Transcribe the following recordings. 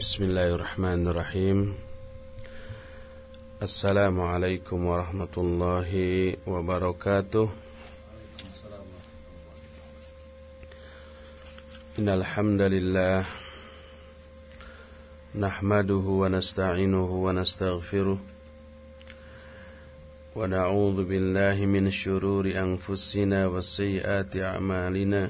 بسم الله الرحمن الرحيم السلام عليكم ورحمة الله وبركاته إن الحمد لله نحمده ونستعينه ونستغفره ونعوذ بالله من شرور أنفسنا وسيئات أعمالنا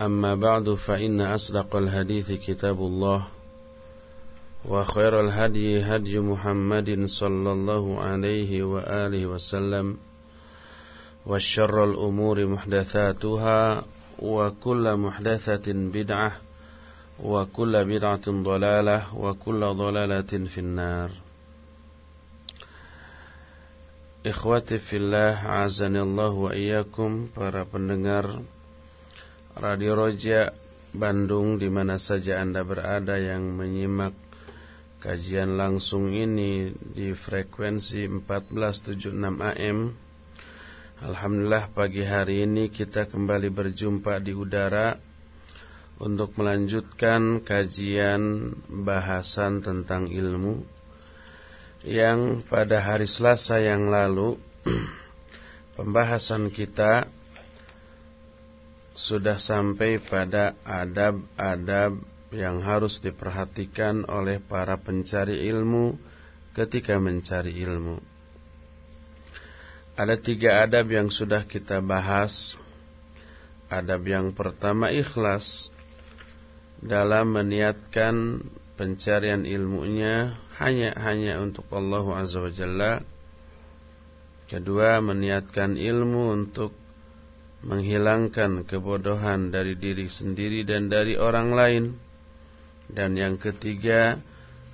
أما بعد فإن أصدق الحديث كتاب الله وخير الهدي هدي محمد صلى الله عليه وآله وسلم والشر الأمور محدثاتها وكل محدثة بدعة وكل بدعة ضلالة وكل ضلالة في النار Ikhwati fillah azani Allah wa iyyakum para pendengar Radio Roja Bandung di mana saja Anda berada yang menyimak kajian langsung ini di frekuensi 1476 AM. Alhamdulillah pagi hari ini kita kembali berjumpa di udara untuk melanjutkan kajian bahasan tentang ilmu yang pada hari Selasa yang lalu pembahasan kita sudah sampai pada adab-adab yang harus diperhatikan oleh para pencari ilmu ketika mencari ilmu. Ada tiga adab yang sudah kita bahas. Adab yang pertama ikhlas dalam meniatkan pencarian ilmunya hanya hanya untuk Allah Azza wa Jalla. Kedua, meniatkan ilmu untuk menghilangkan kebodohan dari diri sendiri dan dari orang lain. Dan yang ketiga,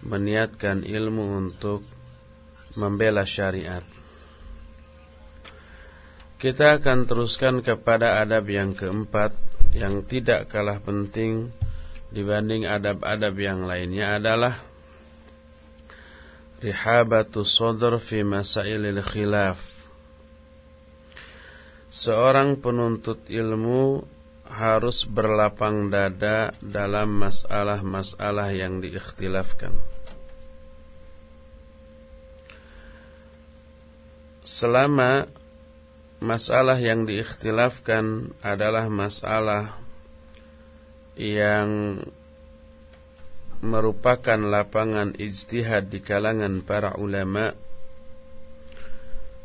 meniatkan ilmu untuk membela syariat. Kita akan teruskan kepada adab yang keempat yang tidak kalah penting dibanding adab-adab yang lainnya adalah rihabatu sadr fi masailil khilaf Seorang penuntut ilmu harus berlapang dada dalam masalah-masalah yang diikhtilafkan. Selama masalah yang diikhtilafkan adalah masalah yang merupakan lapangan ijtihad di kalangan para ulama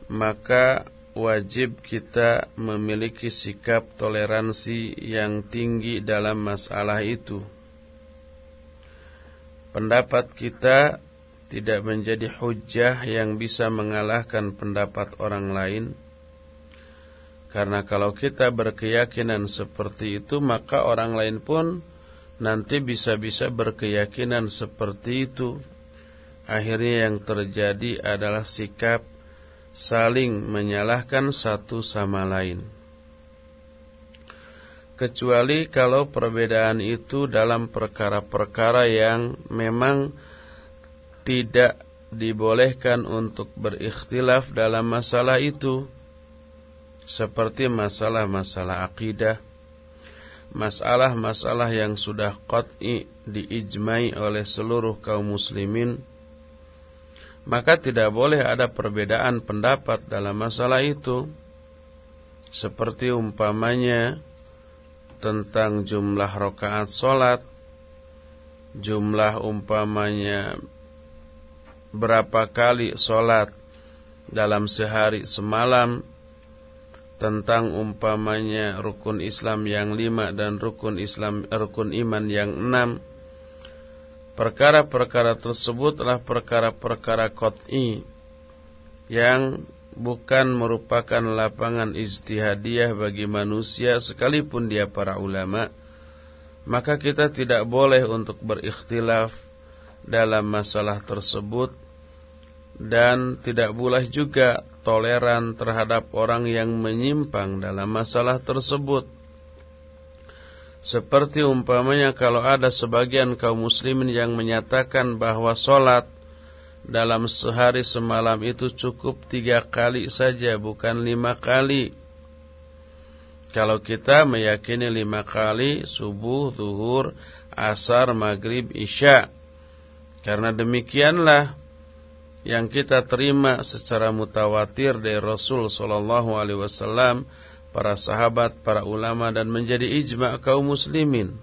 maka wajib kita memiliki sikap toleransi yang tinggi dalam masalah itu. Pendapat kita tidak menjadi hujah yang bisa mengalahkan pendapat orang lain. Karena kalau kita berkeyakinan seperti itu, maka orang lain pun nanti bisa-bisa berkeyakinan seperti itu. Akhirnya yang terjadi adalah sikap saling menyalahkan satu sama lain. Kecuali kalau perbedaan itu dalam perkara-perkara yang memang tidak dibolehkan untuk berikhtilaf dalam masalah itu. Seperti masalah-masalah akidah, masalah-masalah yang sudah qat'i diijmai oleh seluruh kaum muslimin, maka tidak boleh ada perbedaan pendapat dalam masalah itu. Seperti umpamanya tentang jumlah rakaat solat jumlah umpamanya berapa kali solat dalam sehari semalam tentang umpamanya rukun Islam yang lima dan rukun Islam rukun iman yang enam Perkara-perkara tersebut adalah perkara-perkara qat'i yang bukan merupakan lapangan ijtihadiyah bagi manusia sekalipun dia para ulama, maka kita tidak boleh untuk berikhtilaf dalam masalah tersebut dan tidak boleh juga toleran terhadap orang yang menyimpang dalam masalah tersebut. Seperti umpamanya kalau ada sebagian kaum muslimin yang menyatakan bahwa solat dalam sehari semalam itu cukup tiga kali saja, bukan lima kali. Kalau kita meyakini lima kali, subuh, zuhur, asar, maghrib, isya. Karena demikianlah yang kita terima secara mutawatir dari Rasul Sallallahu Alaihi Wasallam, para sahabat, para ulama dan menjadi ijma kaum muslimin.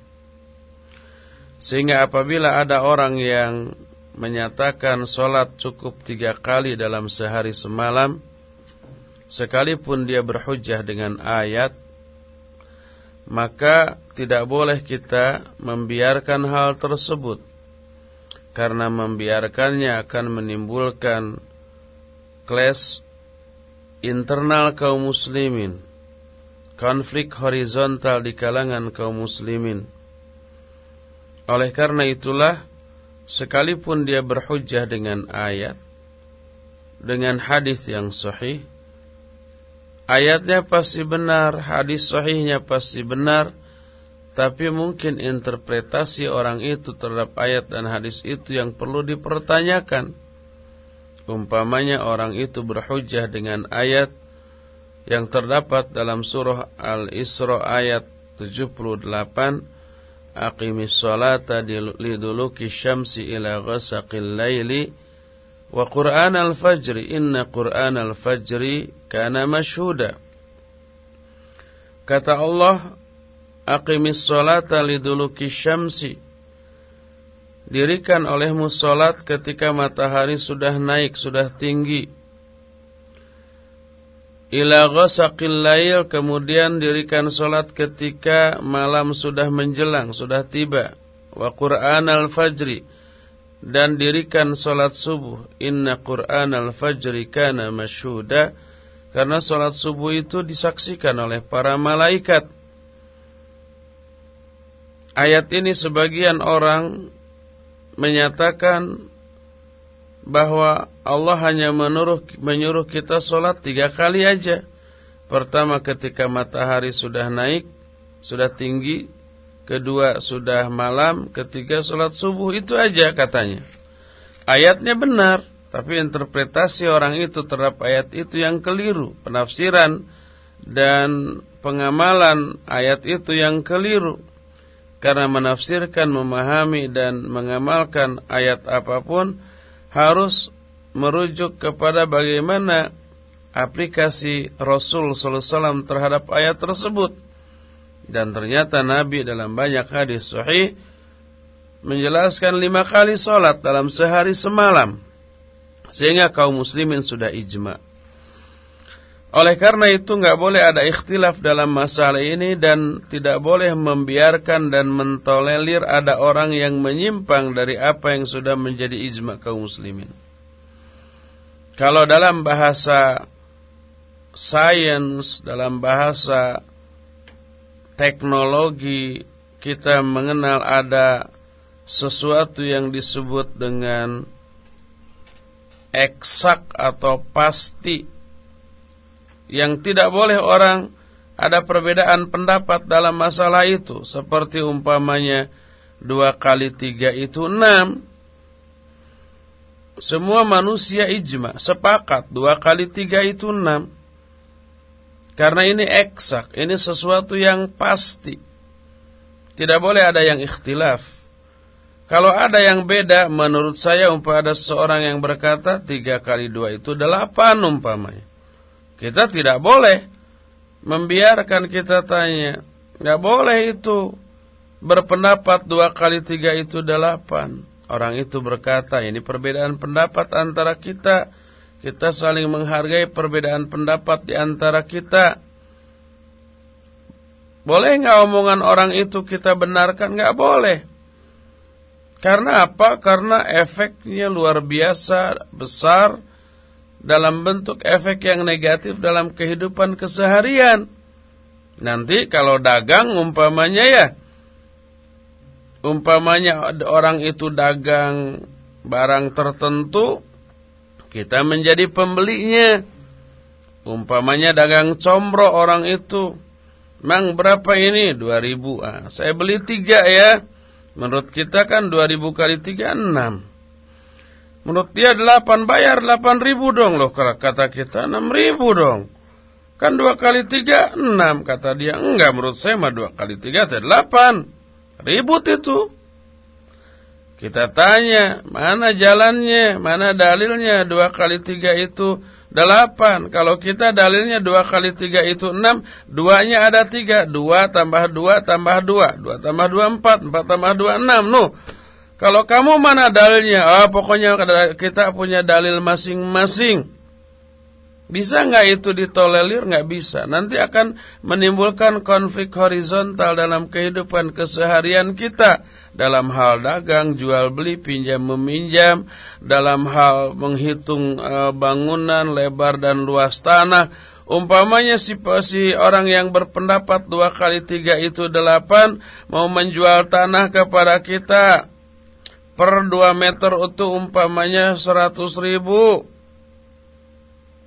Sehingga apabila ada orang yang menyatakan solat cukup tiga kali dalam sehari semalam, sekalipun dia berhujjah dengan ayat, maka tidak boleh kita membiarkan hal tersebut. Karena membiarkannya akan menimbulkan kles internal kaum muslimin. Konflik horizontal di kalangan kaum muslimin. Oleh karena itulah sekalipun dia berhujjah dengan ayat dengan hadis yang sahih ayatnya pasti benar hadis sahihnya pasti benar tapi mungkin interpretasi orang itu terhadap ayat dan hadis itu yang perlu dipertanyakan umpamanya orang itu berhujjah dengan ayat yang terdapat dalam surah Al-Isra ayat 78 aqimis salata liduluki syamsi ila ghasaqil laili wa qur'an al-fajr inna qur'an al-fajri kana mashhuda kata Allah aqimis salata liduluki syamsi. Dirikan olehmu salat ketika matahari sudah naik sudah tinggi ila ghasaqil lail kemudian dirikan salat ketika malam sudah menjelang sudah tiba. Wa qur'an al-fajri dan dirikan salat subuh. Inna qur'an al-fajri kana masyhuda karena salat subuh itu disaksikan oleh para malaikat. Ayat ini sebagian orang menyatakan bahwa Allah hanya menyuruh, menyuruh kita sholat tiga kali aja. Pertama ketika matahari sudah naik, sudah tinggi. Kedua sudah malam. Ketiga sholat subuh. Itu aja katanya. Ayatnya benar. Tapi interpretasi orang itu terhadap ayat itu yang keliru. Penafsiran dan pengamalan ayat itu yang keliru. Karena menafsirkan, memahami dan mengamalkan ayat apa pun harus merujuk kepada bagaimana aplikasi Rasul sallallahu alaihi wasallam terhadap ayat tersebut. Dan ternyata Nabi dalam banyak hadis sahih menjelaskan lima kali solat dalam sehari semalam. Sehingga kaum muslimin sudah ijma. Oleh karena itu nggak boleh ada ikhtilaf dalam masalah ini dan tidak boleh membiarkan dan mentolerir ada orang yang menyimpang dari apa yang sudah menjadi ijma kaum muslimin. Kalau dalam bahasa sains, dalam bahasa teknologi kita mengenal ada sesuatu yang disebut dengan eksak atau pasti yang tidak boleh orang ada perbedaan pendapat dalam masalah itu. Seperti umpamanya dua kali tiga itu enam. Semua manusia ijma, sepakat dua kali tiga itu enam. Karena ini eksak, ini sesuatu yang pasti. Tidak boleh ada yang ikhtilaf. Kalau ada yang beda, menurut saya umpamanya ada seorang yang berkata tiga kali dua itu delapan umpamanya. Kita tidak boleh membiarkan kita tanya. Tidak boleh itu berpendapat dua kali tiga itu delapan. Orang itu berkata ini perbedaan pendapat antara kita. Kita saling menghargai perbedaan pendapat di antara kita. Boleh nggak omongan orang itu kita benarkan? Nggak boleh. Karena apa? Karena efeknya luar biasa besar dalam bentuk efek yang negatif dalam kehidupan keseharian. Nanti kalau dagang umpamanya ya, umpamanya orang itu dagang barang tertentu, kita menjadi pembelinya. Umpamanya dagang combro orang itu, Mang berapa ini? 2000. Ah, saya beli tiga ya. Menurut kita kan 2000 kali 3 6. Menurut dia 8 bayar 8000 dong loh kata kita 6000 dong. Kan 2 kali 3 6 kata dia. Enggak menurut saya mah 2 kali 3 itu 8. Ribut itu. Kita tanya, mana jalannya, mana dalilnya 2 kali 3 itu delapan. Kalau kita dalilnya dua kali tiga itu enam, duanya ada tiga. Dua tambah dua tambah dua. Dua tambah dua empat, empat tambah dua enam. Nuh. Kalau kamu mana dalilnya? Oh, pokoknya kita punya dalil masing-masing. Bisa nggak itu ditolerir? Nggak bisa. Nanti akan menimbulkan konflik horizontal dalam kehidupan keseharian kita. Dalam hal dagang, jual beli, pinjam meminjam. Dalam hal menghitung e, bangunan, lebar dan luas tanah. Umpamanya si, si orang yang berpendapat dua kali tiga itu delapan. Mau menjual tanah kepada kita. Per dua meter itu umpamanya seratus ribu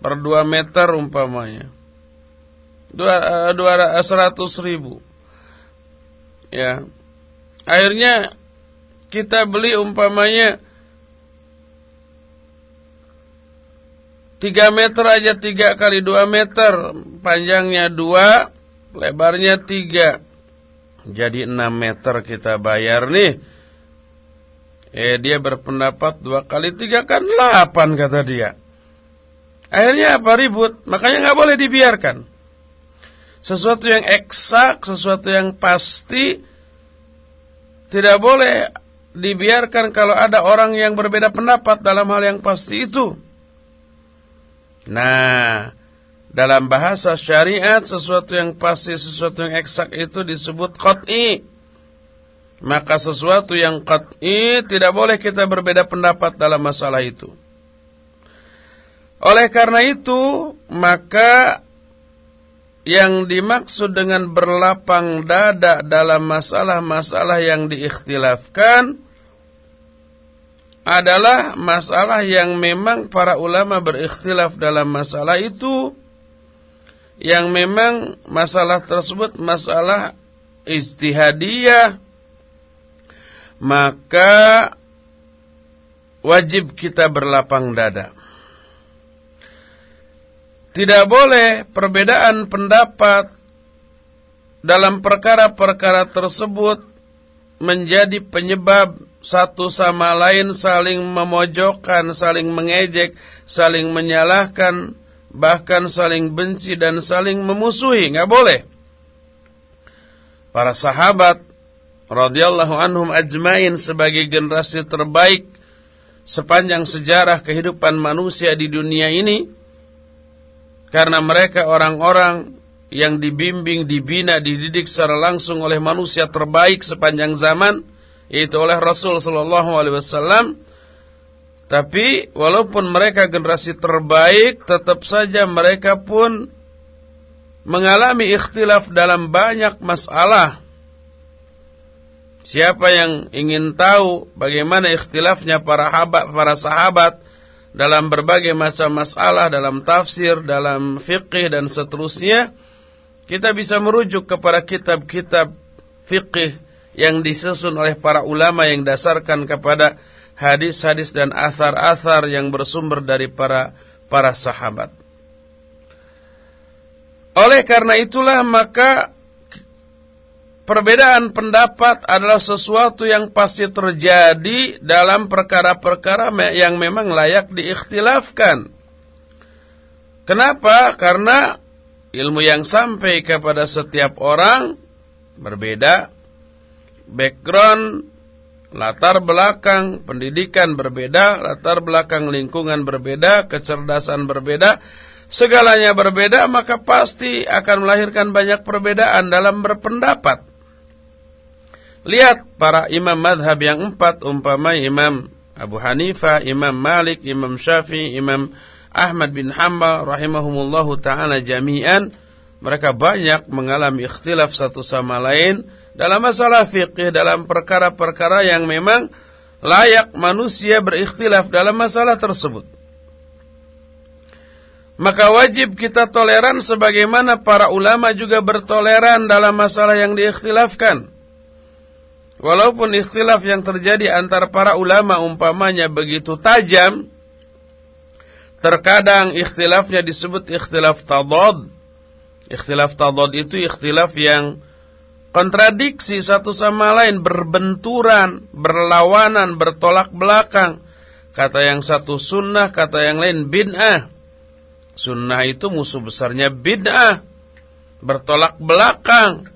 per 2 meter umpamanya. Dua, uh, dua, seratus ribu. Ya. Akhirnya kita beli umpamanya 3 meter aja 3 kali 2 meter. Panjangnya 2, lebarnya 3. Jadi 6 meter kita bayar nih. Eh dia berpendapat 2 kali 3 kan 8 kata dia. Akhirnya apa ribut? Makanya nggak boleh dibiarkan. Sesuatu yang eksak, sesuatu yang pasti tidak boleh dibiarkan kalau ada orang yang berbeda pendapat dalam hal yang pasti itu. Nah, dalam bahasa syariat sesuatu yang pasti, sesuatu yang eksak itu disebut qat'i. Maka sesuatu yang qat'i tidak boleh kita berbeda pendapat dalam masalah itu. Oleh karena itu, maka yang dimaksud dengan berlapang dada dalam masalah-masalah yang diikhtilafkan adalah masalah yang memang para ulama berikhtilaf dalam masalah itu yang memang masalah tersebut masalah ijtihadiyah maka wajib kita berlapang dada tidak boleh perbedaan pendapat dalam perkara-perkara tersebut menjadi penyebab satu sama lain saling memojokkan, saling mengejek, saling menyalahkan, bahkan saling benci dan saling memusuhi. Nggak boleh. Para sahabat radhiyallahu anhum ajmain sebagai generasi terbaik sepanjang sejarah kehidupan manusia di dunia ini karena mereka orang-orang yang dibimbing, dibina, dididik secara langsung oleh manusia terbaik sepanjang zaman, yaitu oleh Rasul Sallallahu Alaihi Wasallam. Tapi walaupun mereka generasi terbaik, tetap saja mereka pun mengalami ikhtilaf dalam banyak masalah. Siapa yang ingin tahu bagaimana ikhtilafnya para sahabat, para sahabat dalam berbagai macam masalah, dalam tafsir, dalam fikih dan seterusnya, kita bisa merujuk kepada kitab-kitab fikih yang disusun oleh para ulama yang dasarkan kepada hadis-hadis dan athar-athar yang bersumber dari para para sahabat. Oleh karena itulah maka Perbedaan pendapat adalah sesuatu yang pasti terjadi dalam perkara-perkara yang memang layak diikhtilafkan. Kenapa? Karena ilmu yang sampai kepada setiap orang berbeda, background, latar belakang, pendidikan berbeda, latar belakang lingkungan berbeda, kecerdasan berbeda, segalanya berbeda, maka pasti akan melahirkan banyak perbedaan dalam berpendapat. Lihat para imam madhab yang empat umpama imam Abu Hanifah, Imam Malik, Imam Syafi'i, Imam Ahmad bin Hanbal rahimahumullahu taala jami'an mereka banyak mengalami ikhtilaf satu sama lain dalam masalah fikih, dalam perkara-perkara yang memang layak manusia berikhtilaf dalam masalah tersebut. Maka wajib kita toleran sebagaimana para ulama juga bertoleran dalam masalah yang diikhtilafkan. Walaupun ikhtilaf yang terjadi antara para ulama umpamanya begitu tajam, terkadang ikhtilafnya disebut ikhtilaf tadad. Ikhtilaf tadad itu ikhtilaf yang kontradiksi satu sama lain, berbenturan, berlawanan, bertolak belakang. Kata yang satu sunnah, kata yang lain bid'ah. Sunnah itu musuh besarnya bid'ah. Bertolak belakang.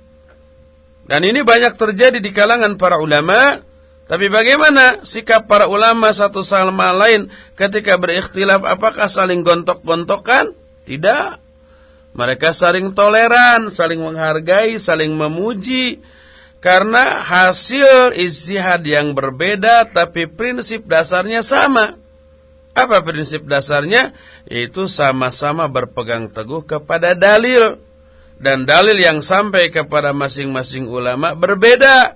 Dan ini banyak terjadi di kalangan para ulama. Tapi bagaimana sikap para ulama satu sama lain ketika berikhtilaf? Apakah saling gontok-gontokan? Tidak. Mereka saling toleran, saling menghargai, saling memuji. Karena hasil istihad yang berbeda tapi prinsip dasarnya sama. Apa prinsip dasarnya? Itu sama-sama berpegang teguh kepada dalil dan dalil yang sampai kepada masing-masing ulama berbeda.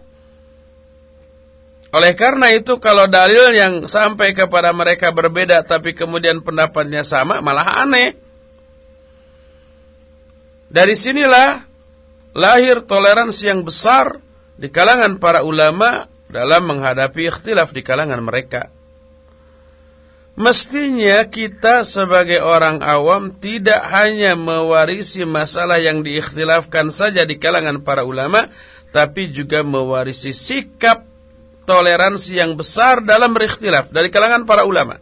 Oleh karena itu kalau dalil yang sampai kepada mereka berbeda tapi kemudian pendapatnya sama malah aneh. Dari sinilah lahir toleransi yang besar di kalangan para ulama dalam menghadapi ikhtilaf di kalangan mereka. Mestinya kita sebagai orang awam tidak hanya mewarisi masalah yang diikhtilafkan saja di kalangan para ulama, tapi juga mewarisi sikap toleransi yang besar dalam berikhtilaf dari kalangan para ulama.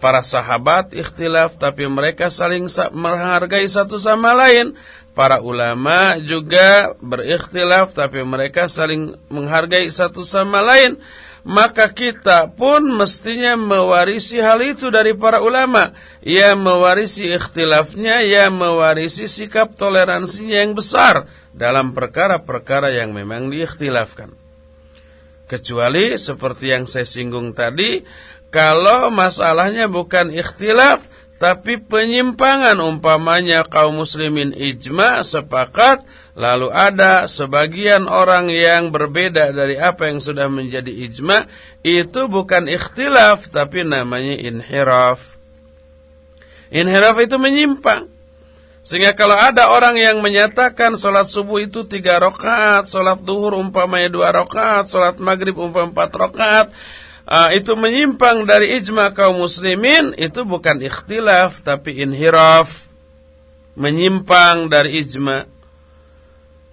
Para sahabat ikhtilaf tapi mereka saling menghargai satu sama lain. Para ulama juga berikhtilaf tapi mereka saling menghargai satu sama lain maka kita pun mestinya mewarisi hal itu dari para ulama. Ya mewarisi ikhtilafnya, ya mewarisi sikap toleransinya yang besar dalam perkara-perkara yang memang diikhtilafkan. Kecuali seperti yang saya singgung tadi, kalau masalahnya bukan ikhtilaf, tapi penyimpangan umpamanya kaum muslimin ijma sepakat Lalu ada sebagian orang yang berbeda dari apa yang sudah menjadi ijma. Itu bukan ikhtilaf tapi namanya inhiraf. Inhiraf itu menyimpang. Sehingga kalau ada orang yang menyatakan sholat subuh itu tiga rakaat, sholat duhur umpamanya dua rakaat, sholat maghrib umpamanya empat rakaat, uh, itu menyimpang dari ijma kaum muslimin, itu bukan ikhtilaf tapi inhiraf, menyimpang dari ijma.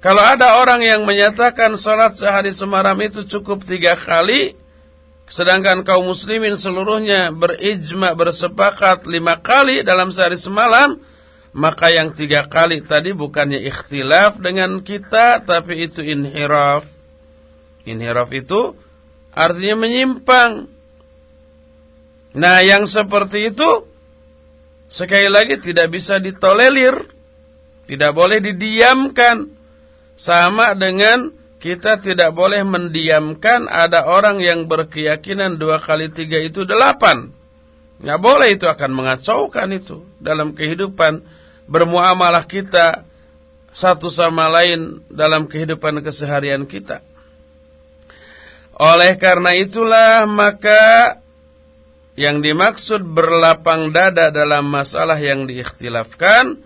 Kalau ada orang yang menyatakan sholat sehari semalam itu cukup tiga kali, sedangkan kaum muslimin seluruhnya berijma bersepakat lima kali dalam sehari semalam, maka yang tiga kali tadi bukannya ikhtilaf dengan kita, tapi itu inhiraf. Inhiraf itu artinya menyimpang. Nah yang seperti itu, sekali lagi tidak bisa ditolelir, tidak boleh didiamkan. Sama dengan kita tidak boleh mendiamkan ada orang yang berkeyakinan dua kali tiga itu delapan. Nggak boleh itu akan mengacaukan itu dalam kehidupan bermuamalah kita satu sama lain dalam kehidupan keseharian kita. Oleh karena itulah maka yang dimaksud berlapang dada dalam masalah yang diikhtilafkan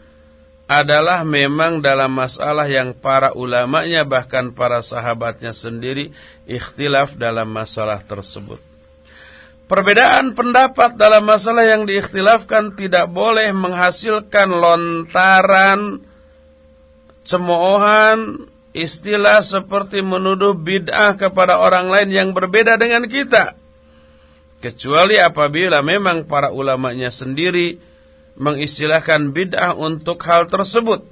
adalah memang dalam masalah yang para ulamanya bahkan para sahabatnya sendiri ikhtilaf dalam masalah tersebut. Perbedaan pendapat dalam masalah yang diikhtilafkan tidak boleh menghasilkan lontaran cemoohan istilah seperti menuduh bid'ah kepada orang lain yang berbeda dengan kita. Kecuali apabila memang para ulamanya sendiri mengistilahkan bid'ah untuk hal tersebut.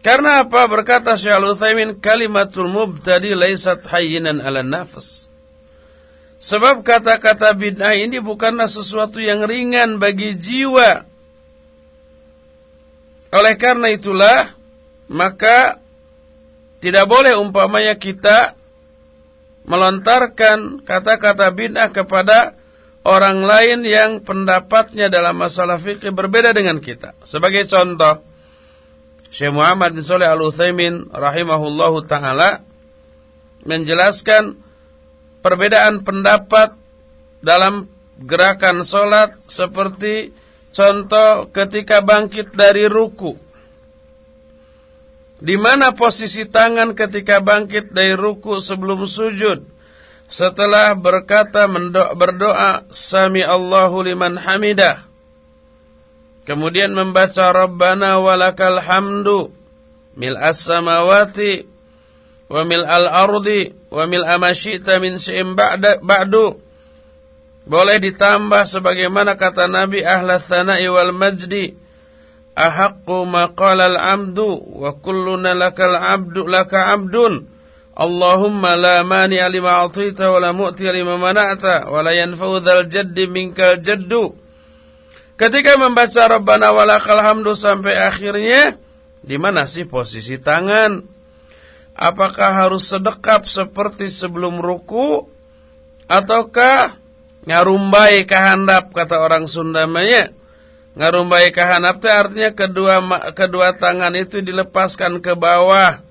Karena apa? Berkata Syekh Al-Utsaimin, kalimatul mubtadi laisat hayyinan 'ala nafs. Sebab kata-kata bid'ah ini bukanlah sesuatu yang ringan bagi jiwa. Oleh karena itulah, maka tidak boleh umpamanya kita melontarkan kata-kata bid'ah kepada orang lain yang pendapatnya dalam masalah fikih berbeda dengan kita. Sebagai contoh, Syekh Muhammad bin Shalih Al-Utsaimin rahimahullahu taala menjelaskan perbedaan pendapat dalam gerakan solat seperti contoh ketika bangkit dari ruku. Di mana posisi tangan ketika bangkit dari ruku sebelum sujud? Setelah berkata berdoa Sami Allahu liman hamidah. Kemudian membaca Rabbana walakal hamdu mil as samawati wa mil al ardi wa mil amasyita min syai'in ba'du. Boleh ditambah sebagaimana kata Nabi ahla thana'i wal majdi ahaqqu ma qala al abdu wa kulluna lakal abdu laka abdun Allahumma la mani lima atita wa la mu'ti lima mana'ta wa la yanfa'u dhal jaddi minkal jaddu Ketika membaca Rabbana walakal hamdu sampai akhirnya di mana sih posisi tangan? Apakah harus sedekap seperti sebelum ruku ataukah Ngarumbai kahandap kata orang Sunda namanya. Ngarumbai kahandap itu artinya kedua kedua tangan itu dilepaskan ke bawah.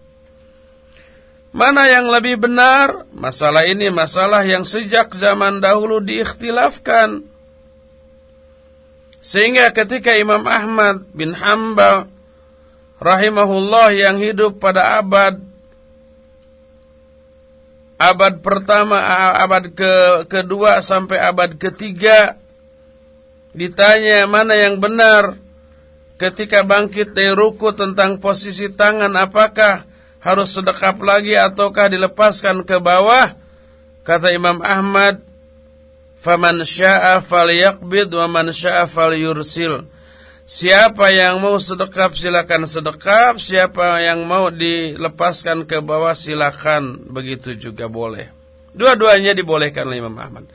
Mana yang lebih benar? Masalah ini masalah yang sejak zaman dahulu diikhtilafkan. Sehingga ketika Imam Ahmad bin Hambal rahimahullah yang hidup pada abad abad pertama, abad ke kedua sampai abad ketiga ditanya mana yang benar ketika bangkit dari ruku tentang posisi tangan apakah harus sedekap lagi ataukah dilepaskan ke bawah kata Imam Ahmad faman syaa falyaqbid wa man syaa falyursil Siapa yang mau sedekap silakan sedekap, siapa yang mau dilepaskan ke bawah silakan, begitu juga boleh. Dua-duanya dibolehkan oleh Imam Ahmad.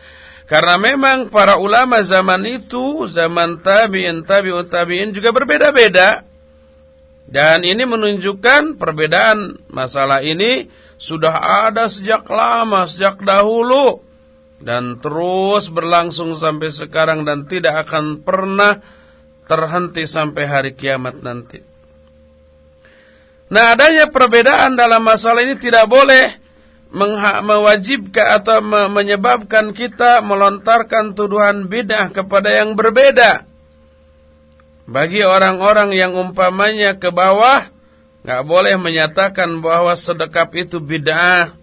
Karena memang para ulama zaman itu, zaman tabi'in, tabi'un tabi'in juga berbeda-beda. Dan ini menunjukkan perbedaan masalah ini sudah ada sejak lama, sejak dahulu. Dan terus berlangsung sampai sekarang dan tidak akan pernah terhenti sampai hari kiamat nanti. Nah adanya perbedaan dalam masalah ini tidak boleh mewajibkan atau menyebabkan kita melontarkan tuduhan bid'ah kepada yang berbeda. Bagi orang-orang yang umpamanya ke bawah, nggak boleh menyatakan bahwa sedekap itu bid'ah.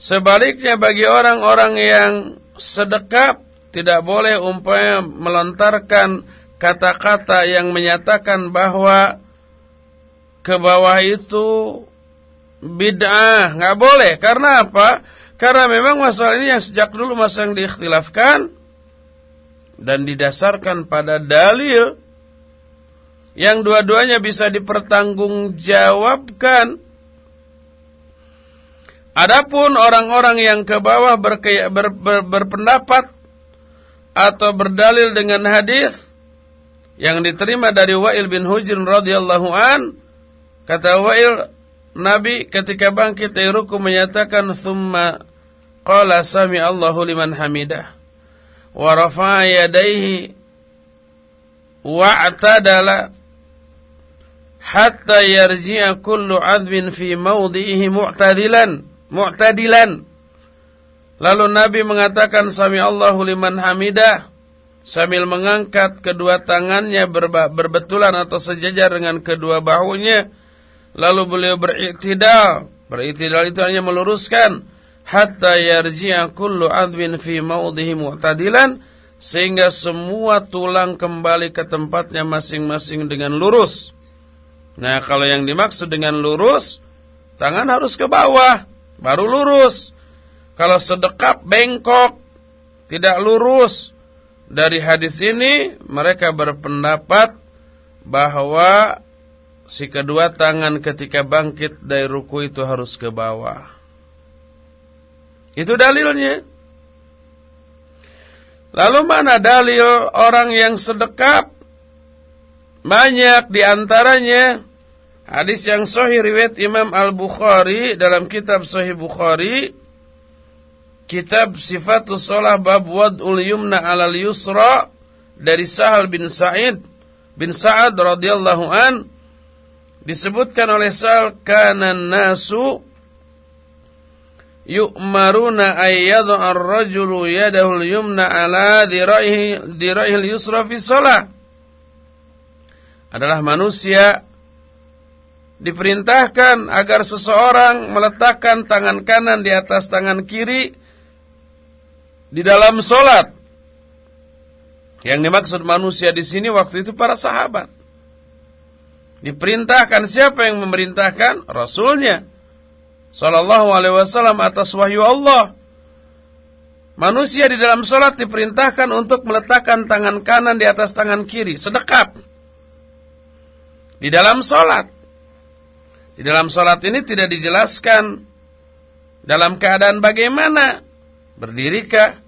Sebaliknya bagi orang-orang yang sedekap tidak boleh umpamanya melontarkan kata-kata yang menyatakan bahwa ke bawah itu bid'ah, nggak boleh. Karena apa? Karena memang masalah ini yang sejak dulu masa yang diikhtilafkan dan didasarkan pada dalil yang dua-duanya bisa dipertanggungjawabkan. Adapun orang-orang yang ke bawah ber, ber, ber, berpendapat atau berdalil dengan hadis yang diterima dari Wa'il bin Hujr radhiyallahu an kata Wa'il Nabi ketika bangkit dari ruku menyatakan thumma qala sami Allahu liman hamidah rafa'a yadayhi wa'tadala hatta yarji'a kullu 'adbin fi mawdihi mu'tadilan mu'tadilan Lalu Nabi mengatakan Sami Allahu liman hamidah sambil mengangkat kedua tangannya berbetulan atau sejajar dengan kedua bahunya. Lalu beliau beriktidal. Beriktidal itu hanya meluruskan hatta yarji'a kullu adwin fi maudhihi mu'tadilan sehingga semua tulang kembali ke tempatnya masing-masing dengan lurus. Nah, kalau yang dimaksud dengan lurus, tangan harus ke bawah, baru lurus. Kalau sedekap bengkok, tidak lurus. Dari hadis ini mereka berpendapat bahwa si kedua tangan ketika bangkit dari ruku itu harus ke bawah. Itu dalilnya. Lalu mana dalil orang yang sedekap? Banyak di antaranya hadis yang sahih riwayat Imam Al-Bukhari dalam kitab Sahih Bukhari Kitab Sifatus Salah Bab Wad'ul Yumna 'alal Yusra dari Sahal bin Sa'id bin Sa'ad radhiyallahu an disebutkan oleh Sahal kana nasu yu'maruna ayyadha ar-rajulu yadahu al-yumna ala dhira'ihi al-yusra fi shalah adalah manusia diperintahkan agar seseorang meletakkan tangan kanan di atas tangan kiri di dalam solat. Yang dimaksud manusia di sini waktu itu para sahabat. Diperintahkan siapa yang memerintahkan? Rasulnya. Sallallahu alaihi wasallam atas wahyu Allah. Manusia di dalam solat diperintahkan untuk meletakkan tangan kanan di atas tangan kiri. Sedekap. Di dalam solat. Di dalam sholat ini tidak dijelaskan dalam keadaan bagaimana. Berdirikah,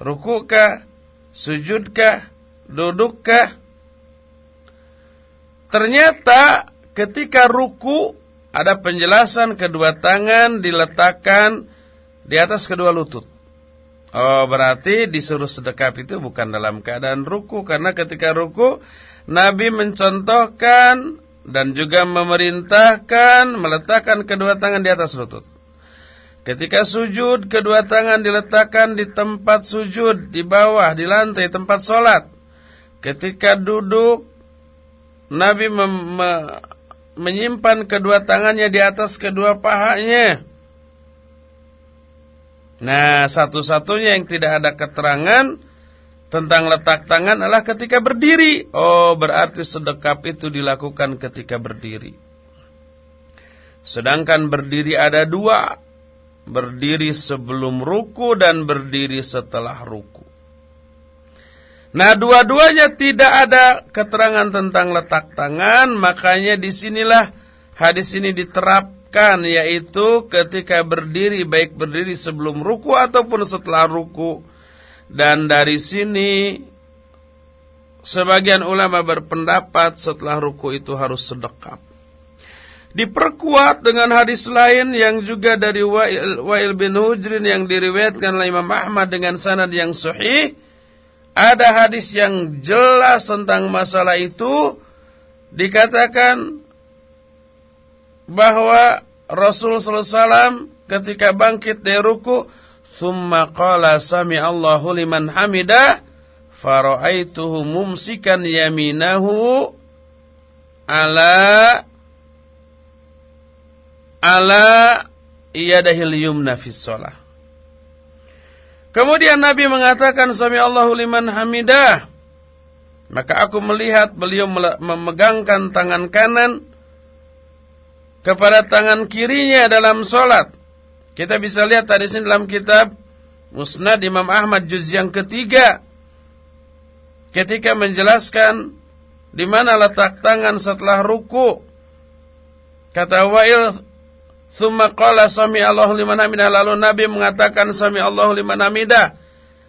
rukukah, sujudkah, dudukkah. Ternyata ketika ruku ada penjelasan kedua tangan diletakkan di atas kedua lutut. Oh berarti disuruh sedekap itu bukan dalam keadaan ruku Karena ketika ruku Nabi mencontohkan dan juga memerintahkan meletakkan kedua tangan di atas lutut. Ketika sujud, kedua tangan diletakkan di tempat sujud, di bawah, di lantai tempat sholat. Ketika duduk, Nabi me me menyimpan kedua tangannya di atas kedua pahanya. Nah, satu-satunya yang tidak ada keterangan tentang letak tangan adalah ketika berdiri. Oh, berarti sedekap itu dilakukan ketika berdiri. Sedangkan berdiri ada dua. Berdiri sebelum ruku dan berdiri setelah ruku. Nah, dua-duanya tidak ada keterangan tentang letak tangan, makanya di sinilah hadis ini diterapkan, yaitu ketika berdiri, baik berdiri sebelum ruku ataupun setelah ruku dan dari sini sebagian ulama berpendapat setelah ruku itu harus sedekap. Diperkuat dengan hadis lain yang juga dari Wa'il, bin Hujrin yang diriwayatkan oleh Imam Ahmad dengan sanad yang sahih. Ada hadis yang jelas tentang masalah itu. Dikatakan bahwa Rasul SAW ketika bangkit dari ruku Thumma qala sami Allahu liman hamida faraaituhu mumsikan yaminahu ala ala yadahil yumna fis shalah. Kemudian Nabi mengatakan sami Allahu liman hamidah. Maka aku melihat beliau memegangkan tangan kanan kepada tangan kirinya dalam solat. Kita bisa lihat tadi sini dalam kitab Musnad Imam Ahmad juz yang ketiga ketika menjelaskan di mana letak tangan setelah ruku. Kata Wa'il Thumma qala sami Allahu liman hamidah lalu Nabi mengatakan sami Allahu liman hamidah.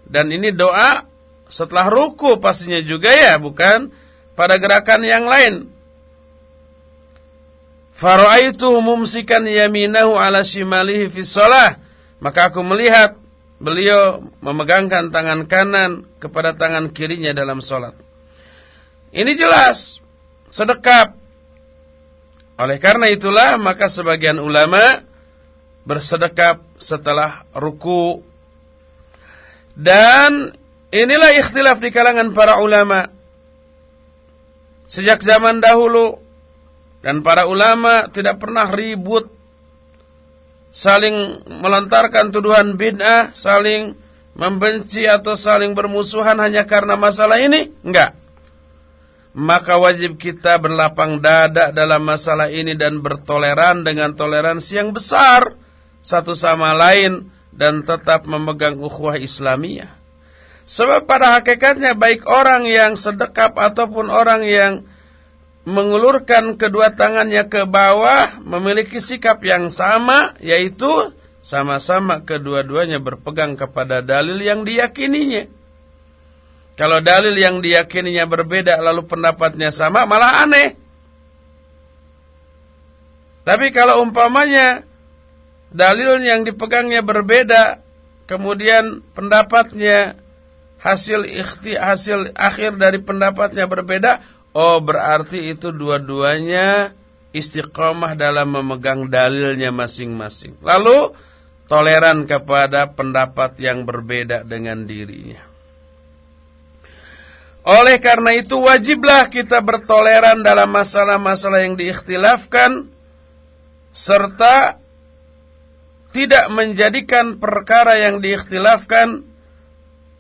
Dan ini doa setelah ruku pastinya juga ya, bukan pada gerakan yang lain. Faraitu mumsikan yaminahu ala shimalihi fi shalah. Maka aku melihat beliau memegangkan tangan kanan kepada tangan kirinya dalam salat. Ini jelas sedekap. Oleh karena itulah maka sebagian ulama bersedekap setelah ruku. Dan inilah ikhtilaf di kalangan para ulama. Sejak zaman dahulu dan para ulama tidak pernah ribut saling melontarkan tuduhan bid'ah, saling membenci atau saling bermusuhan hanya karena masalah ini? Enggak. Maka wajib kita berlapang dada dalam masalah ini dan bertoleran dengan toleransi yang besar satu sama lain dan tetap memegang ukhuwah Islamiyah. Sebab pada hakikatnya baik orang yang sedekap ataupun orang yang mengulurkan kedua tangannya ke bawah memiliki sikap yang sama yaitu sama-sama kedua-duanya berpegang kepada dalil yang diyakininya. Kalau dalil yang diyakininya berbeda lalu pendapatnya sama malah aneh. Tapi kalau umpamanya dalil yang dipegangnya berbeda kemudian pendapatnya hasil ikhti hasil akhir dari pendapatnya berbeda Oh berarti itu dua-duanya istiqomah dalam memegang dalilnya masing-masing. Lalu toleran kepada pendapat yang berbeda dengan dirinya. Oleh karena itu wajiblah kita bertoleran dalam masalah-masalah yang diikhtilafkan serta tidak menjadikan perkara yang diikhtilafkan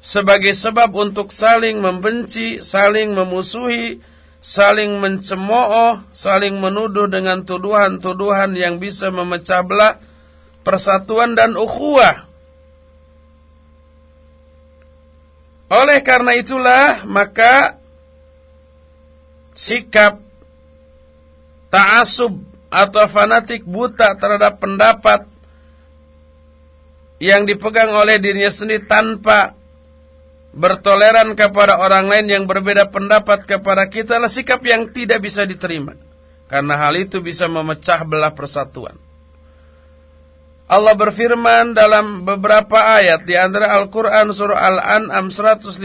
sebagai sebab untuk saling membenci, saling memusuhi, saling mencemooh, saling menuduh dengan tuduhan-tuduhan yang bisa memecah belah persatuan dan ukhuwah. Oleh karena itulah maka sikap ta'asub atau fanatik buta terhadap pendapat yang dipegang oleh dirinya sendiri tanpa bertoleran kepada orang lain yang berbeda pendapat kepada kita adalah sikap yang tidak bisa diterima. Karena hal itu bisa memecah belah persatuan. Allah berfirman dalam beberapa ayat di antara Al-Qur'an surah Al-An'am 159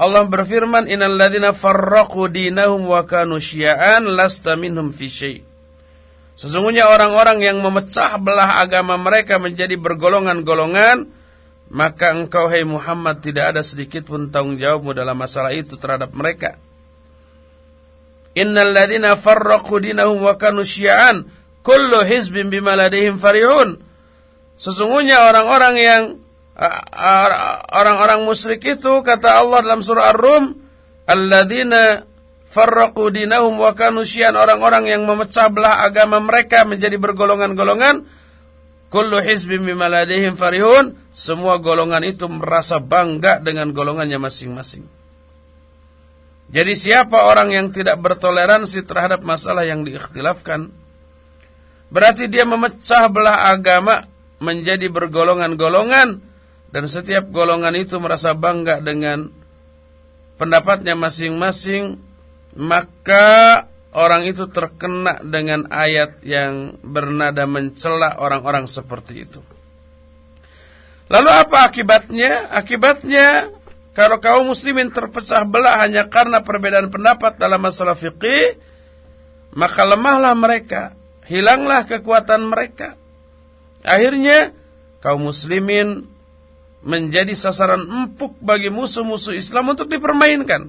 Allah berfirman innal ladzina farraqu dinahum wa kanu syi'an lasta minhum fi syai' Sesungguhnya orang-orang yang memecah belah agama mereka menjadi bergolongan-golongan maka engkau hai Muhammad tidak ada sedikit pun tanggung jawabmu dalam masalah itu terhadap mereka. Innal ladzina farraqu dinahum wa kanu syi'an kullu hizbin bima ladehim farihun. Sesungguhnya orang-orang yang orang-orang musyrik itu kata Allah dalam surah Ar-Rum, alladzina farraqu dinahum wa kanu orang-orang yang memecah belah agama mereka menjadi bergolongan-golongan. Kullu hizbin bima ladehim farihun. Semua golongan itu merasa bangga dengan golongannya masing-masing. Jadi siapa orang yang tidak bertoleransi terhadap masalah yang diikhtilafkan, Berarti dia memecah belah agama menjadi bergolongan-golongan dan setiap golongan itu merasa bangga dengan pendapatnya masing-masing maka orang itu terkena dengan ayat yang bernada mencela orang-orang seperti itu. Lalu apa akibatnya? Akibatnya kalau kaum muslimin terpecah belah hanya karena perbedaan pendapat dalam masalah fikih, maka lemahlah mereka hilanglah kekuatan mereka. Akhirnya kaum muslimin menjadi sasaran empuk bagi musuh-musuh Islam untuk dipermainkan,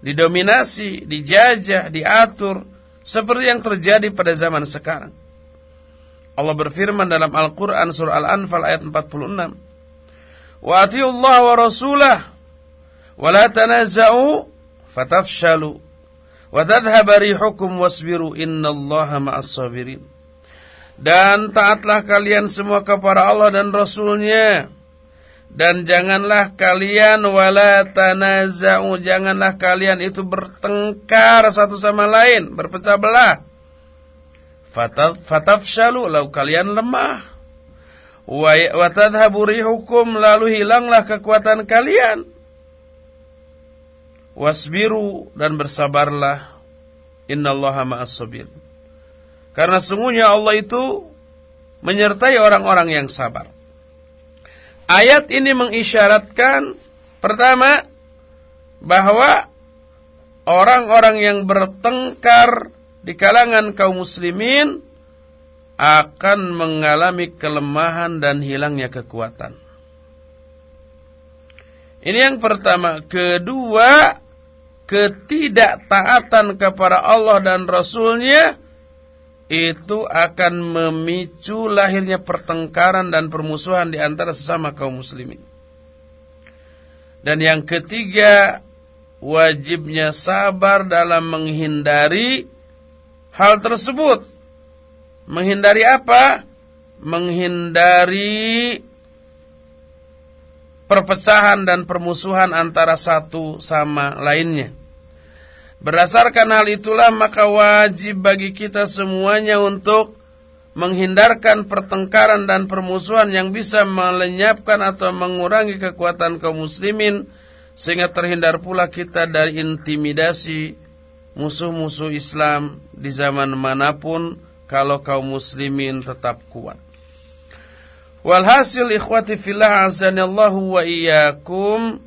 didominasi, dijajah, diatur seperti yang terjadi pada zaman sekarang. Allah berfirman dalam Al-Qur'an surah Al-Anfal ayat 46. Wa Allah wa rasulah wa la tanaza'u fatafshalu Wa rihukum wasbiru ma'as sabirin. Dan taatlah kalian semua kepada Allah dan Rasulnya. Dan janganlah kalian wala tanaza'u. Janganlah kalian itu bertengkar satu sama lain. Berpecah belah. Fatafshalu. Lalu kalian lemah. Wa tadhabu rihukum. Lalu hilanglah kekuatan kalian wasbiru dan bersabarlah innallaha ma'as sabir karena sungguhnya Allah itu menyertai orang-orang yang sabar ayat ini mengisyaratkan pertama bahwa orang-orang yang bertengkar di kalangan kaum muslimin akan mengalami kelemahan dan hilangnya kekuatan. Ini yang pertama. Kedua, ketidaktaatan kepada Allah dan Rasulnya itu akan memicu lahirnya pertengkaran dan permusuhan di antara sesama kaum muslimin. Dan yang ketiga, wajibnya sabar dalam menghindari hal tersebut. Menghindari apa? Menghindari perpecahan dan permusuhan antara satu sama lainnya. Berdasarkan hal itulah maka wajib bagi kita semuanya untuk menghindarkan pertengkaran dan permusuhan yang bisa melenyapkan atau mengurangi kekuatan kaum muslimin sehingga terhindar pula kita dari intimidasi musuh-musuh Islam di zaman mana pun kalau kaum muslimin tetap kuat. Walhasil ikhwati fillah azanillahu wa iyyakum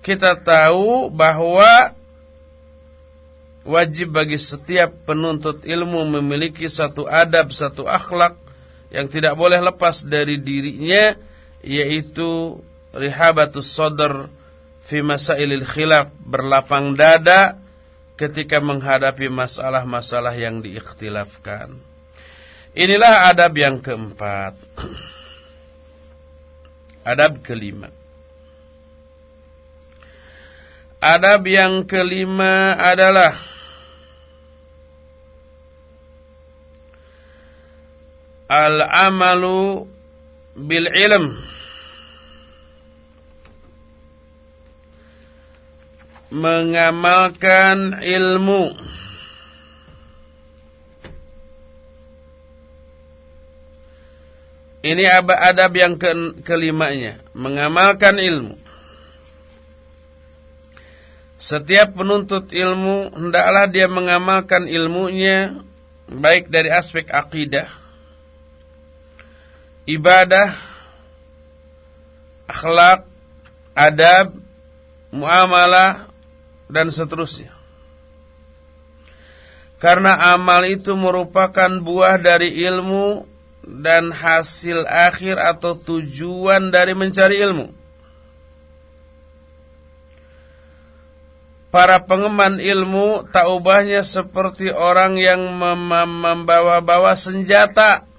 kita tahu bahwa wajib bagi setiap penuntut ilmu memiliki satu adab, satu akhlak yang tidak boleh lepas dari dirinya yaitu rihabatus sadr fi masailil khilaf berlapang dada ketika menghadapi masalah-masalah yang diikhtilafkan. Inilah adab yang keempat. Adab kelima. Adab yang kelima adalah al-amalu bil ilm. Mengamalkan ilmu. Ini adab yang ke kelimanya. Mengamalkan ilmu Setiap penuntut ilmu Hendaklah dia mengamalkan ilmunya Baik dari aspek akidah Ibadah Akhlak Adab Muamalah Dan seterusnya Karena amal itu merupakan buah dari ilmu dan hasil akhir atau tujuan dari mencari ilmu. Para pengeman ilmu tak ubahnya seperti orang yang membawa-bawa senjata.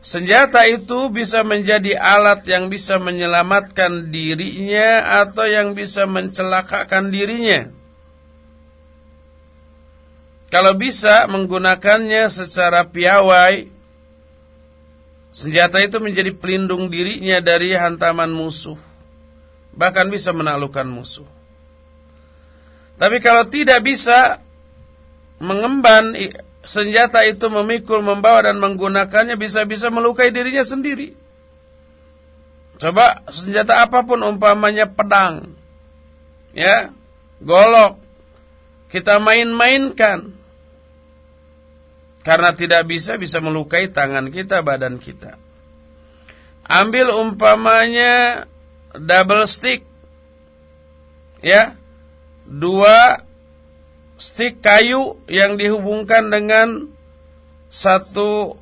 Senjata itu bisa menjadi alat yang bisa menyelamatkan dirinya atau yang bisa mencelakakan dirinya. Kalau bisa menggunakannya secara piawai, senjata itu menjadi pelindung dirinya dari hantaman musuh. Bahkan bisa menaklukkan musuh. Tapi kalau tidak bisa mengemban senjata itu memikul, membawa dan menggunakannya bisa-bisa melukai dirinya sendiri. Coba senjata apa pun umpamanya pedang. Ya, golok. Kita main-mainkan. Karena tidak bisa, bisa melukai tangan kita, badan kita. Ambil umpamanya double stick. Ya. Dua stick kayu yang dihubungkan dengan satu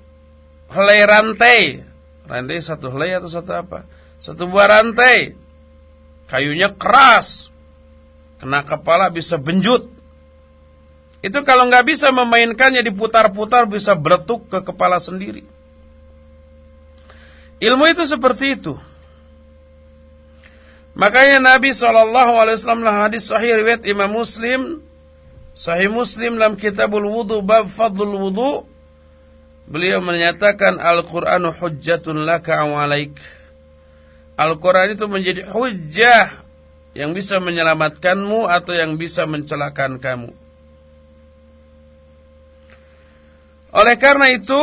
helai rantai. Rantai satu helai atau satu apa? Satu buah rantai. Kayunya keras. Kena kepala bisa benjut. Itu kalau nggak bisa memainkannya diputar-putar bisa bertuk ke kepala sendiri. Ilmu itu seperti itu. Makanya Nabi SAW dalam hadis sahih riwayat Imam Muslim, Sahih Muslim dalam Kitabul Wudu bab Fadlul Wudu, beliau menyatakan Al-Qur'anu hujjatun laka wa alaik. Al-Qur'an itu menjadi hujjah yang bisa menyelamatkanmu atau yang bisa mencelakan kamu. Oleh karena itu,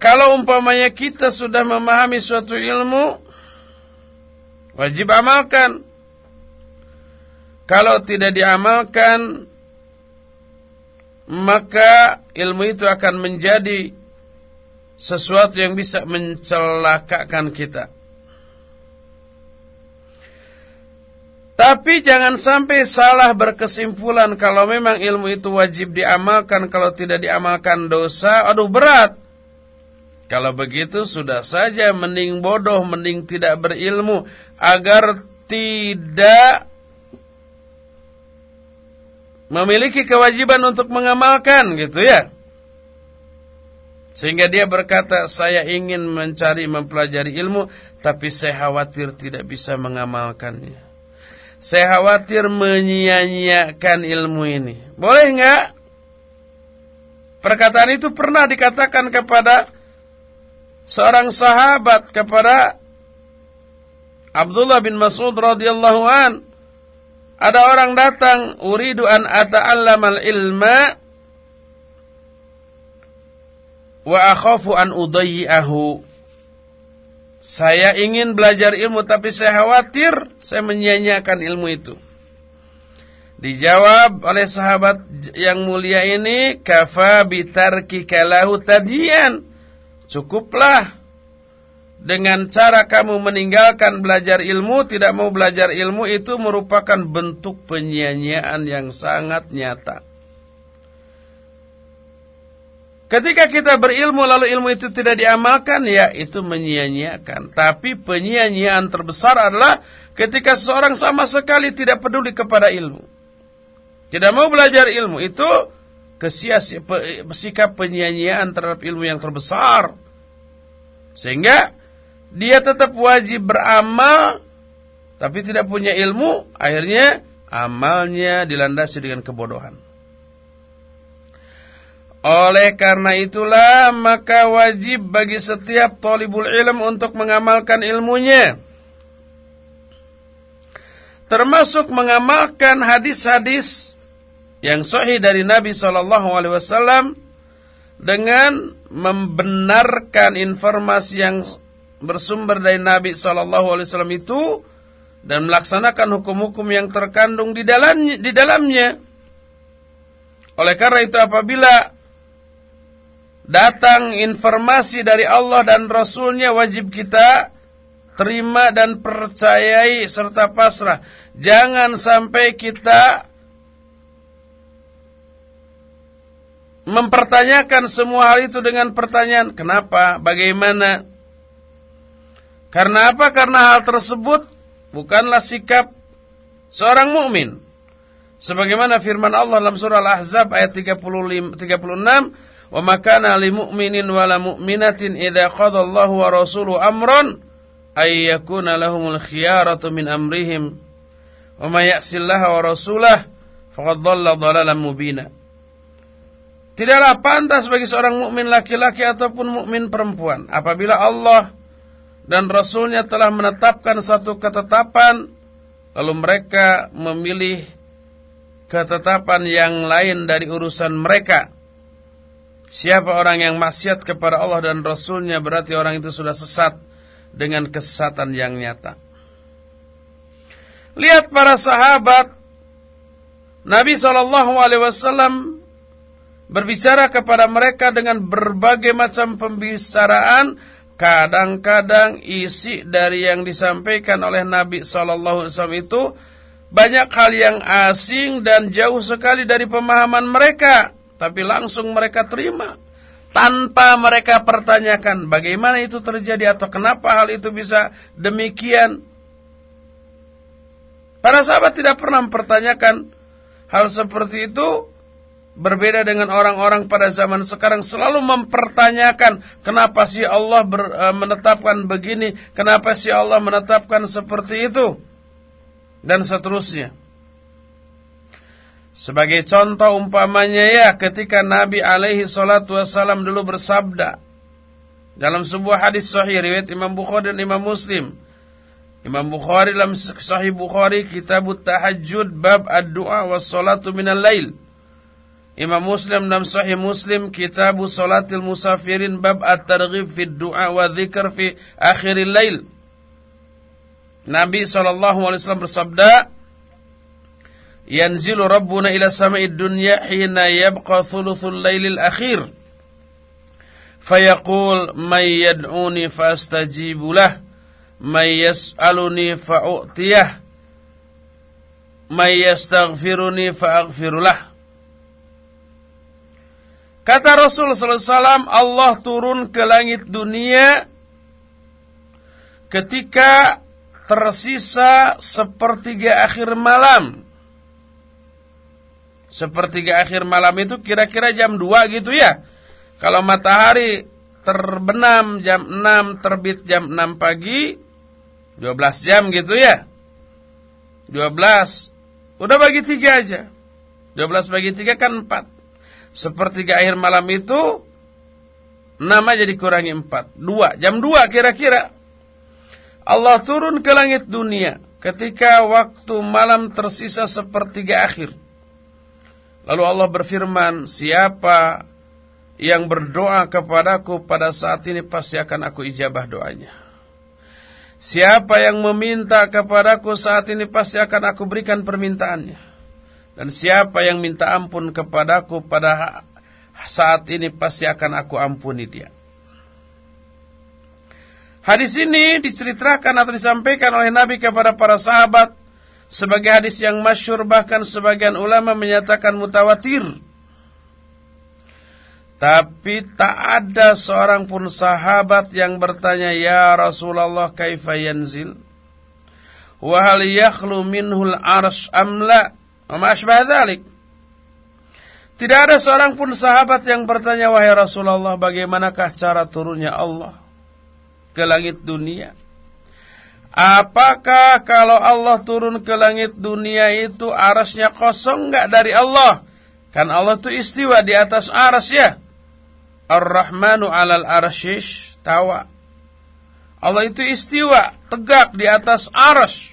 kalau umpamanya kita sudah memahami suatu ilmu, wajib amalkan. Kalau tidak diamalkan, maka ilmu itu akan menjadi sesuatu yang bisa mencelakakan kita. Tapi jangan sampai salah berkesimpulan kalau memang ilmu itu wajib diamalkan, kalau tidak diamalkan dosa, aduh berat. Kalau begitu sudah saja mending bodoh, mending tidak berilmu agar tidak memiliki kewajiban untuk mengamalkan gitu ya. Sehingga dia berkata, saya ingin mencari mempelajari ilmu, tapi saya khawatir tidak bisa mengamalkannya. Saya khawatir menyia-nyiakan ilmu ini. Boleh enggak? Perkataan itu pernah dikatakan kepada seorang sahabat kepada Abdullah bin Mas'ud radhiyallahu an. Ada orang datang, uridu an ata'allamal ilma wa akhafu an udayyi'ahu. Saya ingin belajar ilmu tapi saya khawatir saya menyia-nyiakan ilmu itu. Dijawab oleh sahabat yang mulia ini, kafa bitarkika lahu tadian. Cukuplah dengan cara kamu meninggalkan belajar ilmu, tidak mau belajar ilmu itu merupakan bentuk penyia-nyiaan yang sangat nyata. Ketika kita berilmu lalu ilmu itu tidak diamalkan, ya itu menyia-nyiakan. Tapi penyia-nyiaan terbesar adalah ketika seseorang sama sekali tidak peduli kepada ilmu. Tidak mau belajar ilmu, itu kesia sikap penyia-nyiaan terhadap ilmu yang terbesar. Sehingga dia tetap wajib beramal, tapi tidak punya ilmu, akhirnya amalnya dilandasi dengan kebodohan. Oleh karena itulah maka wajib bagi setiap tolibul ilm untuk mengamalkan ilmunya. Termasuk mengamalkan hadis-hadis yang sahih dari Nabi Shallallahu Alaihi Wasallam dengan membenarkan informasi yang bersumber dari Nabi Shallallahu Alaihi Wasallam itu dan melaksanakan hukum-hukum yang terkandung di dalamnya. Di dalamnya. Oleh karena itu apabila datang informasi dari Allah dan Rasulnya wajib kita terima dan percayai serta pasrah. Jangan sampai kita mempertanyakan semua hal itu dengan pertanyaan kenapa, bagaimana. Karena apa? Karena hal tersebut bukanlah sikap seorang mukmin. Sebagaimana firman Allah dalam surah Al-Ahzab ayat 35, 36, Wa makana li mu'minin wa la mu'minatin idza qada Allahu wa rasuluhu amran ay yakuna lahumul khiyaratu min amrihim. Wa may ya'sillaha wa rasulahu faqad dhalla dhalalan mubina. Tidaklah pantas bagi seorang mukmin laki-laki ataupun mukmin perempuan apabila Allah dan Rasulnya telah menetapkan satu ketetapan lalu mereka memilih ketetapan yang lain dari urusan mereka Siapa orang yang maksiat kepada Allah dan Rasulnya berarti orang itu sudah sesat dengan kesesatan yang nyata. Lihat para sahabat Nabi Shallallahu Alaihi Wasallam berbicara kepada mereka dengan berbagai macam pembicaraan. Kadang-kadang isi dari yang disampaikan oleh Nabi Shallallahu Alaihi Wasallam itu banyak hal yang asing dan jauh sekali dari pemahaman mereka tapi langsung mereka terima tanpa mereka pertanyakan bagaimana itu terjadi atau kenapa hal itu bisa demikian. Para sahabat tidak pernah mempertanyakan hal seperti itu berbeda dengan orang-orang pada zaman sekarang selalu mempertanyakan kenapa sih Allah ber, e, menetapkan begini, kenapa sih Allah menetapkan seperti itu dan seterusnya. Sebagai contoh umpamanya ya ketika Nabi alaihi salatu wasallam dulu bersabda dalam sebuah hadis sahih riwayat Imam Bukhari dan Imam Muslim. Imam Bukhari dalam sahih Bukhari kitab tahajud bab ad-du'a was salatu minal lail. Imam Muslim dalam sahih Muslim kitab salatil musafirin bab at-targhib fi du'a wa dzikr fi akhiril lail. Nabi sallallahu alaihi wasallam bersabda, yanzilu rabbuna ila sama'id dunya hina yabqa thuluthul lailil akhir fayaqul may yad'uni fastajibu lah may yas'aluni fa'u'tiyah may yastaghfiruni fa'aghfirulah Kata Rasul wasallam Allah turun ke langit dunia ketika tersisa sepertiga akhir malam sepertiga akhir malam itu kira-kira jam 2 gitu ya. Kalau matahari terbenam jam 6, terbit jam 6 pagi, 12 jam gitu ya. 12. Udah bagi 3 aja. 12 bagi 3 kan 4. Sepertiga akhir malam itu 6 aja dikurangi 4. 2. Jam 2 kira-kira. Allah turun ke langit dunia ketika waktu malam tersisa sepertiga akhir. Lalu Allah berfirman, siapa yang berdoa kepadaku pada saat ini pasti akan aku ijabah doanya. Siapa yang meminta kepadaku saat ini pasti akan aku berikan permintaannya. Dan siapa yang minta ampun kepadaku pada saat ini pasti akan aku ampuni dia. Hadis ini diceritakan atau disampaikan oleh Nabi kepada para sahabat sebagai hadis yang masyur bahkan sebagian ulama menyatakan mutawatir. Tapi tak ada seorang pun sahabat yang bertanya, Ya Rasulullah kaifa yanzil? Wahal yakhlu minhul arsh amla? Tidak ada seorang pun sahabat yang bertanya, Wahai Rasulullah, bagaimanakah cara turunnya Allah ke langit dunia? Apakah kalau Allah turun ke langit dunia itu arasnya kosong enggak dari Allah? Kan Allah itu istiwa di atas aras ya. Ar-Rahmanu alal arsyish tawa. Allah itu istiwa, tegak di atas aras.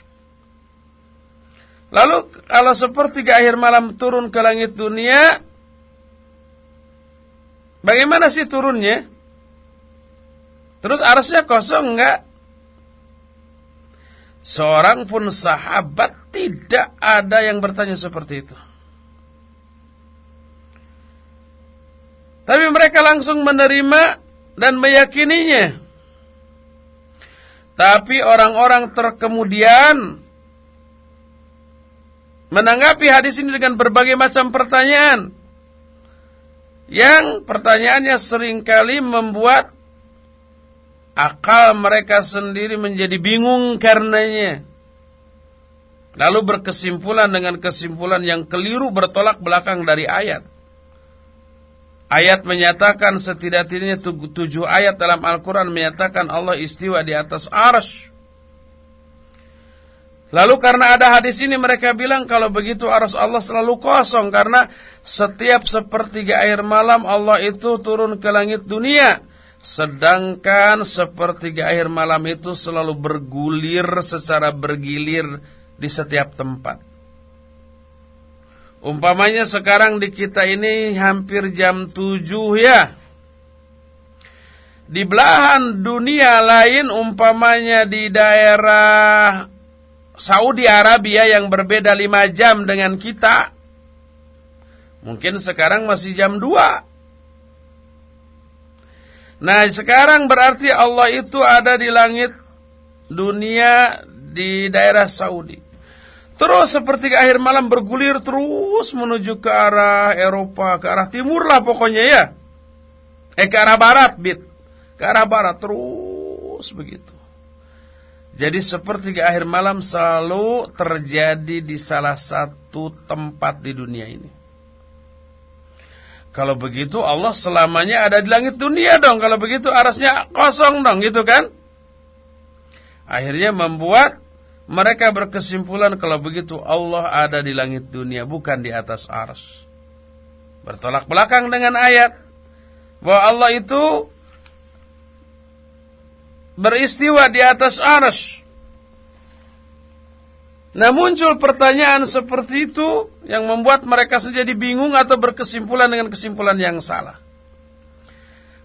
Lalu kalau sepertiga akhir malam turun ke langit dunia, bagaimana sih turunnya? Terus arasnya kosong enggak? Seorang pun sahabat tidak ada yang bertanya seperti itu. Tapi mereka langsung menerima dan meyakininya. Tapi orang-orang terkemudian menanggapi hadis ini dengan berbagai macam pertanyaan. Yang pertanyaannya sering kali membuat akal mereka sendiri menjadi bingung karenanya. Lalu berkesimpulan dengan kesimpulan yang keliru bertolak belakang dari ayat. Ayat menyatakan setidak-tidaknya tujuh ayat dalam Al-Quran menyatakan Allah istiwa di atas arsh. Lalu karena ada hadis ini mereka bilang kalau begitu arsh Allah selalu kosong. Karena setiap sepertiga air malam Allah itu turun ke langit dunia. Sedangkan sepertiga akhir malam itu selalu bergulir secara bergilir di setiap tempat. Umpamanya sekarang di kita ini hampir jam 7 ya. Di belahan dunia lain umpamanya di daerah Saudi Arabia yang berbeda 5 jam dengan kita. Mungkin sekarang masih jam 2. Nah sekarang berarti Allah itu ada di langit dunia di daerah Saudi. Terus seperti akhir malam bergulir terus menuju ke arah Eropa, ke arah timur lah pokoknya ya. Eh ke arah barat, bit. Ke arah barat terus begitu. Jadi seperti akhir malam selalu terjadi di salah satu tempat di dunia ini. Kalau begitu Allah selamanya ada di langit dunia dong. Kalau begitu arasnya kosong dong gitu kan. Akhirnya membuat mereka berkesimpulan kalau begitu Allah ada di langit dunia bukan di atas ars. Bertolak belakang dengan ayat bahwa Allah itu beristiwa di atas ars. Nah muncul pertanyaan seperti itu yang membuat mereka menjadi bingung atau berkesimpulan dengan kesimpulan yang salah.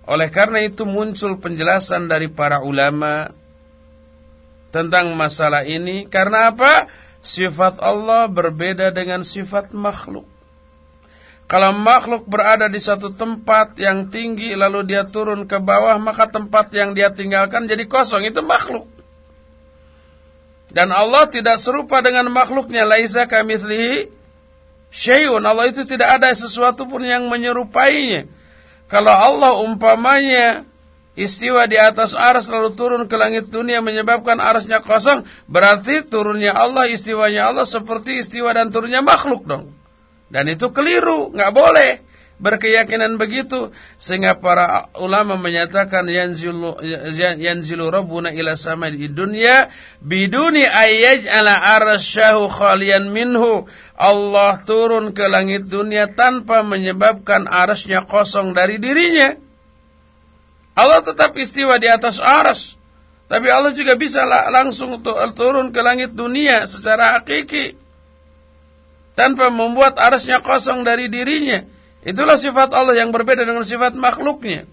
Oleh karena itu muncul penjelasan dari para ulama tentang masalah ini. Karena apa? Sifat Allah berbeda dengan sifat makhluk. Kalau makhluk berada di satu tempat yang tinggi lalu dia turun ke bawah maka tempat yang dia tinggalkan jadi kosong. Itu makhluk. Dan Allah tidak serupa dengan makhluknya. Laisa kamitslihi syai'un. Allah itu tidak ada sesuatu pun yang menyerupainya. Kalau Allah umpamanya istiwa di atas aras lalu turun ke langit dunia menyebabkan arasnya kosong, berarti turunnya Allah, istiwanya Allah seperti istiwa dan turunnya makhluk dong. Dan itu keliru, nggak boleh berkeyakinan begitu. Sehingga para ulama menyatakan yanzilu yanzilu rabbuna ila sama di dunia biduni ayyaj'ala arsyahu khalian minhu. Allah turun ke langit dunia tanpa menyebabkan arasnya kosong dari dirinya. Allah tetap istiwa di atas aras tapi Allah juga bisa langsung turun ke langit dunia secara hakiki tanpa membuat arasnya kosong dari dirinya Itulah sifat Allah yang berbeda dengan sifat makhluknya.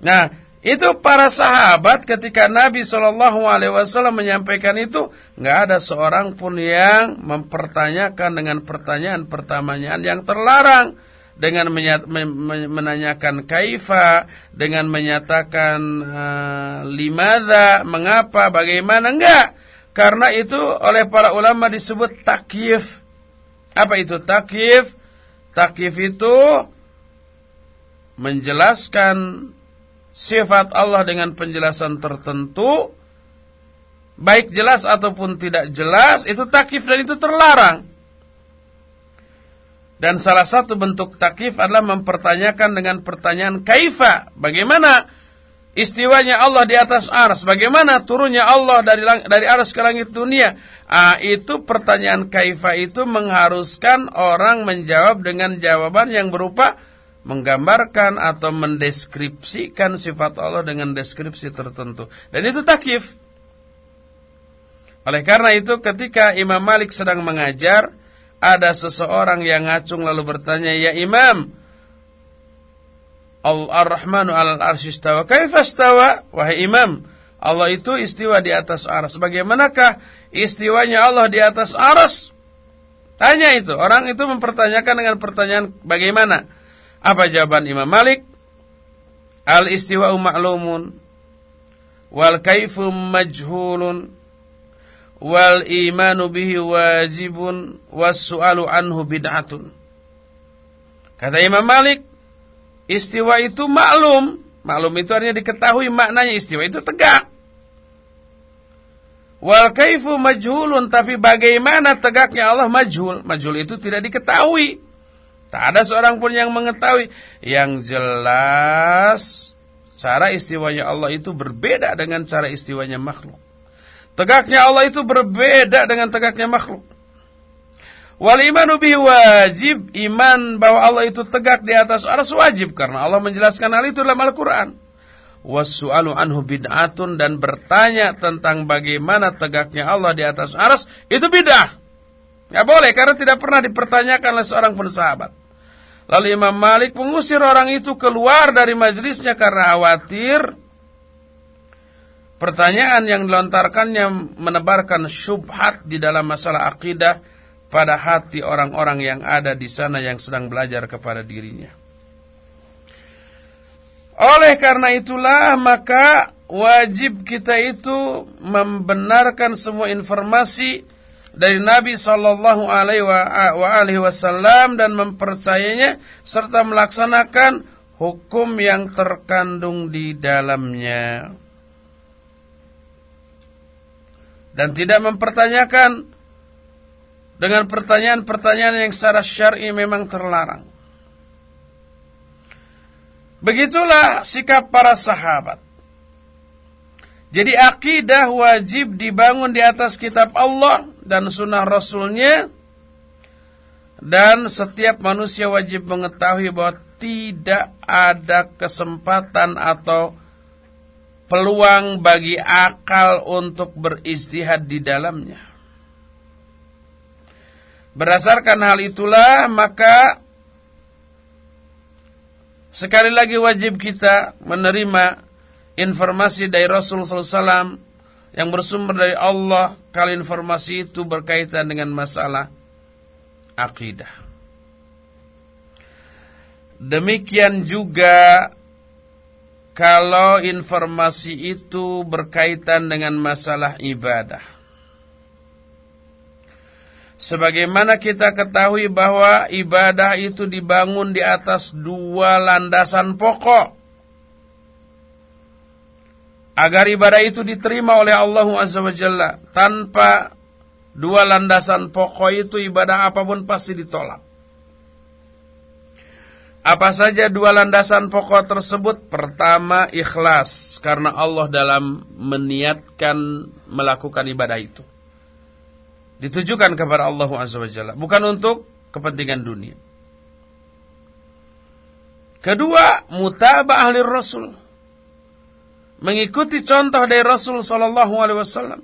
Nah, itu para sahabat ketika Nabi Shallallahu Alaihi Wasallam menyampaikan itu, nggak ada seorang pun yang mempertanyakan dengan pertanyaan-pertanyaan yang terlarang dengan menanyakan kaifa, dengan menyatakan uh, limada, mengapa, bagaimana, enggak. Karena itu oleh para ulama disebut takyif apa itu takif? Takif itu menjelaskan sifat Allah dengan penjelasan tertentu baik jelas ataupun tidak jelas itu takif dan itu terlarang. Dan salah satu bentuk takif adalah mempertanyakan dengan pertanyaan kaifa, bagaimana istiwanya Allah di atas aras, bagaimana turunnya Allah dari dari aras ke langit dunia. Ah, itu pertanyaan kaifa itu mengharuskan orang menjawab dengan jawaban yang berupa menggambarkan atau mendeskripsikan sifat Allah dengan deskripsi tertentu. Dan itu takif. Oleh karena itu ketika Imam Malik sedang mengajar, ada seseorang yang ngacung lalu bertanya, "Ya Imam, Al-Rahmanu al istawa. Kaifa istawa?" Wahai Imam, Allah itu istiwa di atas aras. Bagaimanakah istiwanya Allah di atas aras? Tanya itu. Orang itu mempertanyakan dengan pertanyaan bagaimana? Apa jawaban Imam Malik? Al-istiwa'u ma'lumun wal kaifu majhulun wal imanu bihi wajibun was su'alu anhu bid'atun. Kata Imam Malik, istiwa itu maklum. Maklum itu artinya diketahui maknanya istiwa itu tegak. Wal kaifu majhulun tapi bagaimana tegaknya Allah majhul? Majhul itu tidak diketahui. Tak ada seorang pun yang mengetahui. Yang jelas cara istiwanya Allah itu berbeda dengan cara istiwanya makhluk. Tegaknya Allah itu berbeda dengan tegaknya makhluk. Wal imanu bihi wajib. Iman bahwa Allah itu tegak di atas aras wajib. Karena Allah menjelaskan hal itu dalam Al-Quran. Wassu'alu anhu bid'atun. Dan bertanya tentang bagaimana tegaknya Allah di atas aras. Itu bid'ah. Tidak boleh karena tidak pernah dipertanyakan oleh seorang pun sahabat. Lalu Imam Malik mengusir orang itu keluar dari majelisnya karena khawatir Pertanyaan yang dilontarkannya menebarkan syubhat di dalam masalah akidah pada hati orang-orang yang ada di sana yang sedang belajar kepada dirinya. Oleh karena itulah maka wajib kita itu membenarkan semua informasi dari Nabi Shallallahu Alaihi Wasallam dan mempercayainya serta melaksanakan hukum yang terkandung di dalamnya dan tidak mempertanyakan dengan pertanyaan-pertanyaan yang secara syar'i memang terlarang. Begitulah sikap para sahabat. Jadi akidah wajib dibangun di atas kitab Allah dan sunnah Rasulnya. Dan setiap manusia wajib mengetahui bahwa tidak ada kesempatan atau peluang bagi akal untuk beristihad di dalamnya. Berdasarkan hal itulah maka sekali lagi wajib kita menerima informasi dari Rasulullah SAW yang bersumber dari Allah kalau informasi itu berkaitan dengan masalah akidah. Demikian juga kalau informasi itu berkaitan dengan masalah ibadah. Sebagaimana kita ketahui bahwa ibadah itu dibangun di atas dua landasan pokok. Agar ibadah itu diterima oleh Allah Azza. Tanpa dua landasan pokok itu ibadah apa pun pasti ditolak. Apa saja dua landasan pokok tersebut? Pertama, ikhlas. Karena Allah dalam meniatkan melakukan ibadah itu. Ditujukan kepada Allah Azza wa Jalla. Bukan untuk kepentingan dunia. Kedua, mutabah ahli Rasul. Mengikuti contoh dari Rasul Sallallahu Alaihi Wasallam.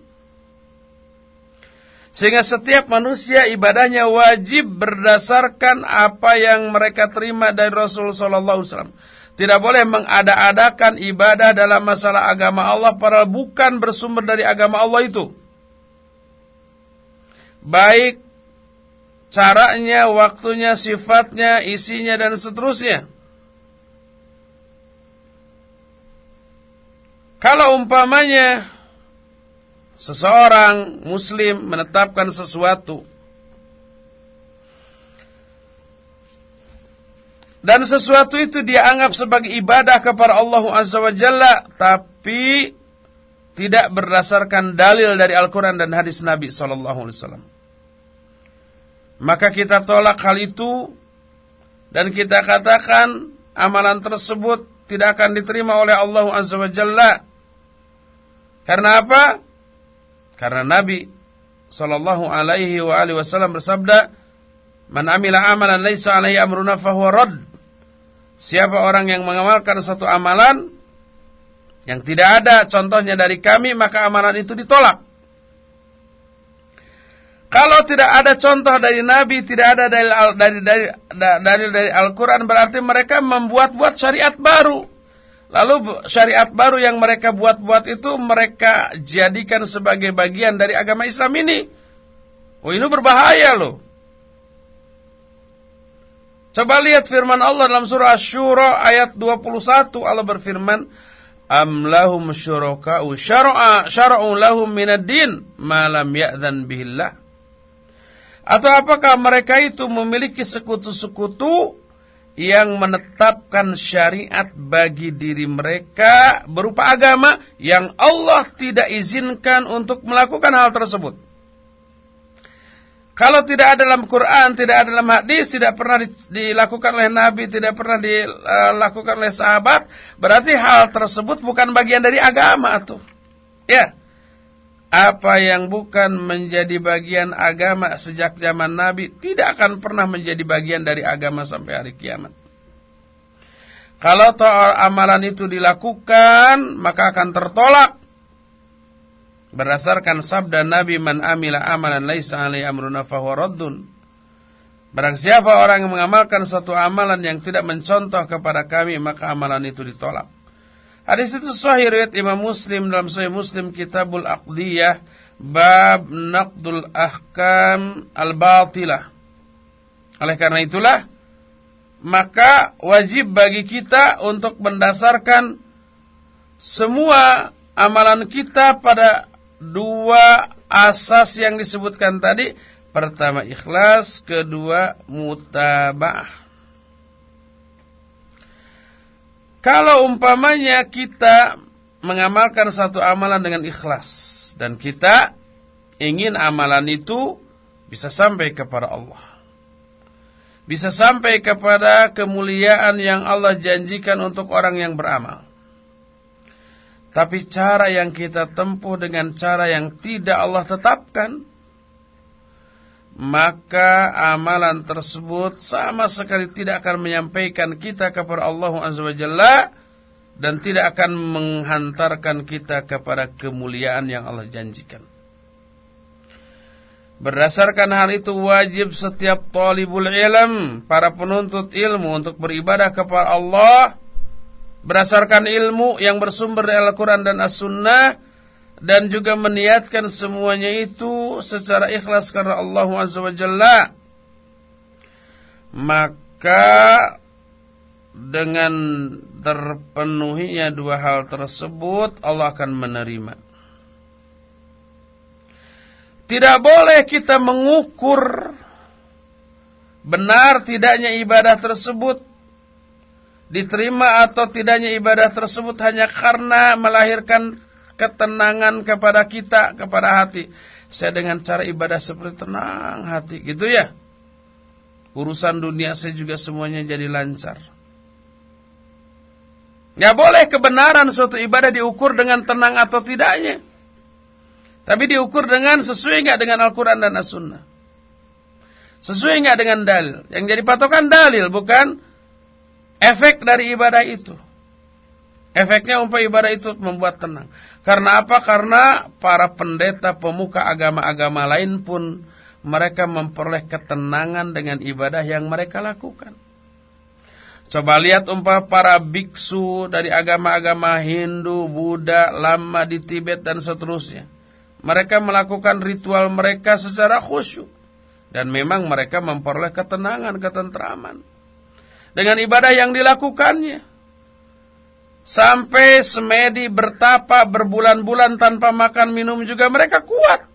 Sehingga setiap manusia ibadahnya wajib berdasarkan apa yang mereka terima dari Rasul sallallahu alaihi wasallam. Tidak boleh mengada-adakan ibadah dalam masalah agama Allah padahal bukan bersumber dari agama Allah itu. Baik caranya, waktunya, sifatnya, isinya dan seterusnya. Kalau umpamanya seseorang muslim menetapkan sesuatu dan sesuatu itu dia anggap sebagai ibadah kepada Allah Azza wa Jalla tapi tidak berdasarkan dalil dari Al-Qur'an dan hadis Nabi sallallahu alaihi wasallam. Maka kita tolak hal itu dan kita katakan amalan tersebut tidak akan diterima oleh Allah Azza wa Jalla. Karena apa? Karena Nabi sallallahu alaihi wa alihi wasallam bersabda, "Man amila amalan laisa alaihi amruna fahuwa radd." Siapa orang yang mengamalkan satu amalan yang tidak ada contohnya dari kami, maka amalan itu ditolak. Kalau tidak ada contoh dari Nabi, tidak ada dari dari dari dari, dari Al-Qur'an berarti mereka membuat-buat syariat baru. Lalu syariat baru yang mereka buat-buat itu mereka jadikan sebagai bagian dari agama Islam ini. Oh ini berbahaya loh. Coba lihat firman Allah dalam surah Asy-Syura ayat 21 Allah berfirman Am lahum syuraka'u syara'u lahum minad din ma lam ya'dzan bihillah Atau apakah mereka itu memiliki sekutu-sekutu yang menetapkan syariat bagi diri mereka berupa agama yang Allah tidak izinkan untuk melakukan hal tersebut kalau tidak ada dalam Quran, tidak ada dalam hadis, tidak pernah dilakukan oleh Nabi, tidak pernah dilakukan oleh sahabat, berarti hal tersebut bukan bagian dari agama tuh. Ya. Apa yang bukan menjadi bagian agama sejak zaman Nabi tidak akan pernah menjadi bagian dari agama sampai hari kiamat. Kalau amalan itu dilakukan, maka akan tertolak berdasarkan sabda Nabi man amila amalan laisa alaihi amruna fahuwa raddun. Barang siapa orang yang mengamalkan satu amalan yang tidak mencontoh kepada kami maka amalan itu ditolak. Hadis itu sahih riwayat Imam Muslim dalam Sahih Muslim Kitabul Aqdiyah bab naqdul ahkam al-batilah. Oleh karena itulah maka wajib bagi kita untuk mendasarkan semua amalan kita pada dua asas yang disebutkan tadi. Pertama ikhlas, kedua mutabah. Kalau umpamanya kita mengamalkan satu amalan dengan ikhlas dan kita ingin amalan itu bisa sampai kepada Allah. Bisa sampai kepada kemuliaan yang Allah janjikan untuk orang yang beramal. Tapi cara yang kita tempuh dengan cara yang tidak Allah tetapkan Maka amalan tersebut sama sekali tidak akan menyampaikan kita kepada Allah Azza wa Jalla Dan tidak akan menghantarkan kita kepada kemuliaan yang Allah janjikan. Berdasarkan hal itu wajib setiap talibul ilm Para penuntut ilmu untuk beribadah kepada Allah. Berdasarkan ilmu yang bersumber dari Al-Quran dan As-Sunnah dan juga meniatkan semuanya itu secara ikhlas karena Allah Azza wa Jalla. Maka dengan terpenuhinya dua hal tersebut Allah akan menerima. Tidak boleh kita mengukur benar tidaknya ibadah tersebut diterima atau tidaknya ibadah tersebut hanya karena melahirkan ketenangan kepada kita, kepada hati. Saya dengan cara ibadah seperti tenang hati, gitu ya. Urusan dunia saya juga semuanya jadi lancar. Gak boleh kebenaran suatu ibadah diukur dengan tenang atau tidaknya. Tapi diukur dengan sesuai nggak dengan Al-Quran dan As-Sunnah. Sesuai nggak dengan dalil. Yang jadi patokan dalil, bukan efek dari ibadah itu. Efeknya umpah ibadah itu membuat tenang. Karena apa? Karena para pendeta pemuka agama-agama lain pun mereka memperoleh ketenangan dengan ibadah yang mereka lakukan. Coba lihat umpah para biksu dari agama-agama Hindu, Buddha, Lama di Tibet dan seterusnya. Mereka melakukan ritual mereka secara khusyuk. Dan memang mereka memperoleh ketenangan, ketentraman dengan ibadah yang dilakukannya. Sampai semedi bertapa berbulan-bulan tanpa makan minum juga mereka kuat.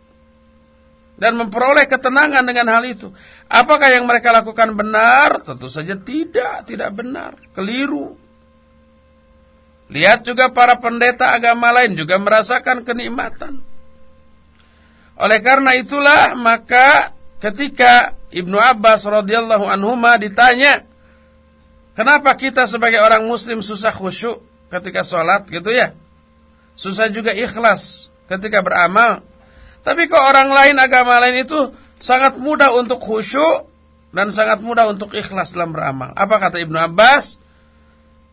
dan memperoleh ketenangan dengan hal itu. Apakah yang mereka lakukan benar? Tentu saja tidak, tidak benar, keliru. Lihat juga para pendeta agama lain juga merasakan kenikmatan. Oleh karena itulah maka ketika Ibnu Abbas radhiyallahu anhu ditanya, "Kenapa kita sebagai orang muslim susah khusyuk ketika sholat gitu ya? Susah juga ikhlas ketika beramal?" Tapi kok orang lain agama lain itu sangat mudah untuk khusyuk dan sangat mudah untuk ikhlas dalam beramal. Apa kata Ibnu Abbas?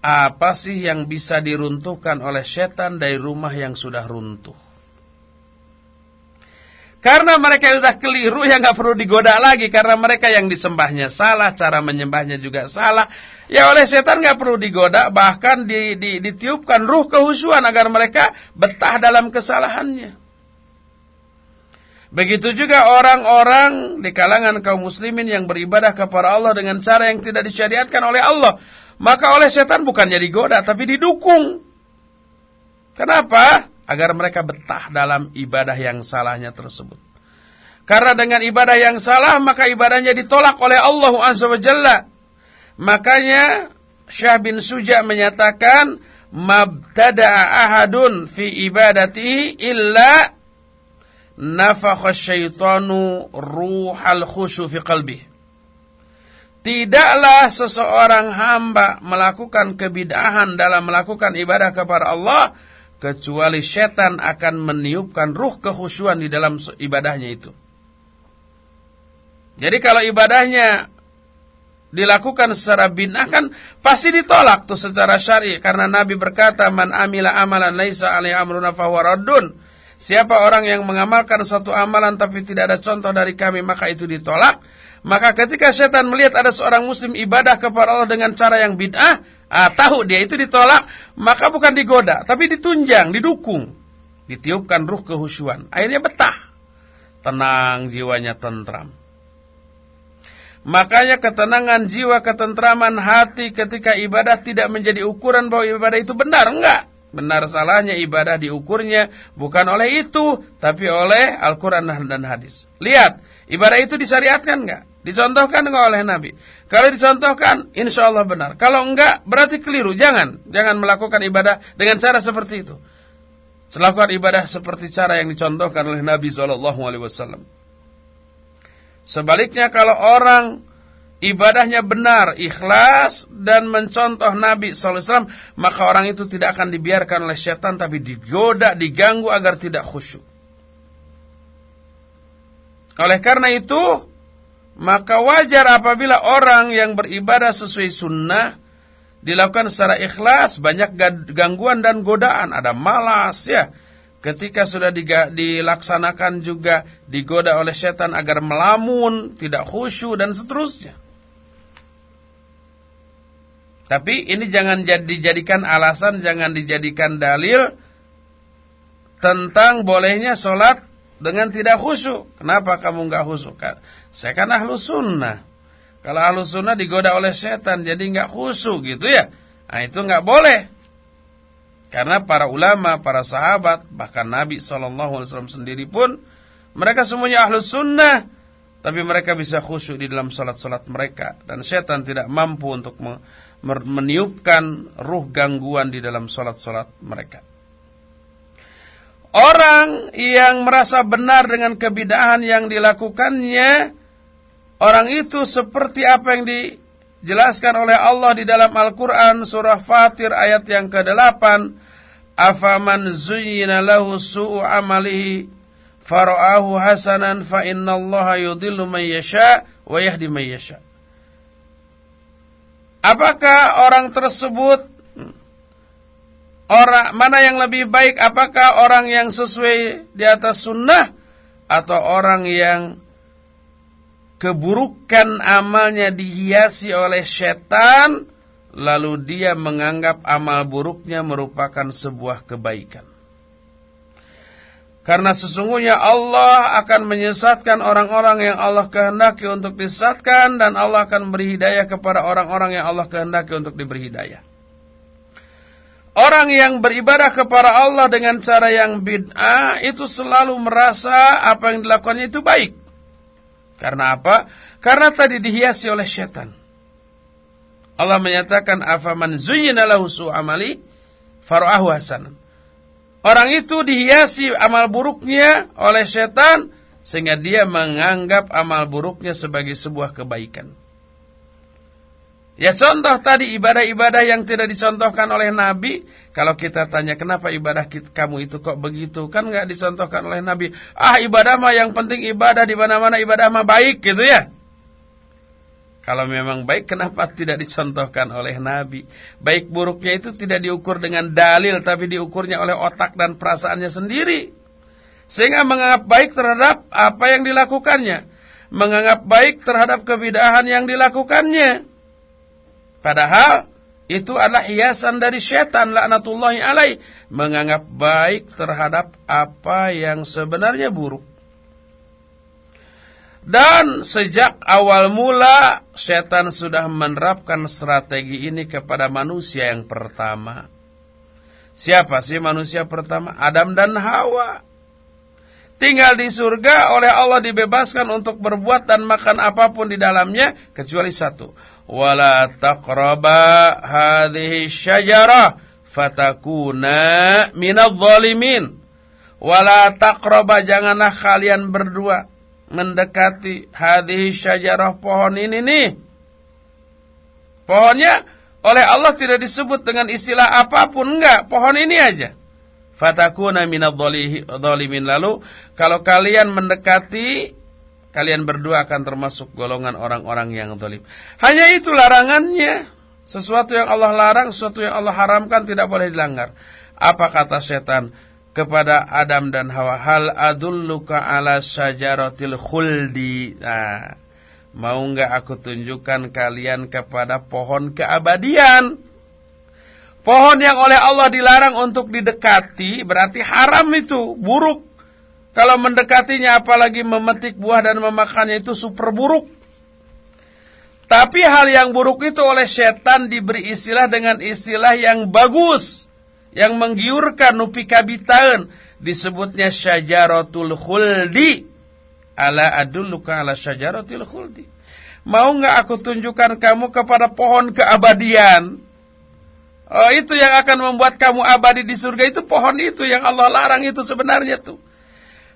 Apa sih yang bisa diruntuhkan oleh setan dari rumah yang sudah runtuh? Karena mereka sudah keliru ya nggak perlu digoda lagi karena mereka yang disembahnya salah, cara menyembahnya juga salah. Ya oleh setan nggak perlu digoda, bahkan di, di, ditiupkan ruh kehusuan agar mereka betah dalam kesalahannya. Begitu juga orang-orang di kalangan kaum muslimin yang beribadah kepada Allah dengan cara yang tidak disyariatkan oleh Allah. Maka oleh setan bukan jadi goda, tapi didukung. Kenapa? Agar mereka betah dalam ibadah yang salahnya tersebut. Karena dengan ibadah yang salah, maka ibadahnya ditolak oleh Allah Azza. Makanya Syah bin Suja menyatakan, Mabtada'a ahadun fi ibadatihi illa nafakha syaitanu ruhal khusyu fi qalbi. Tidaklah seseorang hamba melakukan kebid'ahan dalam melakukan ibadah kepada Allah kecuali setan akan meniupkan ruh kekhusyuan di dalam ibadahnya itu. Jadi kalau ibadahnya dilakukan secara bid'ah kan pasti ditolak tuh secara syar'i karena Nabi berkata man amila amalan laisa alaihi amruna fahuwa. Siapa orang yang mengamalkan satu amalan tapi tidak ada contoh dari kami maka itu ditolak. Maka ketika setan melihat ada seorang muslim ibadah kepada Allah dengan cara yang bid'ah, ah, tahu dia itu ditolak, maka bukan digoda, tapi ditunjang, didukung. Ditiupkan ruh kehusuan. Akhirnya betah. Tenang, jiwanya tentram. Makanya ketenangan jiwa, ketentraman hati ketika ibadah tidak menjadi ukuran bahwa ibadah itu benar. Enggak. Benar salahnya ibadah diukurnya bukan oleh itu, tapi oleh Al-Quran dan hadis. Lihat, ibadah itu disyariatkan enggak? Dicontohkan enggak oleh Nabi? Kalau dicontohkan, insya Allah benar. Kalau enggak, berarti keliru. Jangan, jangan melakukan ibadah dengan cara seperti itu. Melakukan ibadah seperti cara yang dicontohkan oleh Nabi SAW. Sebaliknya kalau orang ibadahnya benar, ikhlas dan mencontoh Nabi SAW, maka orang itu tidak akan dibiarkan oleh syaitan tapi digoda, diganggu agar tidak khusyuk. Oleh karena itu, maka wajar apabila orang yang beribadah sesuai sunnah dilakukan secara ikhlas, banyak gangguan dan godaan, ada malas ya. Ketika sudah dilaksanakan juga digoda oleh setan agar melamun, tidak khusyuk dan seterusnya. Tapi ini jangan dijadikan alasan, jangan dijadikan dalil tentang bolehnya sholat dengan tidak khusyuk. Kenapa kamu nggak khusyuk? Saya kan ahlu sunnah. Kalau ahlu sunnah digoda oleh setan, jadi nggak khusyuk gitu ya. Nah itu nggak boleh. Karena para ulama, para sahabat, bahkan Nabi SAW sendiri pun, mereka semuanya ahlu sunnah. Tapi mereka bisa khusyuk di dalam salat-salat mereka. Dan setan tidak mampu untuk meniupkan ruh gangguan di dalam solat-solat mereka. Orang yang merasa benar dengan kebidahan yang dilakukannya, orang itu seperti apa yang dijelaskan oleh Allah di dalam Al-Quran surah Fatir ayat yang ke-8. Afaman zuyyina lahu su'u amalihi fara'ahu hasanan fa innallaha yudhillu man yasha wa yahdi man yasha. Apakah orang tersebut orang mana yang lebih baik? Apakah orang yang sesuai di atas sunnah atau orang yang keburukan amalnya dihiasi oleh setan lalu dia menganggap amal buruknya merupakan sebuah kebaikan? Karena sesungguhnya Allah akan menyesatkan orang-orang yang Allah kehendaki untuk disesatkan dan Allah akan beri hidayah kepada orang-orang yang Allah kehendaki untuk diberi hidayah. Orang yang beribadah kepada Allah dengan cara yang bid'ah itu selalu merasa apa yang dilakukannya itu baik. Karena apa? Karena tadi dihiasi oleh setan. Allah menyatakan afaman zuyyina lahu su'amali fara'ahu hasanan. Orang itu dihiasi amal buruknya oleh setan sehingga dia menganggap amal buruknya sebagai sebuah kebaikan. Ya contoh tadi ibadah-ibadah yang tidak dicontohkan oleh Nabi. Kalau kita tanya kenapa ibadah kamu itu kok begitu. Kan nggak dicontohkan oleh Nabi. Ah ibadah mah yang penting ibadah di mana-mana ibadah mah baik gitu ya. Kalau memang baik kenapa tidak dicontohkan oleh Nabi. Baik buruknya itu tidak diukur dengan dalil. Tapi diukurnya oleh otak dan perasaannya sendiri. Sehingga menganggap baik terhadap apa yang dilakukannya. Menganggap baik terhadap kebidahan yang dilakukannya. Padahal itu adalah hiasan dari setan laknatullahi alaih menganggap baik terhadap apa yang sebenarnya buruk. Dan sejak awal mula setan sudah menerapkan strategi ini kepada manusia yang pertama. Siapa sih manusia pertama? Adam dan Hawa. Tinggal di surga oleh Allah dibebaskan untuk berbuat dan makan apa pun di dalamnya kecuali satu wala taqraba hadhihi syajarah fatakuna minadh dhalimin wala taqraba janganlah kalian berdua mendekati hadhihi syajarah pohon ini nih. Pohonnya oleh Allah tidak disebut dengan istilah apa pun enggak. Pohon ini aja. Fatakuna minadh dhalimin lalu kalau kalian mendekati kalian berdua akan termasuk golongan orang-orang yang zalim. Hanya itu larangannya. Sesuatu yang Allah larang, sesuatu yang Allah haramkan tidak boleh dilanggar. Apa kata setan kepada Adam dan Hawa? Hal adulluka ala syajaratil khuldi. Nah, mau enggak aku tunjukkan kalian kepada pohon keabadian? Pohon yang oleh Allah dilarang untuk didekati berarti haram itu, buruk. Kalau mendekatinya apalagi memetik buah dan memakannya itu super buruk. Tapi hal yang buruk itu oleh setan diberi istilah dengan istilah yang bagus. Yang menggiurkan nupi kabitaan. Disebutnya syajaratul khuldi. Ala adulluka ala syajaratul khuldi. Mau nggak aku tunjukkan kamu kepada pohon keabadian? Oh, itu yang akan membuat kamu abadi di surga itu pohon itu yang Allah larang itu sebenarnya tuh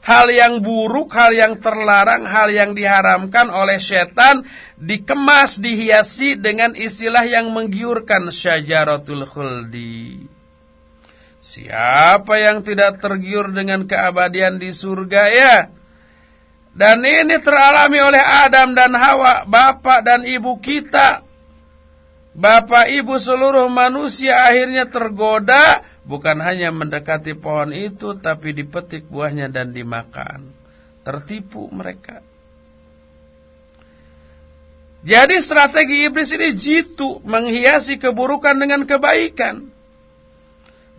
hal yang buruk, hal yang terlarang, hal yang diharamkan oleh setan dikemas, dihiasi dengan istilah yang menggiurkan syajaratul khuldi. Siapa yang tidak tergiur dengan keabadian di surga ya? Dan ini teralami oleh Adam dan Hawa, bapak dan ibu kita. Bapak ibu seluruh manusia akhirnya tergoda bukan hanya mendekati pohon itu tapi dipetik buahnya dan dimakan. Tertipu mereka. Jadi strategi iblis ini jitu menghiasi keburukan dengan kebaikan.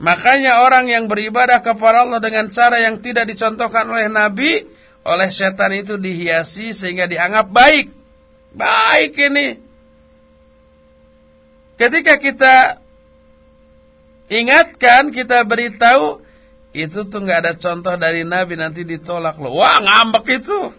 Makanya orang yang beribadah kepada Allah dengan cara yang tidak dicontohkan oleh Nabi, oleh setan itu dihiasi sehingga dianggap baik. Baik ini. Ketika kita Ingatkan kita beritahu itu tuh nggak ada contoh dari Nabi nanti ditolak loh. Wah ngambek itu.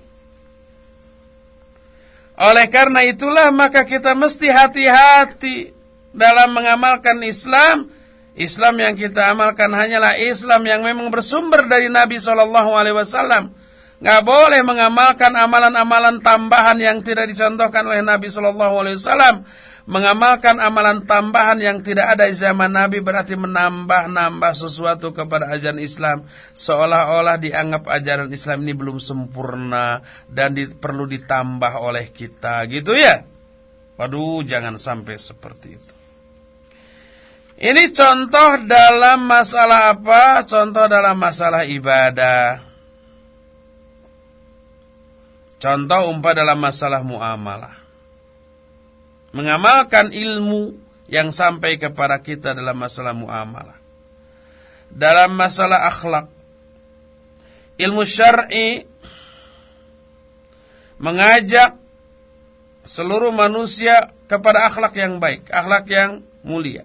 Oleh karena itulah maka kita mesti hati-hati dalam mengamalkan Islam. Islam yang kita amalkan hanyalah Islam yang memang bersumber dari Nabi Shallallahu Alaihi Wasallam. Nggak boleh mengamalkan amalan-amalan tambahan yang tidak dicontohkan oleh Nabi Shallallahu Alaihi Wasallam mengamalkan amalan tambahan yang tidak ada di zaman Nabi berarti menambah-nambah sesuatu kepada ajaran Islam seolah-olah dianggap ajaran Islam ini belum sempurna dan di, perlu ditambah oleh kita gitu ya. Waduh jangan sampai seperti itu. Ini contoh dalam masalah apa? Contoh dalam masalah ibadah. Contoh umpah dalam masalah muamalah mengamalkan ilmu yang sampai kepada kita dalam masalah muamalah. Dalam masalah akhlak. Ilmu syar'i mengajak seluruh manusia kepada akhlak yang baik, akhlak yang mulia.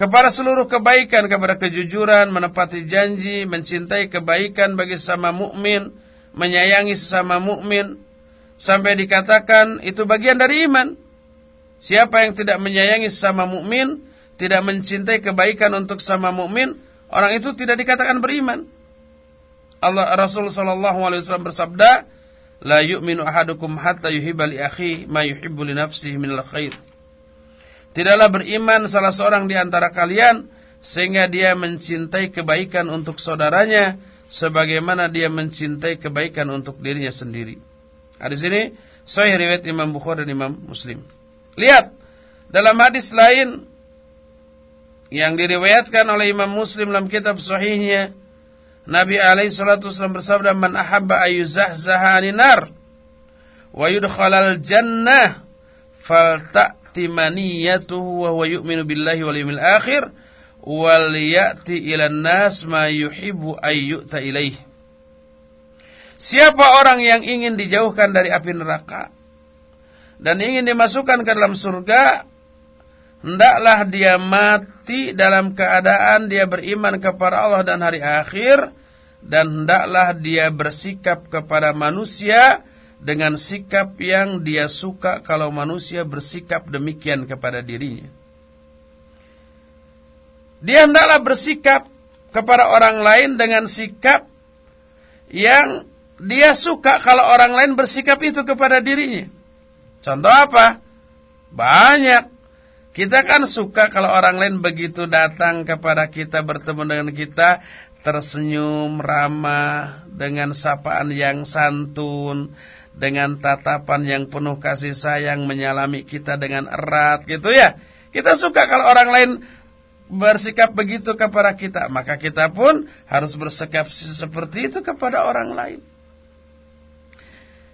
kepada seluruh kebaikan, kepada kejujuran, menepati janji, mencintai kebaikan bagi sesama mukmin, menyayangi sesama mukmin, sampai dikatakan itu bagian dari iman. Siapa yang tidak menyayangi sesama mukmin, tidak mencintai kebaikan untuk sesama mukmin, orang itu tidak dikatakan beriman. Allah Rasul sallallahu alaihi wasallam bersabda, "La yu'minu ahadukum hatta yuhibba li akhihi ma yuhibbu li nafsihi khair." Tidaklah beriman salah seorang di antara kalian sehingga dia mencintai kebaikan untuk saudaranya sebagaimana dia mencintai kebaikan untuk dirinya sendiri. Hadis ini sahih riwayat Imam Bukhari dan Imam Muslim. Lihat dalam hadis lain yang diriwayatkan oleh Imam Muslim dalam kitab sahihnya Nabi alaihi salatu wasallam bersabda man ahabba ayyuzahzaha nar wa yudkhalal jannah falta timaniyatuhu wa huwa yu'minu billahi wal yawmil akhir wal ya'ti ila nas ma yuhibbu ayyuta ilaih. Siapa orang yang ingin dijauhkan dari api neraka dan ingin dimasukkan ke dalam surga, hendaklah dia mati dalam keadaan dia beriman kepada Allah dan hari akhir dan hendaklah dia bersikap kepada manusia dengan sikap yang dia suka kalau manusia bersikap demikian kepada dirinya. Dia hendaklah bersikap kepada orang lain dengan sikap yang dia suka kalau orang lain bersikap itu kepada dirinya. Contoh apa? Banyak. Kita kan suka kalau orang lain begitu datang kepada kita bertemu dengan kita tersenyum ramah dengan sapaan yang santun dengan tatapan yang penuh kasih sayang menyalami kita dengan erat gitu ya. Kita suka kalau orang lain bersikap begitu kepada kita, maka kita pun harus bersikap seperti itu kepada orang lain.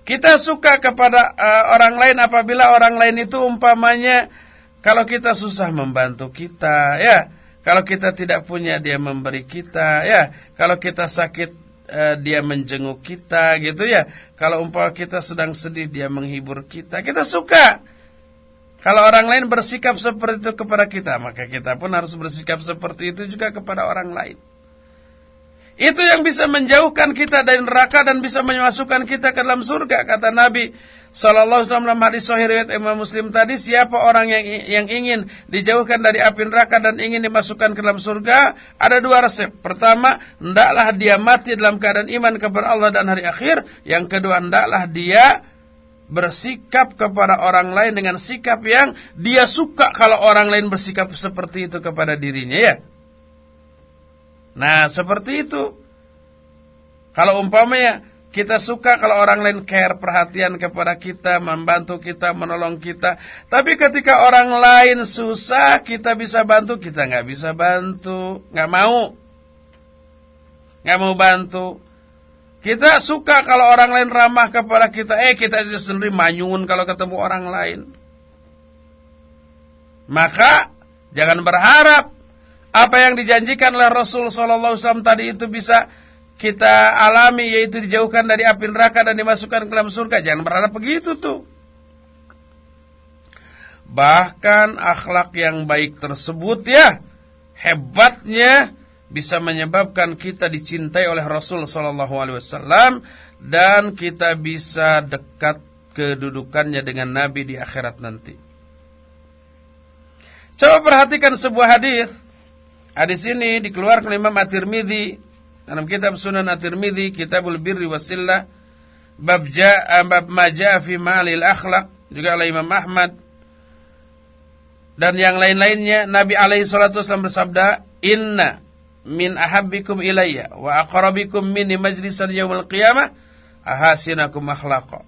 Kita suka kepada uh, orang lain apabila orang lain itu umpamanya kalau kita susah membantu kita, ya. Kalau kita tidak punya dia memberi kita, ya. Kalau kita sakit uh, dia menjenguk kita gitu ya. Kalau umpama kita sedang sedih dia menghibur kita. Kita suka. Kalau orang lain bersikap seperti itu kepada kita, maka kita pun harus bersikap seperti itu juga kepada orang lain. Itu yang bisa menjauhkan kita dari neraka dan bisa memasukkan kita ke dalam surga kata Nabi Sallallahu alaihi wasallam hadis sahih riwayat Imam Muslim tadi siapa orang yang yang ingin dijauhkan dari api neraka dan ingin dimasukkan ke dalam surga ada dua resep. Pertama, hendaklah dia mati dalam keadaan iman kepada Allah dan hari akhir. Yang kedua, hendaklah dia bersikap kepada orang lain dengan sikap yang dia suka kalau orang lain bersikap seperti itu kepada dirinya ya. Nah, seperti itu. Kalau umpamanya kita suka kalau orang lain care, perhatian kepada kita, membantu kita, menolong kita. Tapi ketika orang lain susah, kita bisa bantu, kita nggak bisa bantu, nggak mau, nggak mau bantu. Kita suka kalau orang lain ramah kepada kita, eh kita sendiri manyun kalau ketemu orang lain. Maka jangan berharap apa yang dijanjikan oleh Rasul Sallallahu Alaihi tadi itu bisa kita alami yaitu dijauhkan dari api neraka dan dimasukkan ke dalam surga. Jangan berharap begitu tuh. Bahkan akhlak yang baik tersebut ya hebatnya bisa menyebabkan kita dicintai oleh Rasul sallallahu alaihi wasallam dan kita bisa dekat kedudukannya dengan nabi di akhirat nanti. Coba perhatikan sebuah hadis. Hadis ini dikeluarkan Imam At-Tirmizi dalam kitab Sunan At-Tirmidzi, Kitabul Birri Wasillah, bab ja'a bab ma ja'a fi ma'lil akhlaq, juga oleh Imam Ahmad dan yang lain-lainnya Nabi alaihi salatu wasallam bersabda, "Inna min ahabbikum ilayya wa aqrabikum minni majlisan yaumil qiyamah ahasinakum akhlaqa."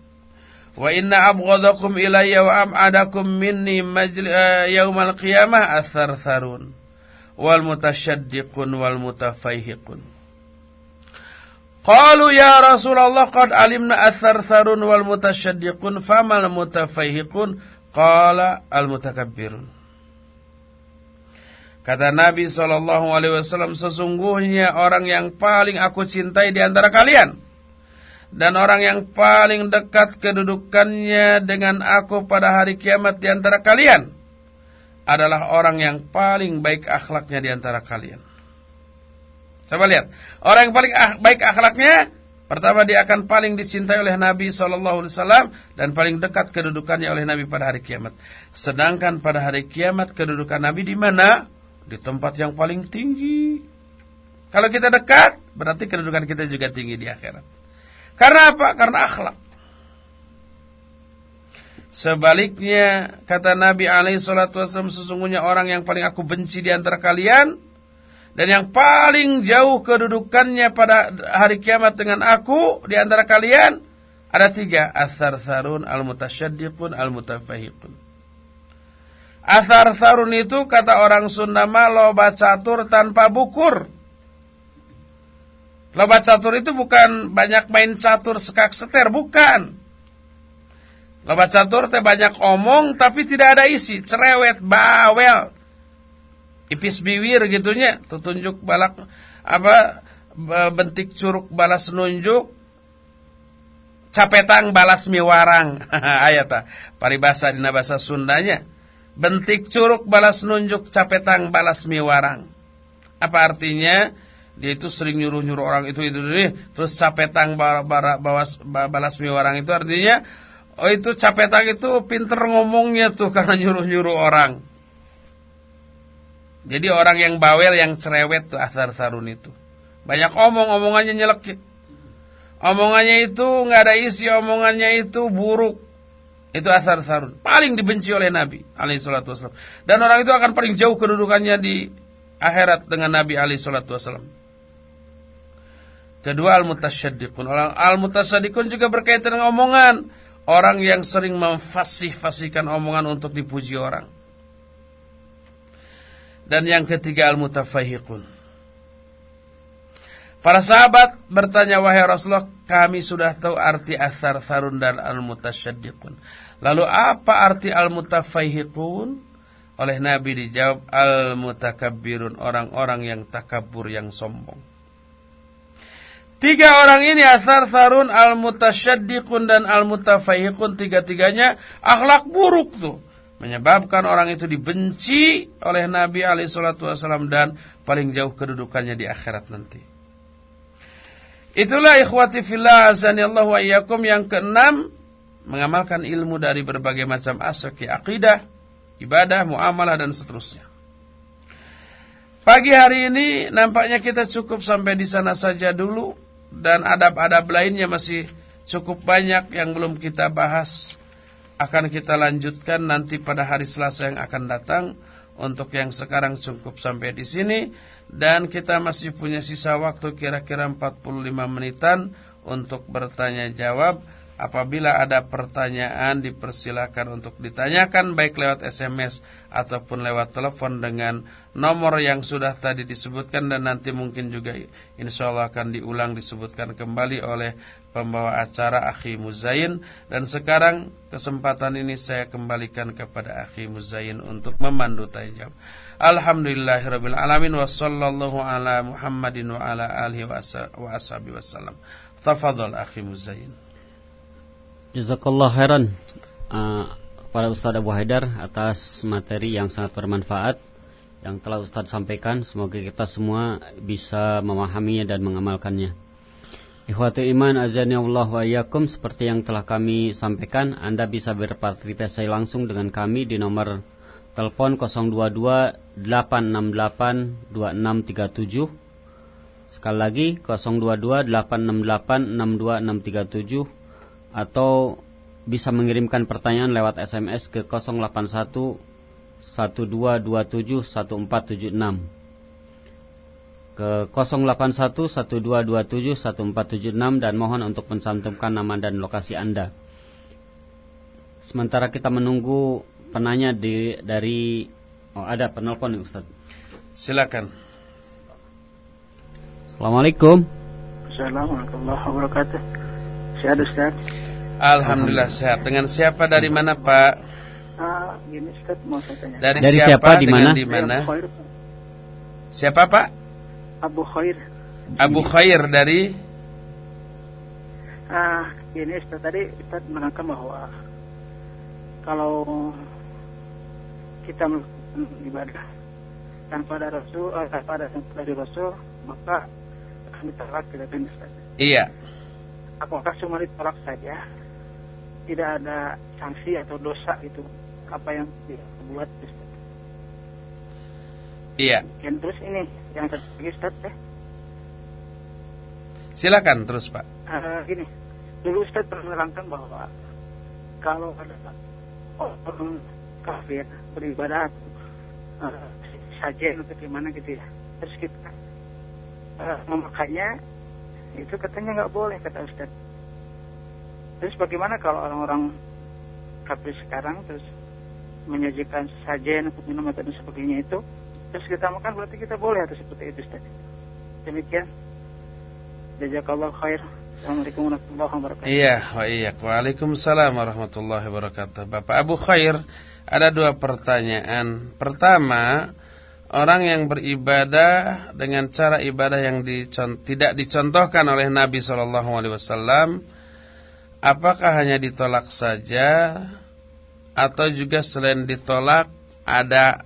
Wa inna abghadakum ilayya wa am'adakum minni majli, uh, yaumal qiyamah athartharun wal mutasyaddiqun wal mutafaihiqun. Qalu ya Rasulullah qad alimna athar-tharun wal mutasyaddiqun famal mutafaihiqun qala al mutakabbirun. Kata Nabi sallallahu alaihi wasallam sesungguhnya orang yang paling aku cintai di antara kalian dan orang yang paling dekat kedudukannya dengan aku pada hari kiamat di antara kalian adalah orang yang paling baik akhlaknya di antara kalian. Coba lihat, orang yang paling ah, baik akhlaknya Pertama dia akan paling dicintai oleh Nabi SAW dan paling dekat kedudukannya oleh Nabi pada hari kiamat. Sedangkan pada hari kiamat kedudukan Nabi di mana? Di tempat yang paling tinggi. Kalau kita dekat, berarti kedudukan kita juga tinggi di akhirat. Karena apa? Karena akhlak. Sebaliknya kata Nabi alaihi wasallam sesungguhnya orang yang paling aku benci di antara kalian dan yang paling jauh kedudukannya pada hari kiamat dengan aku di antara kalian ada tiga asar sarun al mutasyaddiqun al mutafahiqun. Asar sarun itu kata orang Sunda mah loba catur tanpa bukur. Loba catur itu bukan banyak main catur sekak seter, bukan. Loba catur teh banyak omong tapi tidak ada isi, cerewet, bawel. Ipis biwir gitunya, tunjuk balak apa bentik curug balas nunjuk. Capetang balas miwarang. Ayat paribasa dina bahasa Sundanya. Bentik curug balas nunjuk capetang balas miwarang. Apa artinya? Dia itu sering nyuruh-nyuruh orang itu itu, itu terus capetang balas, balas miwarang itu artinya Oh itu capetang itu pinter ngomongnya tuh karena nyuruh-nyuruh orang. Jadi orang yang bawel yang cerewet tuh asar sarun itu. Banyak omong, omongannya nyelekit. Omongannya itu nggak ada isi, omongannya itu buruk. Itu asar sarun. Paling dibenci oleh Nabi alaihi salatu wasallam. Dan orang itu akan paling jauh kedudukannya di akhirat dengan Nabi alaihi salatu wasallam. Kedua al-mutasyaddiqun. Orang al-mutasyaddiqun juga berkaitan dengan omongan. Orang yang sering memfasih-fasihkan omongan untuk dipuji orang. Dan yang ketiga al-mutafahiqun. Para sahabat bertanya wahai Rasulullah, kami sudah tahu arti asar sarun dan al-mutasyaddiqun. Lalu apa arti al-mutafahiqun? Oleh Nabi dijawab al-mutakabbirun, orang-orang yang takabur yang sombong. Tiga orang ini asar sarun al-mutasyaddiqun dan al-mutafahiqun tiga-tiganya akhlak buruk tuh. Menyebabkan orang itu dibenci oleh Nabi SAW dan paling jauh kedudukannya di akhirat nanti. Itulah ikhwati fillah azanillahu wa yang keenam mengamalkan ilmu dari berbagai macam aspek akidah, ibadah, muamalah dan seterusnya. Pagi hari ini nampaknya kita cukup sampai di sana saja dulu dan adab-adab lainnya masih cukup banyak yang belum kita bahas. Akan kita lanjutkan nanti pada hari Selasa yang akan datang. Untuk yang sekarang cukup sampai di sini dan kita masih punya sisa waktu kira-kira 45 menitan untuk bertanya jawab. Apabila ada pertanyaan dipersilakan untuk ditanyakan baik lewat SMS ataupun lewat telepon dengan nomor yang sudah tadi disebutkan dan nanti mungkin juga insya Allah akan diulang disebutkan kembali oleh pembawa acara Akhi Muzain dan sekarang kesempatan ini saya kembalikan kepada Akhi Muzain untuk memandu jawab. Alhamdulillahirabbil alamin wa sallallahu ala Muhammadin wa ala alihi wa ashabihi wasallam. Tafadhal Akhi Muzain. Jazakallah khairan uh, kepada Ustaz Abu Haidar atas materi yang sangat bermanfaat yang telah Ustaz sampaikan. Semoga kita semua bisa memahaminya dan mengamalkannya. Ikhwatu iman azani Allah wa iyyakum seperti yang telah kami sampaikan, Anda bisa berpartisipasi langsung dengan kami di nomor telepon 022 868 2637. Sekali lagi 022 868 62637 atau bisa mengirimkan pertanyaan lewat SMS ke 081 1227 1476 ke 081 1227 1476 dan mohon untuk mencantumkan nama dan lokasi Anda. Sementara kita menunggu penanya di, dari oh ada penelpon nih Ustaz. Silakan. Assalamualaikum. Assalamualaikum warahmatullahi wabarakatuh. Sehat Ustaz? Alhamdulillah sehat. Dengan siapa dari mana Pak? Ah, gini Ustaz mau saya tanya. Dari, Dari siapa, siapa, di mana? Di. Siapa Pak? Abu Khair. Abu Khair dari Ah, gini Ustaz tadi Ustaz menerangkan bahwa kalau kita ibadah tanpa ada Rasul, eh, tanpa ada Rasul, maka akan ditolak tidak benar Ustaz. Iya. Apakah cuma ditolak saja? Tidak ada sanksi atau dosa itu apa yang dibuat Ustaz? Iya. Dan terus ini yang satu lagi Ustaz ya. Silakan terus Pak. Eh, gini, dulu Ustaz pernah menerangkan bahwa kalau ada orang kafir beribadah uh, saja atau gimana gitu ya, terus kita uh, memakainya, itu katanya nggak boleh kata Ustaz. Terus bagaimana kalau orang-orang kafir sekarang terus menyajikan sajian untuk minum atau dan sebagainya itu, terus kita makan berarti kita boleh atau seperti itu Ustaz. Demikian. Jazakallah khair. Assalamualaikum warahmatullahi wabarakatuh. Iya, wa iya. Waalaikumsalam warahmatullahi wabarakatuh. Bapak Abu Khair, ada dua pertanyaan. Pertama, orang yang beribadah dengan cara ibadah yang dicont tidak dicontohkan oleh Nabi Shallallahu alaihi wasallam, apakah hanya ditolak saja atau juga selain ditolak ada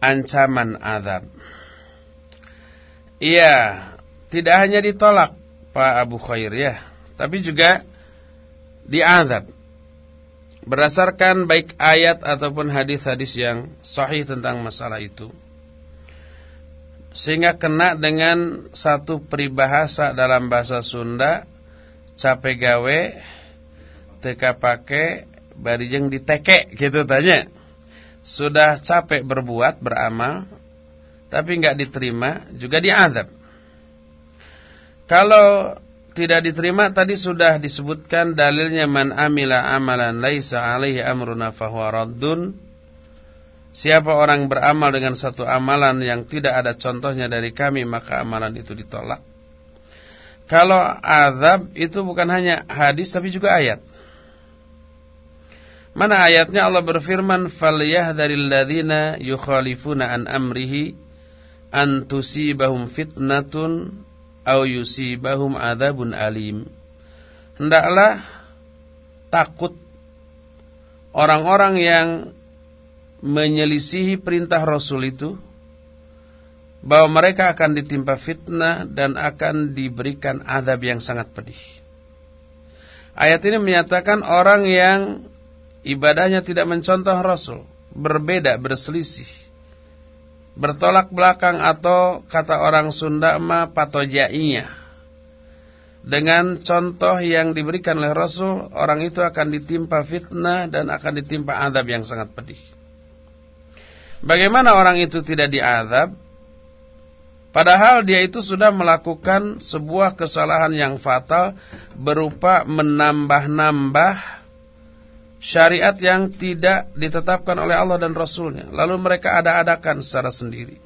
ancaman azab? Iya, tidak hanya ditolak Pak Abu Khair ya, tapi juga diazab. Berdasarkan baik ayat ataupun hadis-hadis yang sahih tentang masalah itu. Sehingga kena dengan satu peribahasa dalam bahasa Sunda, capek gawe, teka pake, barijeng diteke, gitu tanya. Sudah capek berbuat, beramal, tapi nggak diterima, juga diazab. Kalau tidak diterima tadi sudah disebutkan dalilnya man amila amalan laisa alaihi amruna fahuwa raddun. Siapa orang beramal dengan satu amalan yang tidak ada contohnya dari kami maka amalan itu ditolak. Kalau azab itu bukan hanya hadis tapi juga ayat. Mana ayatnya Allah berfirman falyahdharil ladzina yukhalifuna an amrihi an tusibahum fitnatun au yusibahum adzabun alim. Hendaklah takut orang-orang yang menyelisihi perintah Rasul itu bahwa mereka akan ditimpa fitnah dan akan diberikan azab yang sangat pedih. Ayat ini menyatakan orang yang ibadahnya tidak mencontoh Rasul, berbeda, berselisih bertolak belakang atau kata orang Sunda mah patojainya. Dengan contoh yang diberikan oleh Rasul, orang itu akan ditimpa fitnah dan akan ditimpa azab yang sangat pedih. Bagaimana orang itu tidak diazab? Padahal dia itu sudah melakukan sebuah kesalahan yang fatal berupa menambah-nambah syariat yang tidak ditetapkan oleh Allah dan Rasulnya. Lalu mereka ada-adakan secara sendiri.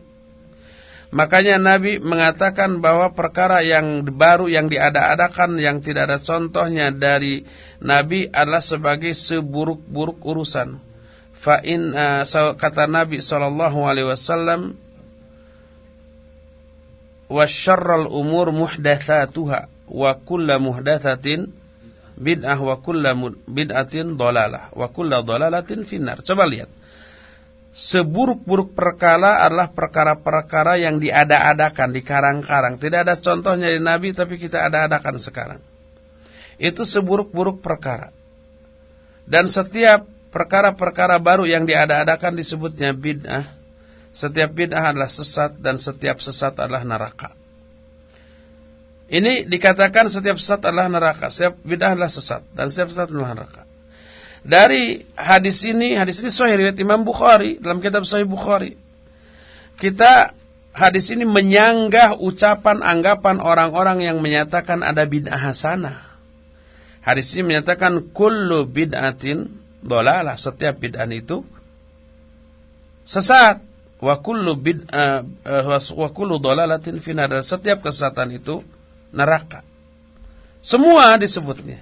Makanya Nabi mengatakan bahwa perkara yang baru yang diada-adakan yang tidak ada contohnya dari Nabi adalah sebagai seburuk-buruk urusan. Fa in uh, kata Nabi sallallahu alaihi wasallam wasyarrul umur muhdatsatuha wa kullu muhdatsatin bid'ah wa kullu bid'atin dolalah wa kullu dolalatin finnar. Coba lihat. Seburuk-buruk perkara adalah perkara-perkara yang diada-adakan, dikarang-karang. Tidak ada contohnya di Nabi tapi kita ada-adakan sekarang. Itu seburuk-buruk perkara. Dan setiap perkara-perkara baru yang diada-adakan disebutnya bid'ah. Setiap bid'ah adalah sesat dan setiap sesat adalah neraka. Ini dikatakan setiap sesat adalah neraka, setiap bid'ah adalah sesat dan setiap sesat adalah neraka. Dari hadis ini, hadis ini sahih riwayat Imam Bukhari dalam kitab Sahih Bukhari. Kita hadis ini menyanggah ucapan anggapan orang-orang yang menyatakan ada bid'ah hasanah. Hadis ini menyatakan kullu bid'atin dolalah, setiap bid'ah itu sesat. Wa kullu bid'ah wa kullu. Setiap kesesatan itu neraka. Semua disebutnya.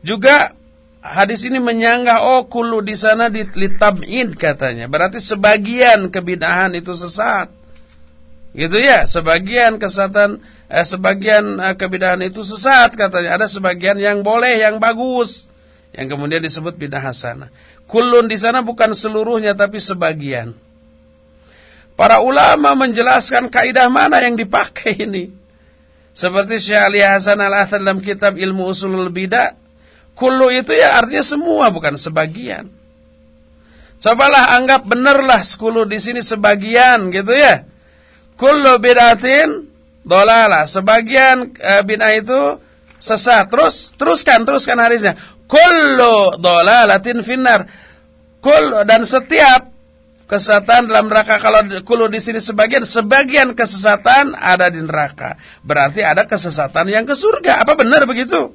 Juga hadis ini menyanggah oh kulu di sana ditab'id katanya. Berarti sebagian kebidahan itu sesat. Gitu ya, sebagian kesatan eh, sebagian eh, kebidahan itu sesat katanya. Ada sebagian yang boleh, yang bagus. Yang kemudian disebut bid'ah hasanah. Kullun di sana bukan seluruhnya tapi sebagian. Para ulama menjelaskan kaidah mana yang dipakai ini. Seperti Syekh Ali Hasan Al-Athar dalam kitab Ilmu Usulul Bidah, kullu itu ya artinya semua bukan sebagian. Cobalah anggap benarlah sekulu di sini sebagian gitu ya. Kullu bid'atin dolalah. Sebagian e, bid'ah itu sesat. Terus teruskan teruskan harisnya. Kullu dolalatin finnar. Kul dan setiap kesesatan dalam neraka kalau kullu di sini sebagian sebagian kesesatan ada di neraka. Berarti ada kesesatan yang ke surga. Apa benar begitu?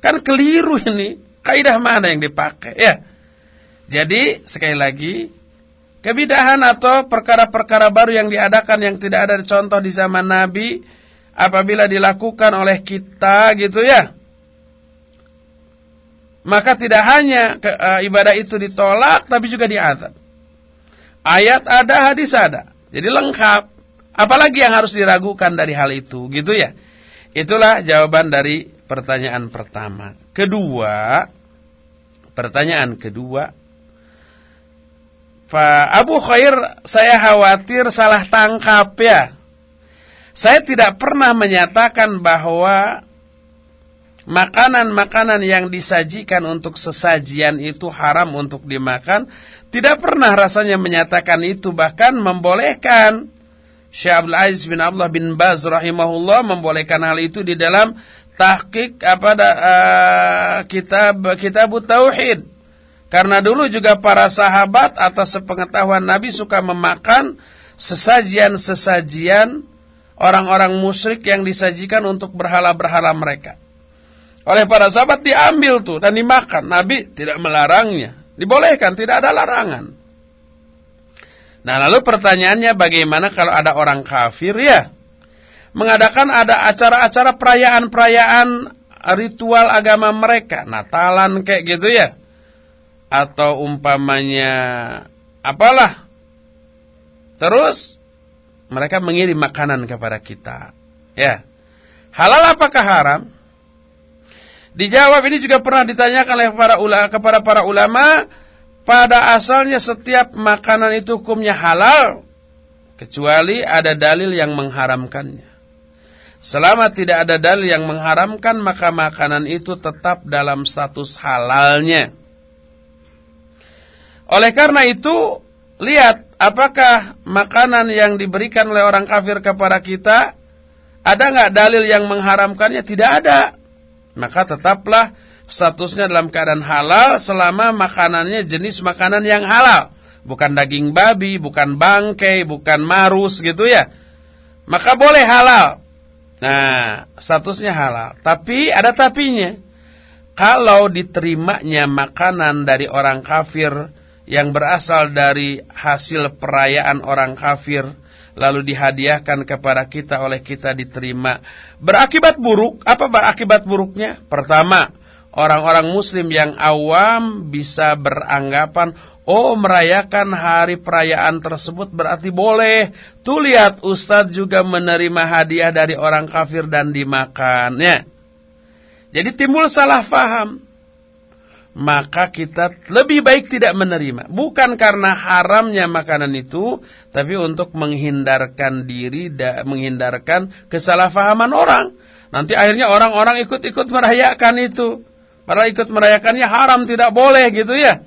Kan keliru ini. Kaidah mana yang dipakai? Ya. Jadi sekali lagi kebidahan atau perkara-perkara baru yang diadakan yang tidak ada contoh di zaman Nabi apabila dilakukan oleh kita gitu ya maka tidak hanya ke, uh, ibadah itu ditolak tapi juga diazab. Ayat ada, hadis ada. Jadi lengkap. Apalagi yang harus diragukan dari hal itu, gitu ya. Itulah jawaban dari pertanyaan pertama. Kedua, pertanyaan kedua, Pak Abu Khair, saya khawatir salah tangkap ya. Saya tidak pernah menyatakan bahwa makanan-makanan yang disajikan untuk sesajian itu haram untuk dimakan. Tidak pernah rasanya menyatakan itu, bahkan membolehkan. Syekh Abdul Aziz bin Abdullah bin Baz rahimahullah membolehkan hal itu di dalam tahqiq apa uh, kitab kitab tauhid karena dulu juga para sahabat atas sepengetahuan Nabi suka memakan sesajian-sesajian orang-orang musyrik yang disajikan untuk berhala-berhala mereka. Oleh para sahabat diambil tuh dan dimakan. Nabi tidak melarangnya. Dibolehkan, tidak ada larangan. Nah lalu pertanyaannya bagaimana kalau ada orang kafir ya? Mengadakan ada acara-acara perayaan-perayaan ritual agama mereka. Natalan kayak gitu ya atau umpamanya apalah. Terus mereka mengirim makanan kepada kita. Ya. Halal apakah haram? Dijawab ini juga pernah ditanyakan oleh para ulama kepada para ulama, pada asalnya setiap makanan itu hukumnya halal kecuali ada dalil yang mengharamkannya. Selama tidak ada dalil yang mengharamkan maka makanan itu tetap dalam status halalnya. Oleh karena itu, lihat apakah makanan yang diberikan oleh orang kafir kepada kita ada nggak dalil yang mengharamkannya? Tidak ada. Maka tetaplah statusnya dalam keadaan halal selama makanannya jenis makanan yang halal. Bukan daging babi, bukan bangkai, bukan marus gitu ya. Maka boleh halal. Nah, statusnya halal. Tapi ada tapinya. Kalau diterimanya makanan dari orang kafir yang berasal dari hasil perayaan orang kafir lalu dihadiahkan kepada kita oleh kita diterima. Berakibat buruk apa berakibat buruknya? Pertama orang-orang muslim yang awam bisa beranggapan oh merayakan hari perayaan tersebut berarti boleh. Tuh lihat ustadz juga menerima hadiah dari orang kafir dan dimakannya jadi timbul salah faham maka kita lebih baik tidak menerima. Bukan karena haramnya makanan itu, tapi untuk menghindarkan diri, menghindarkan kesalahpahaman orang. Nanti akhirnya orang-orang ikut-ikut merayakan itu. Padahal ikut merayakannya haram, tidak boleh gitu ya.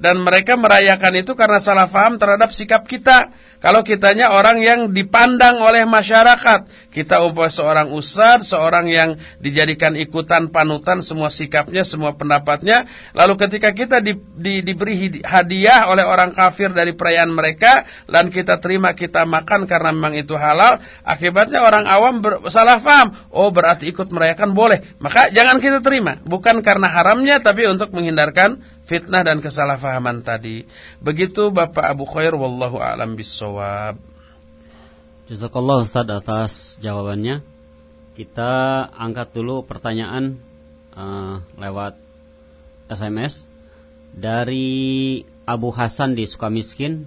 Dan mereka merayakan itu karena salah faham terhadap sikap kita. Kalau kitanya orang yang dipandang oleh masyarakat, kita umpamanya seorang ustadz, seorang yang dijadikan ikutan panutan semua sikapnya, semua pendapatnya, lalu ketika kita di, di, diberi hadiah oleh orang kafir dari perayaan mereka dan kita terima kita makan karena memang itu halal, akibatnya orang awam ber, salah paham, oh berarti ikut merayakan boleh. Maka jangan kita terima, bukan karena haramnya tapi untuk menghindarkan fitnah dan kesalahpahaman tadi. Begitu Bapak Abu Khair wallahu a'lam bissawab. Jazakallah Ustaz atas jawabannya. Kita angkat dulu pertanyaan uh, lewat SMS dari Abu Hasan di Sukamiskin.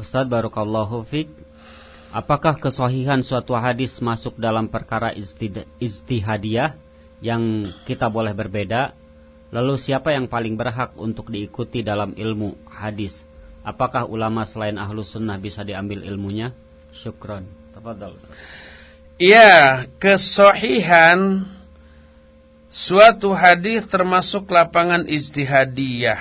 Ustaz Barakallahu Fik Apakah kesohihan suatu hadis masuk dalam perkara istihadiyah yang kita boleh berbeda Lalu siapa yang paling berhak untuk diikuti dalam ilmu hadis? Apakah ulama selain ahlu sunnah bisa diambil ilmunya? Syukron. Tafadhal. Iya, kesohihan suatu hadis termasuk lapangan istihadiyah.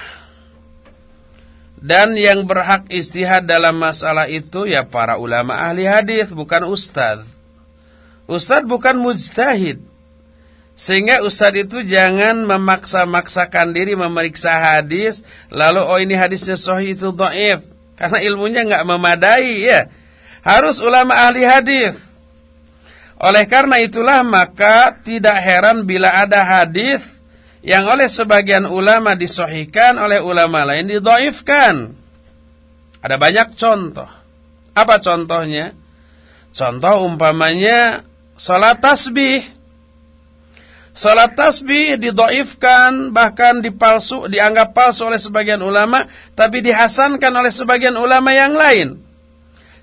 Dan yang berhak istihad dalam masalah itu ya para ulama ahli hadis, bukan ustaz. Ustaz bukan mujtahid. Sehingga ustaz itu jangan memaksa-maksakan diri memeriksa hadis, lalu oh ini hadisnya sahih itu dhaif, karena ilmunya nggak memadai ya. Harus ulama ahli hadis. Oleh karena itulah maka tidak heran bila ada hadis yang oleh sebagian ulama disohikan, oleh ulama lain didoifkan. Ada banyak contoh. Apa contohnya? Contoh umpamanya salat tasbih. Salat tasbih didoifkan bahkan dipalsu dianggap palsu oleh sebagian ulama tapi dihasankan oleh sebagian ulama yang lain.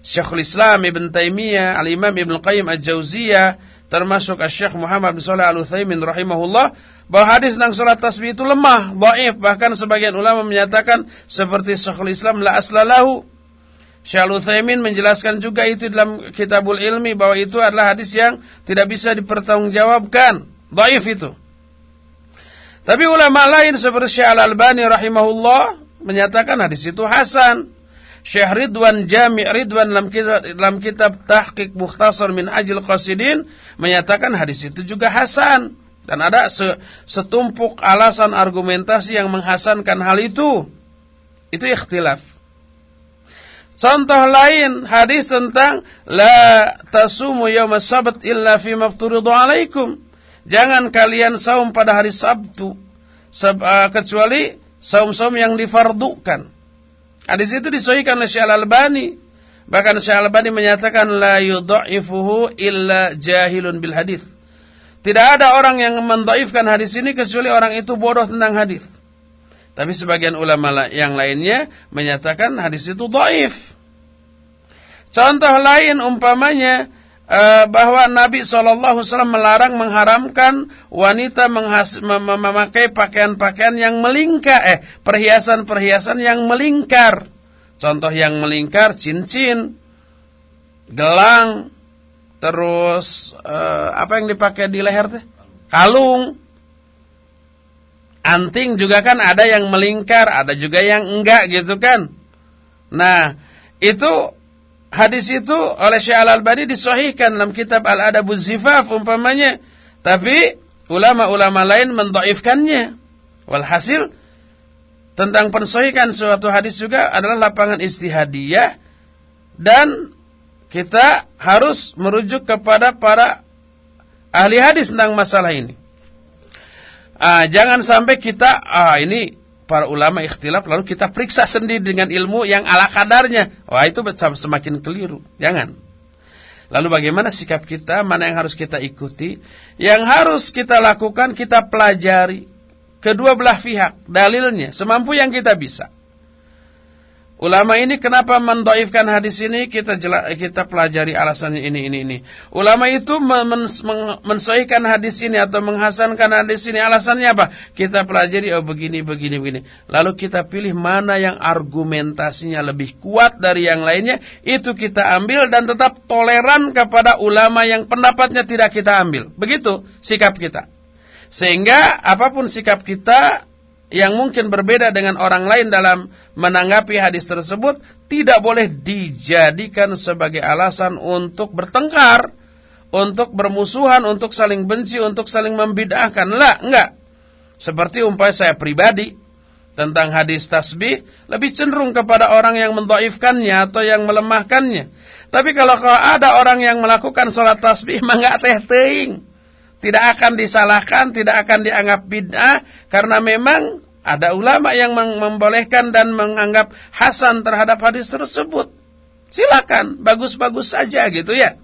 Syekhul Islam Ibn Taimiyah, Al-Imam Ibn Qayyim Al-Jauziyah, termasuk Syekh Muhammad bin Shalih Al-Utsaimin rahimahullah bahwa hadis tentang salat tasbih itu lemah, dhaif, bahkan sebagian ulama menyatakan seperti Syekhul Islam la aslalahu. Syekh Al-Utsaimin menjelaskan juga itu dalam Kitabul Ilmi bahwa itu adalah hadis yang tidak bisa dipertanggungjawabkan. Dhaif itu. Tapi ulama lain seperti Syekh Al-Albani rahimahullah menyatakan hadis itu hasan. Syekh Ridwan Jami' Ridwan dalam kitab, dalam kitab Tahqiq Mukhtasar min Ajil Qasidin menyatakan hadis itu juga hasan dan ada setumpuk alasan argumentasi yang menghasankan hal itu. Itu ikhtilaf. Contoh lain hadis tentang la tasumu yaum sabt illa fi mafturidu alaikum. Jangan kalian saum pada hari Sabtu uh, kecuali saum-saum yang difardukan. Hadis itu disahihkan oleh Syekh Al-Albani. Bahkan Syekh Al-Albani menyatakan la yudha'ifuhu illa jahilun bil hadis. Tidak ada orang yang mendaifkan hadis ini kecuali orang itu bodoh tentang hadis. Tapi sebagian ulama yang lainnya menyatakan hadis itu dhaif. Contoh lain umpamanya Eh, bahwa Nabi SAW melarang mengharamkan wanita memakai pakaian-pakaian yang melingkar, eh perhiasan-perhiasan yang melingkar. Contoh yang melingkar cincin, gelang, terus uh, apa yang dipakai di leher teh? Kalung. Anting juga kan ada yang melingkar, ada juga yang enggak gitu kan. Nah, itu hadis itu oleh Syekh Al-Albani disahihkan dalam kitab Al-Adabuz Zifaf umpamanya. Tapi ulama-ulama lain mendaifkannya. Walhasil tentang pensahihan suatu hadis juga adalah lapangan istihadiyah dan kita harus merujuk kepada para ahli hadis tentang masalah ini. Ah, jangan sampai kita ah ini para ulama ikhtilaf lalu kita periksa sendiri dengan ilmu yang ala kadarnya. Wah itu semakin keliru. Jangan. Lalu bagaimana sikap kita? Mana yang harus kita ikuti? Yang harus kita lakukan kita pelajari kedua belah pihak dalilnya semampu yang kita bisa. Ulama ini kenapa mendoifkan hadis ini kita kita pelajari alasannya ini ini ini. Ulama itu men, hadis ini atau menghasankan hadis ini alasannya apa? Kita pelajari oh begini begini begini. Lalu kita pilih mana yang argumentasinya lebih kuat dari yang lainnya, itu kita ambil dan tetap toleran kepada ulama yang pendapatnya tidak kita ambil. Begitu sikap kita. Sehingga apa pun sikap kita yang mungkin berbeda dengan orang lain dalam menanggapi hadis tersebut tidak boleh dijadikan sebagai alasan untuk bertengkar, untuk bermusuhan, untuk saling benci, untuk saling membid'ahkan. Lah, enggak. Seperti umpamanya saya pribadi tentang hadis tasbih lebih cenderung kepada orang yang mendhaifkannya atau yang melemahkannya. Tapi kalau ada orang yang melakukan sholat tasbih mah enggak teh teing tidak akan disalahkan, tidak akan dianggap bid'ah karena memang ada ulama yang membolehkan dan menganggap hasan terhadap hadis tersebut. Silakan, bagus-bagus saja gitu ya.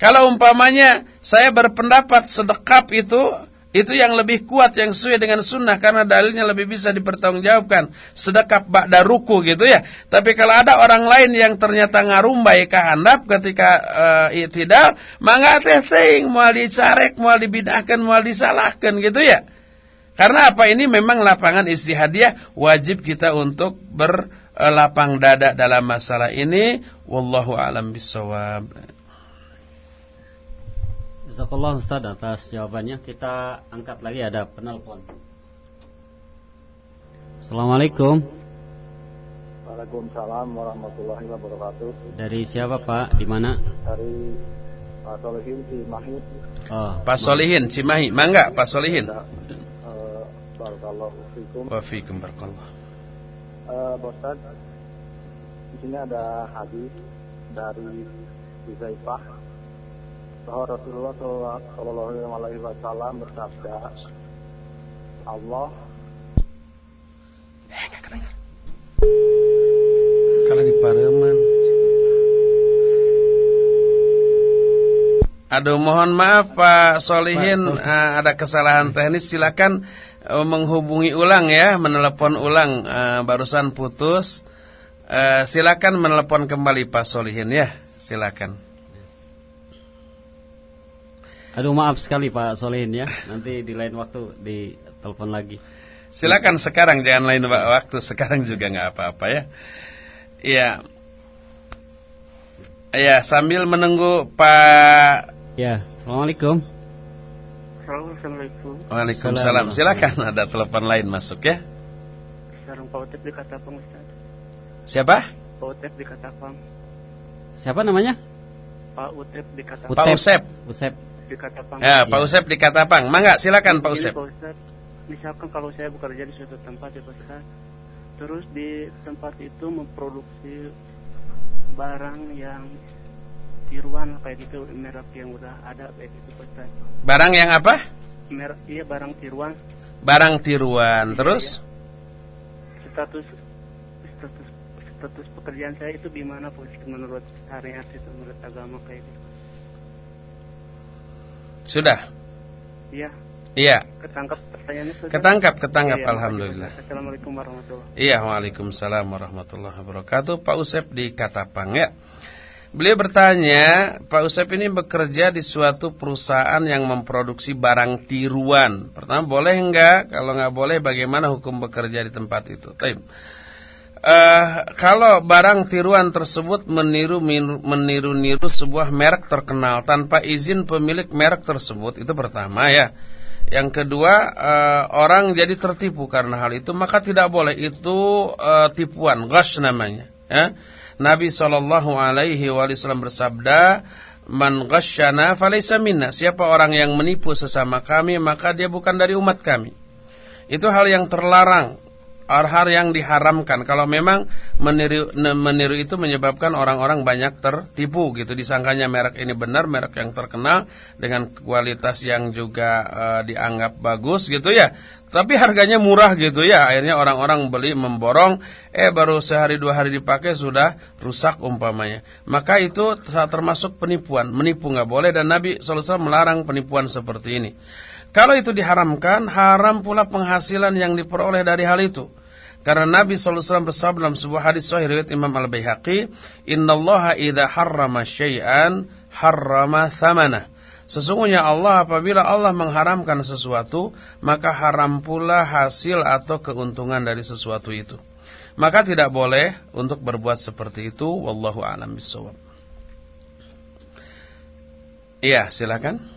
Kalau umpamanya saya berpendapat sedekap itu itu yang lebih kuat yang sesuai dengan sunnah karena dalilnya lebih bisa dipertanggungjawabkan sedekap ba'da ruku gitu ya tapi kalau ada orang lain yang ternyata ngarumbai kehandap ketika uh, maka teh ting mau dicarek mau dibidahkan mau disalahkan gitu ya Karena apa ini memang lapangan istihadiah wajib kita untuk berlapang dada dalam masalah ini. Wallahu alam bisawab. Jazakallah Ustaz atas jawabannya. Kita angkat lagi ada penelpon. Assalamualaikum. Waalaikumsalam warahmatullahi wabarakatuh. Dari siapa Pak? Di mana? Dari Pak Solihin Cimahi. Oh, Pak Solihin Cimahi. Mangga Pak Solihin. Uh, Barakallahu fikum. Wa fikum barakallah. Uh, Bostad, di sini ada hadis dari Huzaifah bahwa Rasulullah Shallallahu Alaihi Wasallam bersabda, Allah Eh, enggak kedengar. Kalau di Pareman. Aduh, mohon maaf Pak Solihin, uh, ada kesalahan teknis. Silakan uh, menghubungi ulang ya, menelepon ulang. Uh, barusan putus. Uh, silakan menelepon kembali Pak Solihin ya. Silakan. Aduh maaf sekali Pak Solihin ya. Nanti di lain waktu di telepon lagi. Silakan sekarang jangan lain waktu. Sekarang juga nggak apa-apa ya. Iya. Ya, sambil menunggu Pak Ya, Assalamualaikum. Assalamualaikum. Waalaikumsalam. Silakan ada telepon lain masuk ya. Sarung Pak Utep di Katapang Ustaz. Siapa? Pak Utep di Katapang. Siapa namanya? Pak Utep di Katapang. Pak Usep. Usep. Di Katapang. Ya, Pak Usep di Katapang. Mangga, silakan Pak Usep. Pak Ustaz, misalkan kalau saya bekerja di suatu tempat ya Pak Ustaz, terus di tempat itu memproduksi barang yang tiruan kayak gitu merek yang udah ada kayak gitu Pak Ustaz. Barang yang apa? Merek iya barang tiruan Barang tiruan. Terus? status status status pekerjaan saya itu gimana Pak Ustaz menurut syariat itu menurut agama kayak gitu. Sudah? Iya, Iya. ketangkap pertanyaannya Ustaz? Ketangkap, ketangkap Iya, alhamdulillah. Assalamualaikum warahmatullahi Iya, Waalaikumsalam warahmatullahi wabarakatuh. Pak Usep di Katapang ya. Beliau bertanya, Pak Usep ini bekerja di suatu perusahaan yang memproduksi barang tiruan. Pertama, boleh enggak? Kalau enggak boleh, bagaimana hukum bekerja di tempat itu? Taib. Eh, kalau barang tiruan tersebut meniru meniru-niru sebuah merek terkenal tanpa izin pemilik merek tersebut, itu pertama ya. Yang kedua, eh, orang jadi tertipu karena hal itu, maka tidak boleh itu eh, tipuan, ghash namanya, ya. Nabi Shallallahu alaihi wasallam bersabda, "Man ghasyana falaysa minna." Siapa orang yang menipu sesama kami, maka dia bukan dari umat kami. Itu hal yang terlarang, hal yang diharamkan. Kalau memang meniru meniru itu menyebabkan orang-orang banyak tertipu gitu, disangkanya merek ini benar, merek yang terkenal dengan kualitas yang juga uh, dianggap bagus gitu ya. Tapi harganya murah gitu ya. Akhirnya orang-orang beli memborong, eh baru sehari dua hari dipakai sudah rusak umpamanya. Maka itu termasuk penipuan, menipu nggak boleh dan Nabi SAW melarang penipuan seperti ini. Kalau itu diharamkan, haram pula penghasilan yang diperoleh dari hal itu. Karena Nabi SAW bersabda dalam sebuah hadis sahih riwayat Imam Al-Baihaqi, "Innallaha idza harrama syai'an harrama thamanah." Sesungguhnya Allah apabila Allah mengharamkan sesuatu, maka haram pula hasil atau keuntungan dari sesuatu itu. Maka tidak boleh untuk berbuat seperti itu. Wallahu a'lam bishawab. Iya, silakan.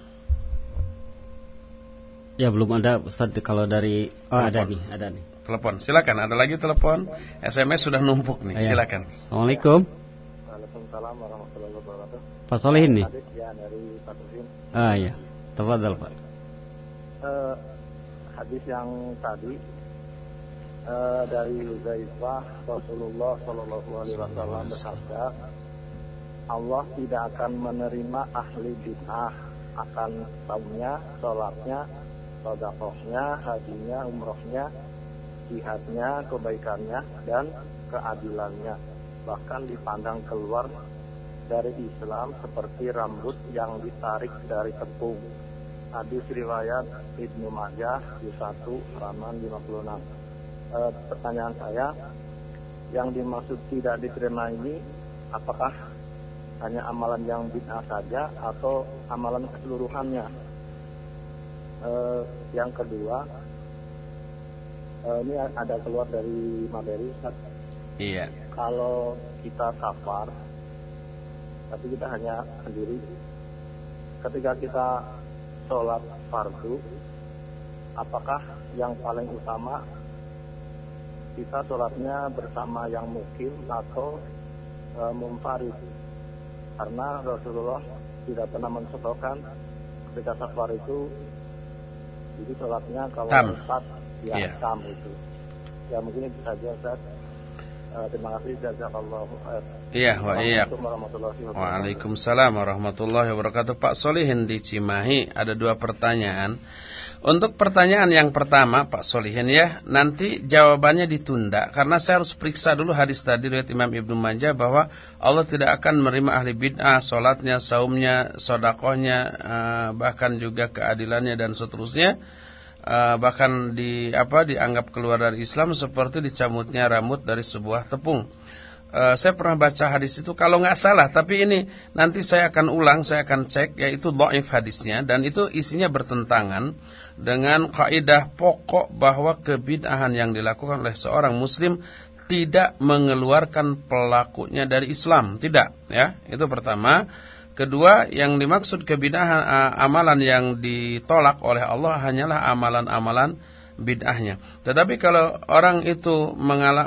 Ya belum ada Ustaz kalau dari oh ada nih, ada nih. Telepon, silakan. Ada lagi telepon. SMS sudah numpuk nih. Iya. Silakan. Assalamualaikum. Waalaikumsalam warahmatullahi wabarakatuh. Pak Solihin nih. Hadis ya dari Pak. Ah ya. Tafadhal Pak. Eh, hadis yang tadi eh, dari Huzaifah Rasulullah Shallallahu Alaihi Wasallam bersabda Allah tidak akan menerima ahli bid'ah akan saumnya, sholatnya, sodakohnya, hajinya, umrohnya, jihadnya, kebaikannya, dan keadilannya. Bahkan dipandang keluar dari Islam seperti rambut yang ditarik dari tepung. Hadis riwayat Ibnu Majah di 1 halaman 56. E, pertanyaan saya, yang dimaksud tidak diterima ini apakah hanya amalan yang bid'ah saja atau amalan keseluruhannya? E, yang kedua, uh, ini ada keluar dari materi Ustaz. Iya. Kalau kita safar, tapi kita hanya sendiri, ketika kita sholat fardu, apakah yang paling utama kita sholatnya bersama yang mukim atau e, munfarid? Karena Rasulullah tidak pernah mencontohkan ketika safar itu jadi sholatnya kalau tam. empat ya yeah. tam itu. Ya mungkin itu saja Ustaz. Uh, terima kasih jazakallahu khair. Iya, wa iya. Waalaikumsalam warahmatullahi wabarakatuh. Pak Solihin di Cimahi ada dua pertanyaan. Untuk pertanyaan yang pertama Pak Solihin ya, nanti jawabannya ditunda karena saya harus periksa dulu hadis tadi dari Imam Ibnu Majah bahwa Allah tidak akan menerima ahli bid'ah, salatnya, saumnya, sodakohnya, eh, bahkan juga keadilannya dan seterusnya uh, bahkan di apa dianggap keluar dari Islam seperti dicamutnya rambut dari sebuah tepung. Uh, saya pernah baca hadis itu. Kalau nggak salah tapi ini nanti saya akan ulang saya akan cek yaitu dhaif hadisnya. Dan itu isinya bertentangan dengan kaidah pokok bahwa kebid'ahan yang dilakukan oleh seorang muslim tidak mengeluarkan pelakunya dari Islam. Tidak ya. Itu pertama. Kedua, yang dimaksud kebidahan amalan yang ditolak oleh Allah hanyalah amalan-amalan bid'ahnya. Tetapi kalau orang itu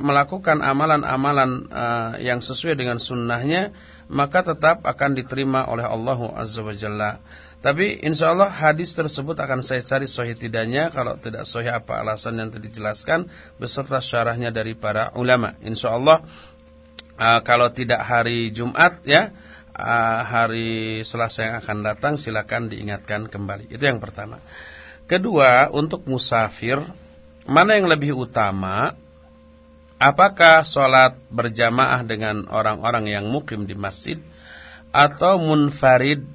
melakukan amalan-amalan uh, yang sesuai dengan sunnahnya, maka tetap akan diterima oleh Allah Azza wa Jalla. Tapi insya Allah hadis tersebut akan saya cari sahih tidaknya. Kalau tidak sahih apa alasan yang tadi dijelaskan beserta syarahnya dari para ulama. Insya Allah uh, kalau tidak hari Jumat ya uh, hari Selasa yang akan datang silakan diingatkan kembali. Itu yang pertama. Kedua, untuk musafir, mana yang lebih utama? Apakah sholat berjamaah dengan orang-orang yang mukim di masjid atau munfarid?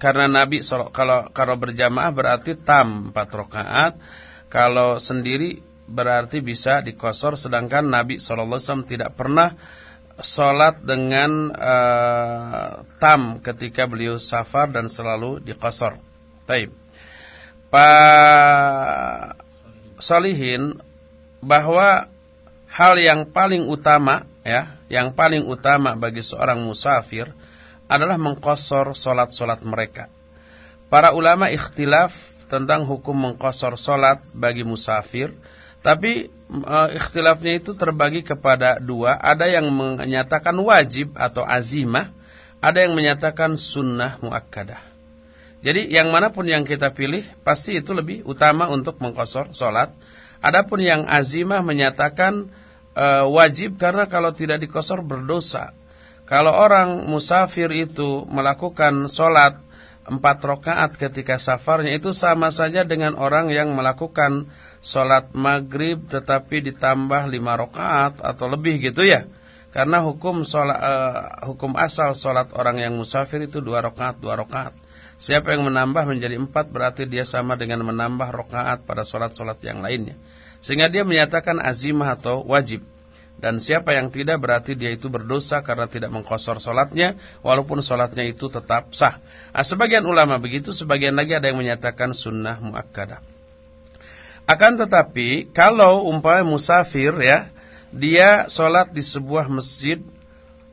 Karena Nabi kalau kalau berjamaah berarti tam empat rakaat, kalau sendiri berarti bisa dikosor. Sedangkan Nabi saw tidak pernah sholat dengan uh, tam ketika beliau safar dan selalu di qasar. Taib. Pak Solihin bahwa hal yang paling utama ya, yang paling utama bagi seorang musafir adalah mengkosor solat-solat mereka. Para ulama ikhtilaf tentang hukum mengkosor solat bagi musafir tapi uh, ikhtilafnya itu terbagi kepada dua. Ada yang menyatakan wajib atau azimah. Ada yang menyatakan sunnah muakkadah. Jadi yang mana pun yang kita pilih pasti itu lebih utama untuk mengkosor sholat. Adapun yang azimah menyatakan uh, wajib karena kalau tidak dikosor berdosa. Kalau orang musafir itu melakukan sholat empat rakaat ketika safarnya itu sama saja dengan orang yang melakukan sholat maghrib tetapi ditambah lima rakaat atau lebih gitu ya. Karena hukum sholat, uh, hukum asal sholat orang yang musafir itu dua rakaat dua rakaat. Siapa yang menambah menjadi empat berarti dia sama dengan menambah rakaat pada sholat-sholat yang lainnya. Sehingga dia menyatakan azimah atau wajib. Dan siapa yang tidak berarti dia itu berdosa karena tidak mengkosor sholatnya walaupun sholatnya itu tetap sah. Nah, sebagian ulama begitu, sebagian lagi ada yang menyatakan sunnah muakkadah. Akan tetapi kalau umpamanya musafir ya, dia sholat di sebuah masjid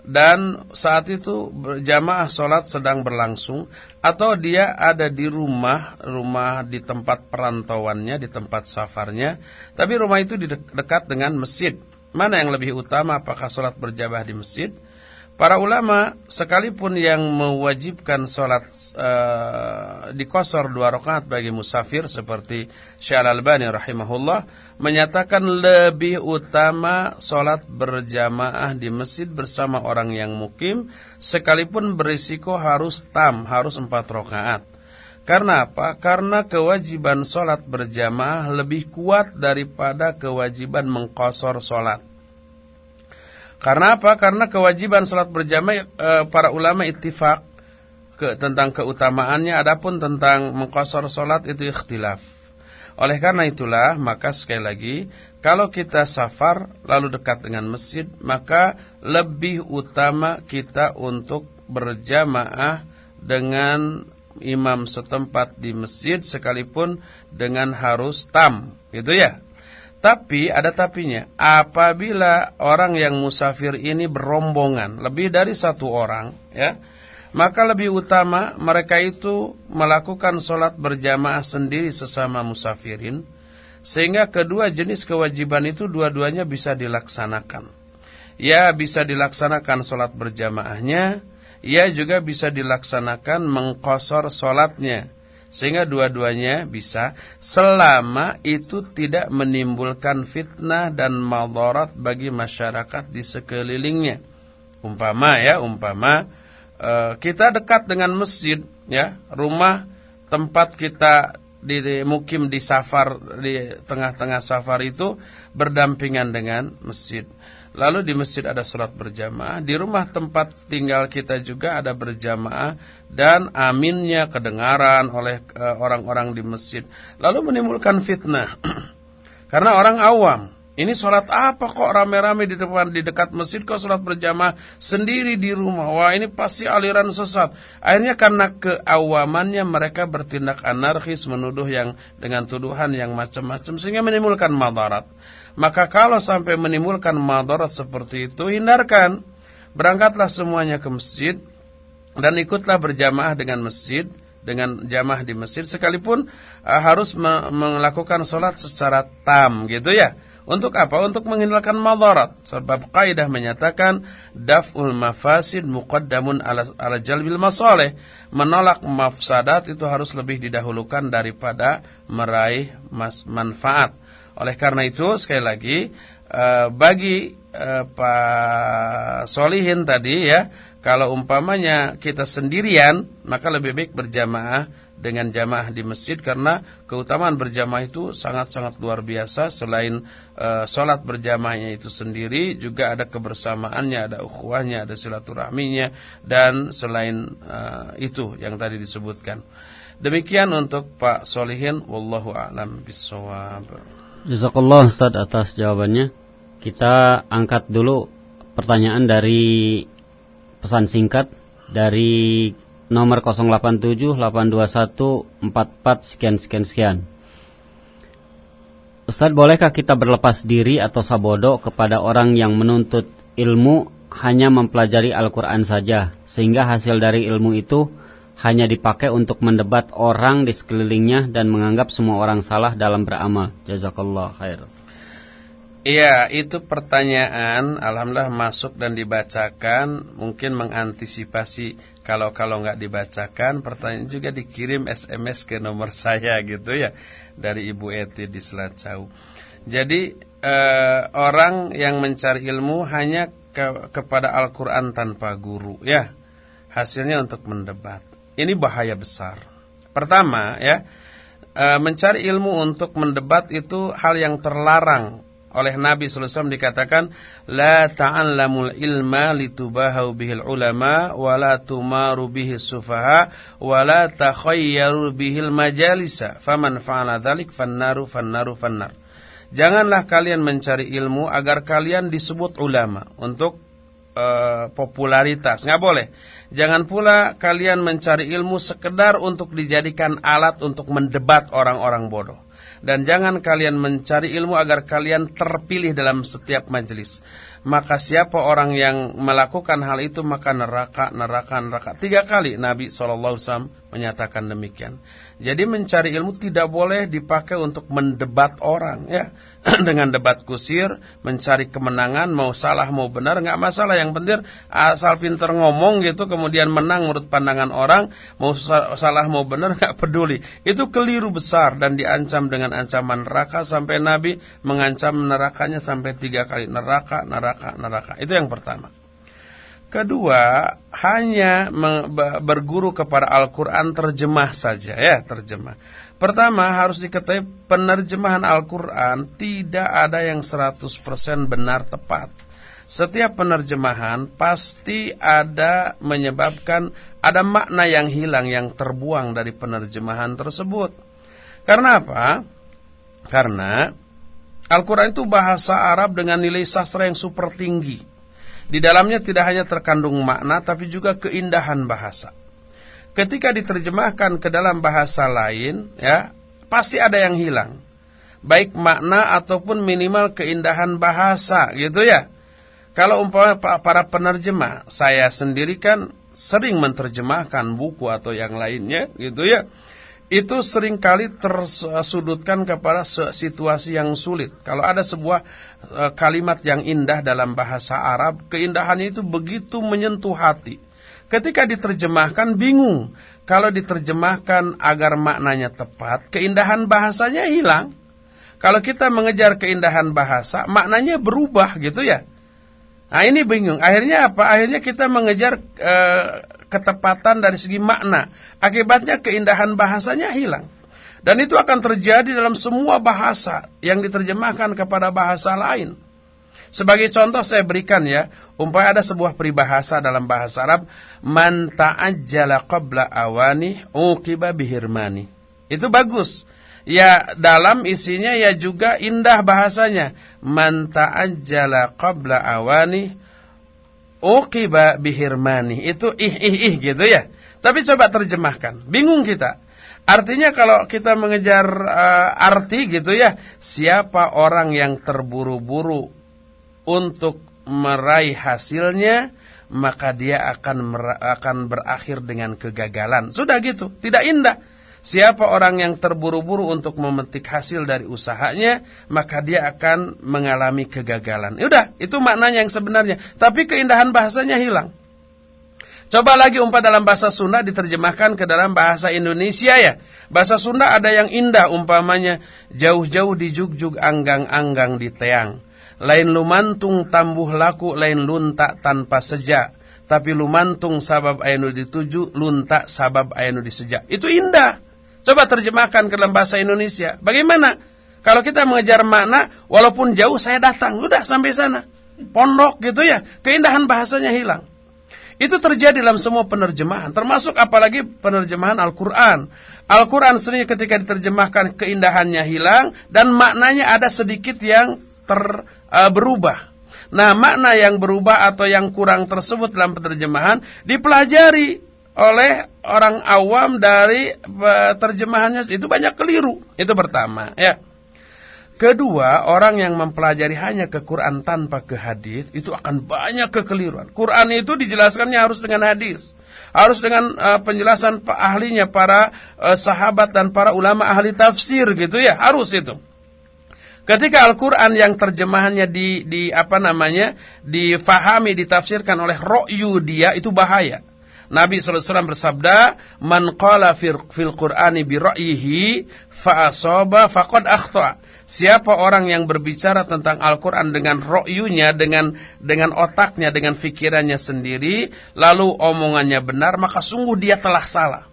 dan saat itu jamaah sholat sedang berlangsung atau dia ada di rumah, rumah di tempat perantauannya, di tempat safarnya, tapi rumah itu dekat dengan masjid. Mana yang lebih utama apakah sholat berjamaah di masjid Para ulama sekalipun yang mewajibkan sholat uh, di kosor dua rakaat bagi musafir seperti Syekh Al-Albani rahimahullah menyatakan lebih utama sholat berjamaah di masjid bersama orang yang mukim sekalipun berisiko harus tam, harus empat rakaat. Karena apa? Karena kewajiban sholat berjamaah lebih kuat daripada kewajiban mengkosor sholat. Karena apa? Karena kewajiban salat berjamaah e, para ulama ittifak ke, tentang keutamaannya adapun tentang mengkosor salat itu ikhtilaf. Oleh karena itulah maka sekali lagi kalau kita safar lalu dekat dengan masjid maka lebih utama kita untuk berjamaah dengan imam setempat di masjid sekalipun dengan harus tam, gitu ya. Tapi ada tapinya. Apabila orang yang musafir ini berombongan, lebih dari satu orang, ya, maka lebih utama mereka itu melakukan sholat berjamaah sendiri sesama musafirin, sehingga kedua jenis kewajiban itu dua-duanya bisa dilaksanakan. Ya bisa dilaksanakan sholat berjamaahnya, ya juga bisa dilaksanakan mengkosor sholatnya sehingga dua-duanya bisa selama itu tidak menimbulkan fitnah dan madarat bagi masyarakat di sekelilingnya. Umpama ya, umpama uh, kita dekat dengan masjid ya, rumah tempat kita di mukim di safar di tengah-tengah safar itu berdampingan dengan masjid. Lalu di masjid ada sholat berjamaah, di rumah tempat tinggal kita juga ada berjamaah dan aminnya kedengaran oleh eh, orang-orang di masjid. Lalu menimbulkan fitnah. Karena orang awam, ini sholat apa kok rame-rame di depan di dekat masjid kok sholat berjamaah sendiri di rumah. Wah ini pasti aliran sesat. Akhirnya karena keawamannya mereka bertindak anarkis menuduh yang dengan tuduhan yang macam-macam sehingga menimbulkan madarat. Maka kalau sampai menimbulkan madarat seperti itu, hindarkan. Berangkatlah semuanya ke masjid dan ikutlah berjamaah dengan masjid, dengan jamaah di masjid sekalipun uh, harus me melakukan sholat secara tam gitu ya. Untuk apa? Untuk menghindarkan madarat. Sebab kaidah menyatakan daf'ul mafasid muqaddamun ala, ala jalbil masalih. Menolak mafsadat itu harus lebih didahulukan daripada meraih manfaat. Oleh karena itu sekali lagi uh, bagi uh, Pak Solihin tadi ya, kalau umpamanya kita sendirian maka lebih baik berjamaah dengan jamaah di masjid karena keutamaan berjamaah itu sangat-sangat luar biasa selain uh, sholat berjamaahnya itu sendiri juga ada kebersamaannya, ada ukhuwahnya, ada silaturahminya dan selain uh, itu yang tadi disebutkan. Demikian untuk Pak Solihin wallahu a'lam bissawab. Jazakallah Ustaz atas jawabannya. Kita angkat dulu pertanyaan dari pesan singkat dari nomor 087 821 44 sekian sekian sekian. Ustaz, bolehkah kita berlepas diri atau sabodo kepada orang yang menuntut ilmu hanya mempelajari Al-Quran saja, sehingga hasil dari ilmu itu hanya dipakai untuk mendebat orang di sekelilingnya dan menganggap semua orang salah dalam beramal. Jazakallah khair. Iya, itu pertanyaan alhamdulillah masuk dan dibacakan, mungkin mengantisipasi kalau-kalau nggak dibacakan, pertanyaan juga dikirim SMS ke nomor saya gitu ya dari Ibu Eti di Selacau. Jadi eh, orang yang mencari ilmu hanya ke, kepada Al-Qur'an tanpa guru ya. Hasilnya untuk mendebat. Ini bahaya besar. Pertama ya, e, mencari ilmu untuk mendebat itu hal yang terlarang. Oleh Nabi sallallahu alaihi wasallam dikatakan la ta'allamul ilma litubahu bihil ulama wa tumaru bihi sufaha wa la takhayyaru bihil majalisa. Faman fa'ala dzalik fannaru fannaru fannar. Janganlah kalian mencari ilmu agar kalian disebut ulama. Untuk uh, popularitas nggak boleh Jangan pula kalian mencari ilmu sekedar untuk dijadikan alat untuk mendebat orang-orang bodoh. Dan jangan kalian mencari ilmu agar kalian terpilih dalam setiap majelis. Maka siapa orang yang melakukan hal itu maka neraka, neraka, neraka. Tiga kali Nabi SAW menyatakan demikian. Jadi mencari ilmu tidak boleh dipakai untuk mendebat orang ya. Dengan debat kusir, mencari kemenangan, mau salah mau benar nggak masalah. Yang penting asal pinter ngomong gitu kemudian menang menurut pandangan orang, mau salah mau benar nggak peduli. Itu keliru besar dan diancam dengan ancaman neraka sampai Nabi mengancam nerakanya sampai tiga kali neraka, neraka, neraka. Itu yang pertama. Kedua, hanya berguru kepada Al-Quran terjemah saja ya, terjemah. Pertama, harus diketahui penerjemahan Al-Quran tidak ada yang 100% benar tepat. Setiap penerjemahan pasti ada menyebabkan ada makna yang hilang, yang terbuang dari penerjemahan tersebut. Karena apa? Karena Al-Quran itu bahasa Arab dengan nilai sastra yang super tinggi. Di dalamnya tidak hanya terkandung makna tapi juga keindahan bahasa. Ketika diterjemahkan ke dalam bahasa lain, ya, pasti ada yang hilang. baik makna ataupun minimal keindahan bahasa gitu ya. Kalau umpama para penerjemah, saya sendiri kan sering menerjemahkan buku atau yang lainnya gitu ya. Itu sering kali tersudutkan kepada situasi yang sulit. Kalau ada sebuah kalimat yang indah dalam bahasa Arab, keindahannya itu begitu menyentuh hati. Ketika diterjemahkan bingung. Kalau diterjemahkan agar maknanya tepat, keindahan bahasanya hilang. Kalau kita mengejar keindahan bahasa, maknanya berubah gitu ya. Nah ini bingung. Akhirnya apa? Akhirnya kita mengejar e, ketepatan dari segi makna. Akibatnya keindahan bahasanya hilang. Dan itu akan terjadi dalam semua bahasa yang diterjemahkan kepada bahasa lain. Sebagai contoh saya berikan ya, umpamanya ada sebuah peribahasa dalam bahasa Arab, man ta'ajjala qabla awani uqiba bihirmani. Itu bagus ya dalam isinya ya juga indah bahasanya. Man ta'ajjala qabla awani uqiba bihirmani. Itu ih ih ih gitu ya. Tapi coba terjemahkan. Bingung kita. Artinya kalau kita mengejar uh, arti gitu ya, siapa orang yang terburu-buru untuk meraih hasilnya, maka dia akan akan berakhir dengan kegagalan. Sudah gitu, tidak indah. Siapa orang yang terburu-buru untuk memetik hasil dari usahanya, maka dia akan mengalami kegagalan. Yaudah, itu maknanya yang sebenarnya. Tapi keindahan bahasanya hilang. Coba lagi umpah dalam bahasa Sunda diterjemahkan ke dalam bahasa Indonesia ya. Bahasa Sunda ada yang indah umpamanya jauh-jauh di jugjug anggang-anggang di teang. Lain lumantung tambuh laku, lain luntak tanpa sejak. Tapi lumantung sabab ayanu dituju, luntak sabab ayanu disejak. Itu indah. Coba terjemahkan ke dalam bahasa Indonesia. Bagaimana? Kalau kita mengejar makna, walaupun jauh saya datang, udah sampai sana. Pondok gitu ya, keindahan bahasanya hilang. Itu terjadi dalam semua penerjemahan, termasuk apalagi penerjemahan Al-Quran. Al-Quran sendiri ketika diterjemahkan keindahannya hilang dan maknanya ada sedikit yang ter, uh, berubah. Nah makna yang berubah atau yang kurang tersebut dalam penerjemahan dipelajari oleh orang awam dari terjemahannya itu banyak keliru. Itu pertama, ya. Kedua, orang yang mempelajari hanya ke Quran tanpa ke hadis itu akan banyak kekeliruan. Quran itu dijelaskannya harus dengan hadis. Harus dengan uh, penjelasan ahlinya para uh, sahabat dan para ulama ahli tafsir gitu ya, harus itu. Ketika Al-Qur'an yang terjemahannya di di apa namanya? difahami, ditafsirkan oleh ro'yu dia itu bahaya. Nabi SAW bersabda, "Man qala fil Qur'ani bi ra'yihi fa faqad akhta." Siapa orang yang berbicara tentang Al-Qur'an dengan ro'yunya, dengan dengan otaknya, dengan fikirannya sendiri, lalu omongannya benar, maka sungguh dia telah salah.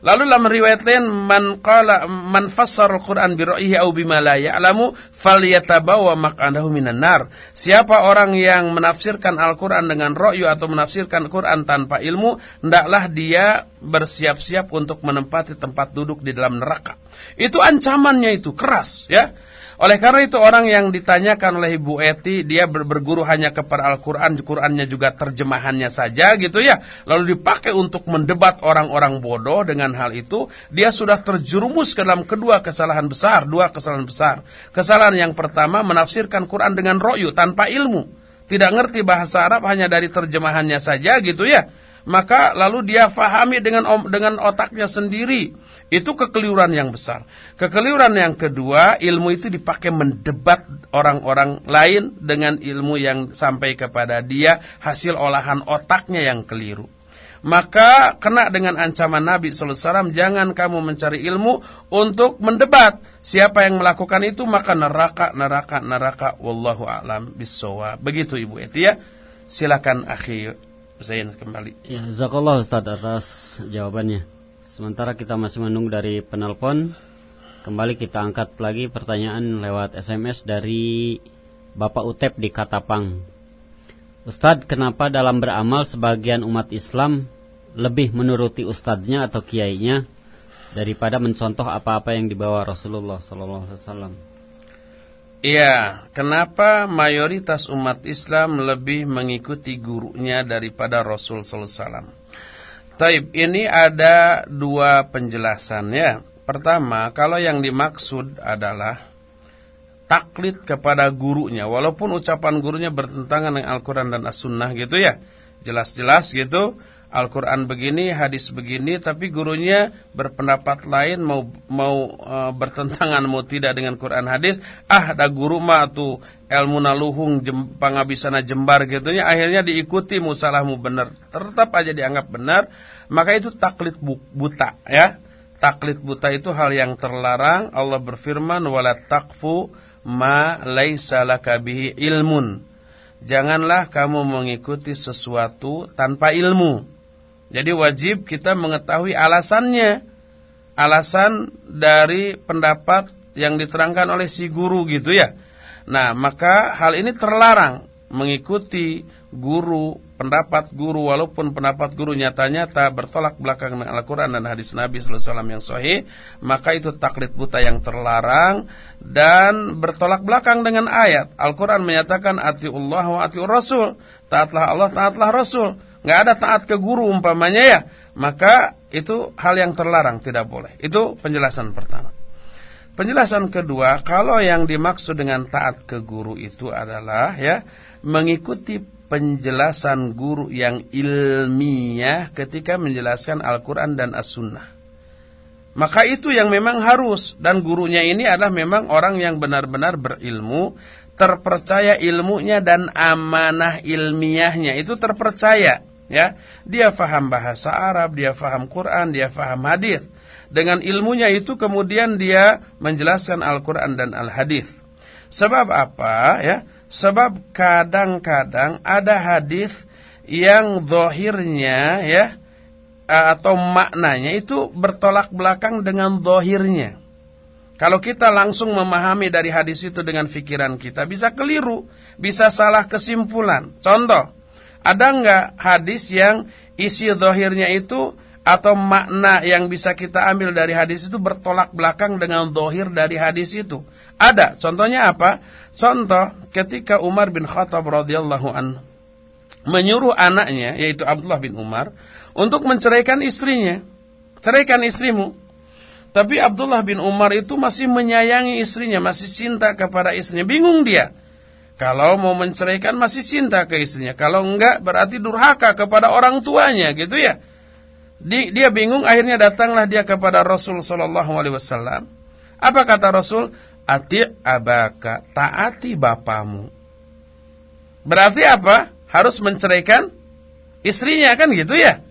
Lalu dalam riwayat lain man qala man fassara al-Qur'an bi ra'yihi aw bima la ya'lamu falyatabawa maq'adahu minan nar. Siapa orang yang menafsirkan Al-Qur'an dengan ra'yu atau menafsirkan Al-Qur'an tanpa ilmu, hendaklah dia bersiap-siap untuk menempati tempat duduk di dalam neraka. Itu ancamannya itu keras, ya. Oleh karena itu orang yang ditanyakan oleh Ibu Eti, dia berguru hanya kepada Al-Quran, Qurannya juga terjemahannya saja gitu ya. Lalu dipakai untuk mendebat orang-orang bodoh dengan hal itu, dia sudah terjerumus ke dalam kedua kesalahan besar, dua kesalahan besar. Kesalahan yang pertama menafsirkan Quran dengan ro'yu tanpa ilmu. Tidak ngerti bahasa Arab hanya dari terjemahannya saja gitu ya. Maka lalu dia fahami dengan dengan otaknya sendiri itu kekeliruan yang besar. Kekeliruan yang kedua, ilmu itu dipakai mendebat orang-orang lain dengan ilmu yang sampai kepada dia hasil olahan otaknya yang keliru. Maka kena dengan ancaman Nabi sallallahu alaihi wasallam, jangan kamu mencari ilmu untuk mendebat. Siapa yang melakukan itu maka neraka, neraka, neraka. Wallahu a'lam bissawab. Begitu Ibu Eti ya. Silakan akhi Zain kembali. Ya, jazakallah Ustaz atas jawabannya. Sementara kita masih menunggu dari penelpon, kembali kita angkat lagi pertanyaan lewat SMS dari Bapak Utep di Katapang. Ustadz, kenapa dalam beramal sebagian umat Islam lebih menuruti ustadznya atau kiainya daripada mencontoh apa-apa yang dibawa Rasulullah SAW? Iya, kenapa mayoritas umat Islam lebih mengikuti gurunya daripada Rasul SAW? Taib, ini ada dua penjelasan ya. Pertama, kalau yang dimaksud adalah taklid kepada gurunya walaupun ucapan gurunya bertentangan dengan Al-Qur'an dan As-Sunnah gitu ya. Jelas-jelas gitu Al-Quran begini, hadis begini, tapi gurunya berpendapat lain mau mau e, bertentangan mau tidak dengan Quran hadis. Ah, ada guru mah tuh ilmu naluhung jem, pangabisana jembar gitunya, akhirnya diikuti musalahmu benar, tetap aja dianggap benar. Maka itu taklid buta, ya. Taklid buta itu hal yang terlarang. Allah berfirman, wala takfu ma laisa ilmun. Janganlah kamu mengikuti sesuatu tanpa ilmu. Jadi wajib kita mengetahui alasannya. Alasan dari pendapat yang diterangkan oleh si guru gitu ya. Nah, maka hal ini terlarang mengikuti guru, pendapat guru walaupun pendapat guru nyata-nyata bertolak belakang dengan Al-Qur'an dan hadis Nabi sallallahu alaihi wasallam yang sahih, maka itu taklid buta yang terlarang dan bertolak belakang dengan ayat. Al-Qur'an menyatakan atiullah wa atiur rasul. Taatlah Allah, taatlah Rasul nggak ada taat ke guru umpamanya ya, maka itu hal yang terlarang, tidak boleh. Itu penjelasan pertama. Penjelasan kedua, kalau yang dimaksud dengan taat ke guru itu adalah ya mengikuti penjelasan guru yang ilmiah ketika menjelaskan Al-Qur'an dan As-Sunnah. Maka itu yang memang harus dan gurunya ini adalah memang orang yang benar-benar berilmu, terpercaya ilmunya dan amanah ilmiahnya itu terpercaya ya dia faham bahasa Arab dia faham Quran dia faham hadis. Dengan ilmunya itu kemudian dia menjelaskan Al-Quran dan Al-Hadis. Sebab apa? Ya sebab kadang-kadang ada hadis yang zohirnya ya atau maknanya itu bertolak belakang dengan zohirnya. Kalau kita langsung memahami dari hadis itu dengan pikiran kita bisa keliru bisa salah kesimpulan. Contoh ada nggak hadis yang isi zahirnya itu atau makna yang bisa kita ambil dari hadis itu bertolak belakang dengan zahir dari hadis itu? Ada. Contohnya apa? Contoh ketika Umar bin Khattab radhiyallahu anhu menyuruh anaknya yaitu Abdullah bin Umar untuk menceraikan istrinya. Ceraikan istrimu. Tapi Abdullah bin Umar itu masih menyayangi istrinya, masih cinta kepada istrinya. Bingung dia. Kalau mau menceraikan masih cinta ke istrinya. Kalau enggak berarti durhaka kepada orang tuanya gitu ya. dia bingung akhirnya datanglah dia kepada Rasul sallallahu alaihi wasallam. Apa kata Rasul? Ati abaka, taati bapamu. Berarti apa? Harus menceraikan istrinya kan gitu ya.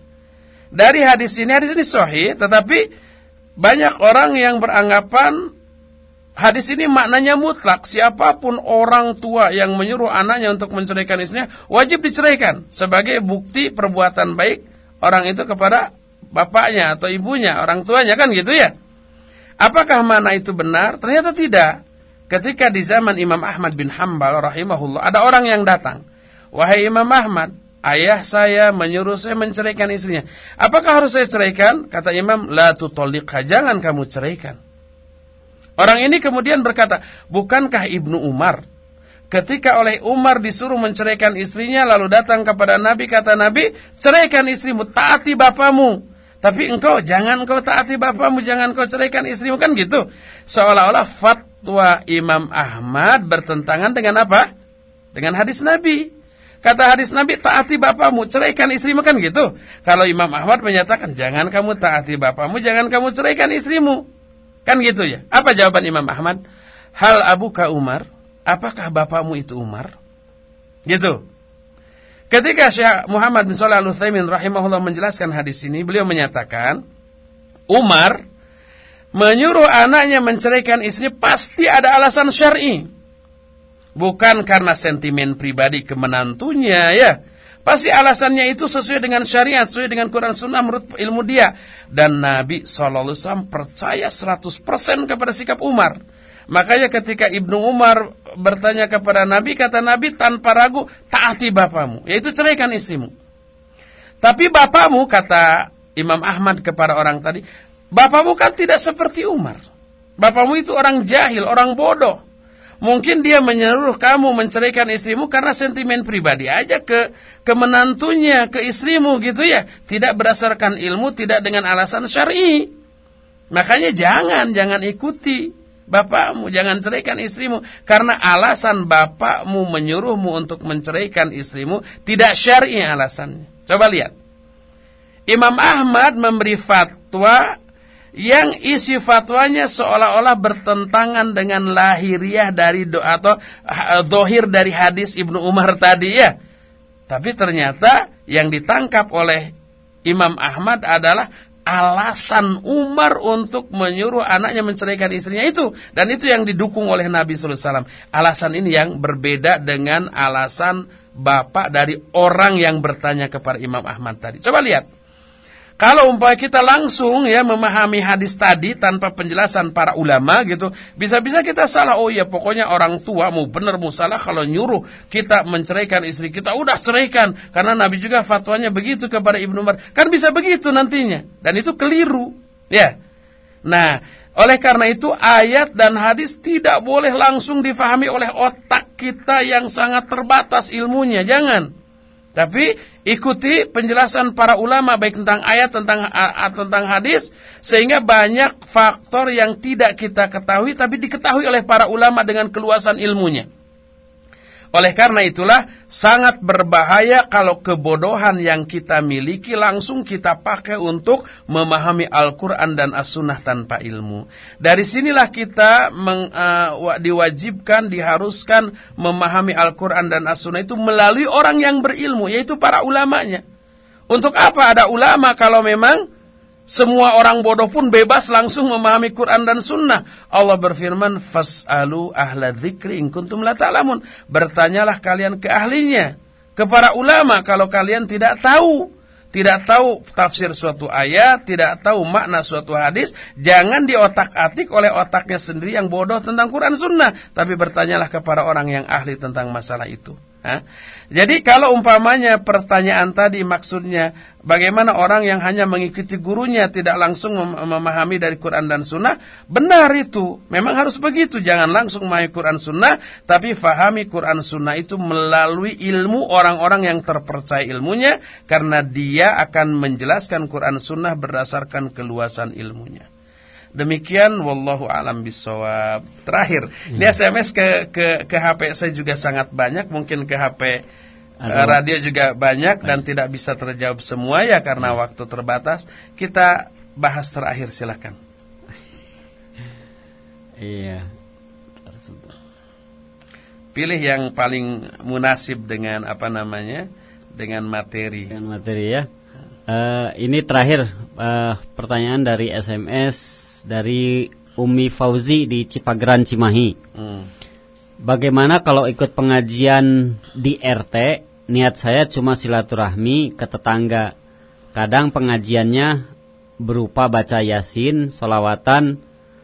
Dari hadis ini hadis ini sahih tetapi banyak orang yang beranggapan Hadis ini maknanya mutlak. Siapa pun orang tua yang menyuruh anaknya untuk menceraikan istrinya, wajib diceraikan. Sebagai bukti perbuatan baik orang itu kepada bapaknya atau ibunya, orang tuanya kan gitu ya. Apakah mana itu benar? Ternyata tidak. Ketika di zaman Imam Ahmad bin Hambal rahimahullah, ada orang yang datang. Wahai Imam Ahmad, ayah saya menyuruh saya menceraikan istrinya. Apakah harus saya ceraikan? Kata Imam, la tutolliqha, jangan kamu ceraikan. Orang ini kemudian berkata, bukankah Ibnu Umar ketika oleh Umar disuruh menceraikan istrinya lalu datang kepada Nabi kata Nabi, ceraikan istrimu, taati bapamu. Tapi engkau jangan kau taati bapamu, jangan kau ceraikan istrimu kan gitu. Seolah-olah fatwa Imam Ahmad bertentangan dengan apa? Dengan hadis Nabi. Kata hadis Nabi, taati bapamu, ceraikan istrimu kan gitu. Kalau Imam Ahmad menyatakan, jangan kamu taati bapamu, jangan kamu ceraikan istrimu. Kan gitu ya. Apa jawaban Imam Ahmad? Hal abuka Umar? Apakah bapakmu itu Umar? Gitu. Ketika Syekh Muhammad bin Shalih Al-Utsaimin rahimahullah menjelaskan hadis ini, beliau menyatakan Umar menyuruh anaknya menceraikan istrinya pasti ada alasan syar'i. Bukan karena sentimen pribadi ke menantunya ya, Pasti alasannya itu sesuai dengan syariat, sesuai dengan Quran Sunnah menurut ilmu dia. Dan Nabi SAW percaya 100% kepada sikap Umar. Makanya ketika Ibnu Umar bertanya kepada Nabi, kata Nabi tanpa ragu, taati bapamu. Yaitu ceraikan istrimu. Tapi bapamu, kata Imam Ahmad kepada orang tadi, bapamu kan tidak seperti Umar. Bapamu itu orang jahil, orang bodoh. Mungkin dia menyuruh kamu menceraikan istrimu karena sentimen pribadi aja ke ke menantunya, ke istrimu gitu ya. Tidak berdasarkan ilmu, tidak dengan alasan syar'i. Makanya jangan, jangan ikuti bapakmu, jangan ceraikan istrimu. Karena alasan bapakmu menyuruhmu untuk menceraikan istrimu tidak syar'i alasannya. Coba lihat. Imam Ahmad memberi fatwa yang isi fatwanya seolah-olah bertentangan dengan lahiriah dari doa atau dohir dari hadis Ibnu Umar tadi ya. Tapi ternyata yang ditangkap oleh Imam Ahmad adalah alasan Umar untuk menyuruh anaknya menceraikan istrinya itu dan itu yang didukung oleh Nabi sallallahu alaihi wasallam. Alasan ini yang berbeda dengan alasan bapak dari orang yang bertanya kepada Imam Ahmad tadi. Coba lihat. Kalau umpamanya kita langsung ya memahami hadis tadi tanpa penjelasan para ulama gitu, bisa-bisa kita salah. Oh ya pokoknya orang tua mau benar mau salah kalau nyuruh kita menceraikan istri kita, udah ceraikan. Karena Nabi juga fatwanya begitu kepada Ibnu Umar. Kan bisa begitu nantinya. Dan itu keliru. Ya. Nah, oleh karena itu ayat dan hadis tidak boleh langsung difahami oleh otak kita yang sangat terbatas ilmunya. Jangan. Tapi ikuti penjelasan para ulama baik tentang ayat tentang tentang hadis sehingga banyak faktor yang tidak kita ketahui tapi diketahui oleh para ulama dengan keluasan ilmunya. Oleh karena itulah sangat berbahaya kalau kebodohan yang kita miliki langsung kita pakai untuk memahami Al-Quran dan As-Sunnah tanpa ilmu. Dari sinilah kita meng, uh, diwajibkan, diharuskan memahami Al-Quran dan As-Sunnah itu melalui orang yang berilmu, yaitu para ulamanya. Untuk apa ada ulama kalau memang semua orang bodoh pun bebas langsung memahami Quran dan Sunnah. Allah berfirman, Fas'alu ahla dzikri in kuntum la ta'lamun. Bertanyalah kalian ke ahlinya. Kepada ulama kalau kalian tidak tahu. Tidak tahu tafsir suatu ayat, tidak tahu makna suatu hadis. Jangan diotak-atik oleh otaknya sendiri yang bodoh tentang Quran Sunnah. Tapi bertanyalah kepada orang yang ahli tentang masalah itu. Ha? Jadi kalau umpamanya pertanyaan tadi maksudnya bagaimana orang yang hanya mengikuti gurunya tidak langsung mem memahami dari Quran dan Sunnah, benar itu. Memang harus begitu, jangan langsung memahami Quran Sunnah, tapi fahami Quran Sunnah itu melalui ilmu orang-orang yang terpercaya ilmunya, karena dia akan menjelaskan Quran Sunnah berdasarkan keluasan ilmunya. Demikian wallahu alam bisawab. Terakhir, hmm. ini SMS ke ke ke HP saya juga sangat banyak, mungkin ke HP Aduh. Eh, radio juga banyak dan tidak bisa terjawab semua ya karena hmm. waktu terbatas. Kita bahas terakhir silakan. Iya. Pilih yang paling munasib dengan apa namanya? Dengan materi. Dengan materi ya. Uh, ini terakhir uh, pertanyaan dari SMS dari Umi Fauzi di Cipagran Cimahi. Hmm. Bagaimana kalau ikut pengajian di RT, niat saya cuma silaturahmi ke tetangga. Kadang pengajiannya berupa baca yasin, solawatan.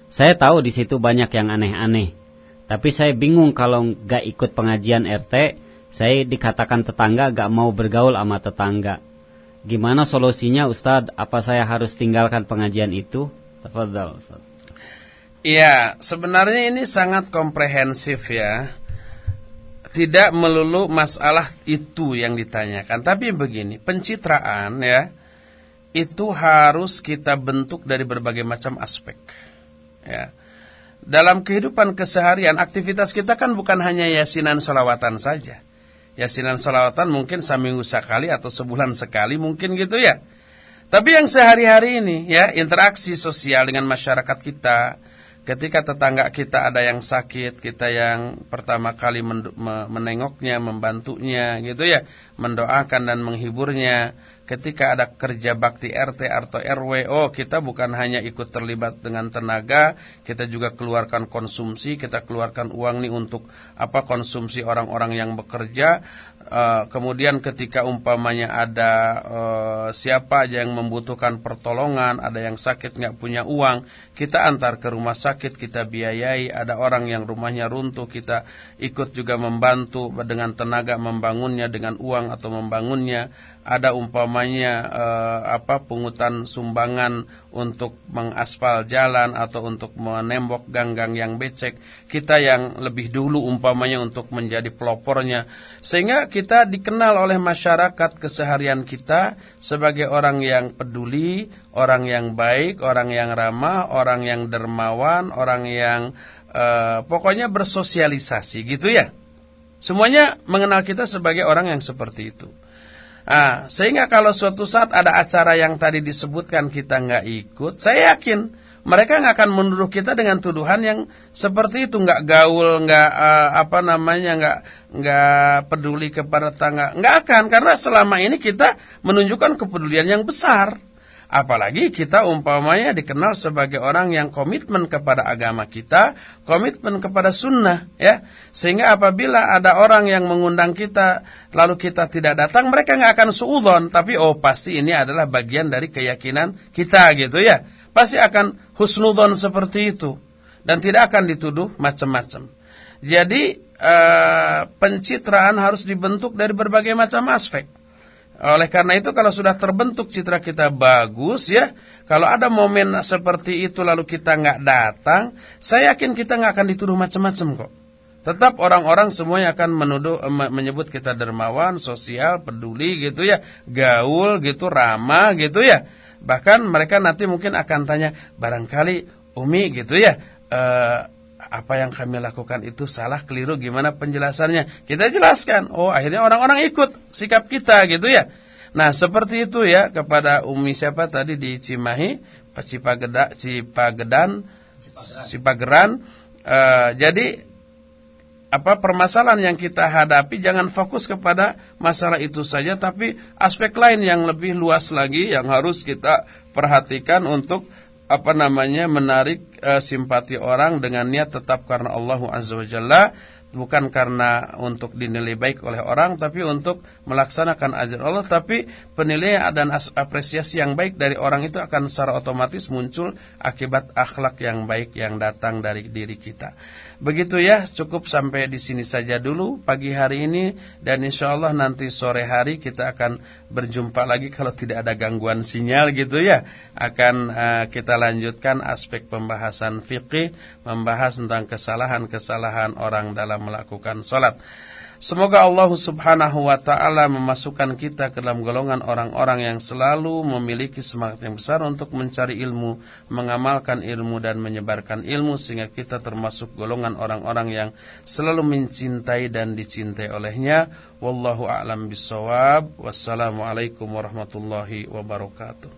Saya tahu di situ banyak yang aneh-aneh. Tapi saya bingung kalau nggak ikut pengajian RT, saya dikatakan tetangga gak mau bergaul sama tetangga. Gimana solusinya Ustadz? Apa saya harus tinggalkan pengajian itu? Tafadhal. Iya, sebenarnya ini sangat komprehensif ya. Tidak melulu masalah itu yang ditanyakan, tapi begini, pencitraan ya itu harus kita bentuk dari berbagai macam aspek. Ya. Dalam kehidupan keseharian, aktivitas kita kan bukan hanya yasinan solawatan saja. Yasinan solawatan mungkin seminggu sekali atau sebulan sekali mungkin gitu ya. Tapi yang sehari-hari ini ya interaksi sosial dengan masyarakat kita, ketika tetangga kita ada yang sakit, kita yang pertama kali menengoknya, membantunya gitu ya, mendoakan dan menghiburnya. Ketika ada kerja bakti RT atau RW, oh kita bukan hanya ikut terlibat dengan tenaga, kita juga keluarkan konsumsi, kita keluarkan uang nih untuk apa konsumsi orang-orang yang bekerja. Uh, kemudian ketika umpamanya ada uh, siapa aja yang membutuhkan pertolongan, ada yang sakit nggak punya uang, kita antar ke rumah sakit, kita biayai. Ada orang yang rumahnya runtuh, kita ikut juga membantu dengan tenaga membangunnya dengan uang atau membangunnya. Ada umpama umpamanya eh, apa pungutan sumbangan untuk mengaspal jalan atau untuk menembok gang-gang yang becek, kita yang lebih dulu umpamanya untuk menjadi pelopornya. Sehingga kita dikenal oleh masyarakat keseharian kita sebagai orang yang peduli, orang yang baik, orang yang ramah, orang yang dermawan, orang yang eh, pokoknya bersosialisasi gitu ya. Semuanya mengenal kita sebagai orang yang seperti itu. Nah, sehingga kalau suatu saat ada acara yang tadi disebutkan kita nggak ikut, saya yakin mereka nggak akan menuduh kita dengan tuduhan yang seperti itu, nggak gaul, nggak uh, apa namanya, nggak nggak peduli kepada tangga, nggak akan karena selama ini kita menunjukkan kepedulian yang besar. Apalagi kita umpamanya dikenal sebagai orang yang komitmen kepada agama kita, komitmen kepada sunnah, ya. Sehingga apabila ada orang yang mengundang kita, lalu kita tidak datang, mereka nggak akan suudon, tapi oh pasti ini adalah bagian dari keyakinan kita gitu ya. Pasti akan husnudon seperti itu dan tidak akan dituduh macam-macam. Jadi eh, pencitraan harus dibentuk dari berbagai macam aspek. Oleh karena itu kalau sudah terbentuk citra kita bagus ya, kalau ada momen seperti itu lalu kita nggak datang, saya yakin kita nggak akan dituduh macam-macam kok. Tetap orang-orang semuanya akan menuduh menyebut kita dermawan, sosial, peduli gitu ya, gaul gitu, ramah gitu ya. Bahkan mereka nanti mungkin akan tanya, barangkali Umi gitu ya, eh, apa yang kami lakukan itu salah, keliru, gimana penjelasannya. Kita jelaskan. Oh, akhirnya orang-orang ikut sikap kita gitu ya. Nah, seperti itu ya kepada Umi siapa tadi di Cimahi, Cipageda, Cipagedan, Cipageran. Uh, jadi apa permasalahan yang kita hadapi jangan fokus kepada masalah itu saja tapi aspek lain yang lebih luas lagi yang harus kita perhatikan untuk apa namanya menarik uh, simpati orang dengan niat tetap karena Allah Azza wa Jalla bukan karena untuk dinilai baik oleh orang tapi untuk melaksanakan ajaran Allah tapi penilaian dan apresiasi yang baik dari orang itu akan secara otomatis muncul akibat akhlak yang baik yang datang dari diri kita. Begitu ya, cukup sampai di sini saja dulu pagi hari ini dan insya Allah nanti sore hari kita akan berjumpa lagi kalau tidak ada gangguan sinyal gitu ya. Akan uh, kita lanjutkan aspek pembahasan fikih, membahas tentang kesalahan-kesalahan orang dalam melakukan sholat. Semoga Allah subhanahu wa ta'ala memasukkan kita ke dalam golongan orang-orang yang selalu memiliki semangat yang besar untuk mencari ilmu, mengamalkan ilmu dan menyebarkan ilmu sehingga kita termasuk golongan orang-orang yang selalu mencintai dan dicintai olehnya. Wallahu a'lam bisawab. Wassalamualaikum warahmatullahi wabarakatuh.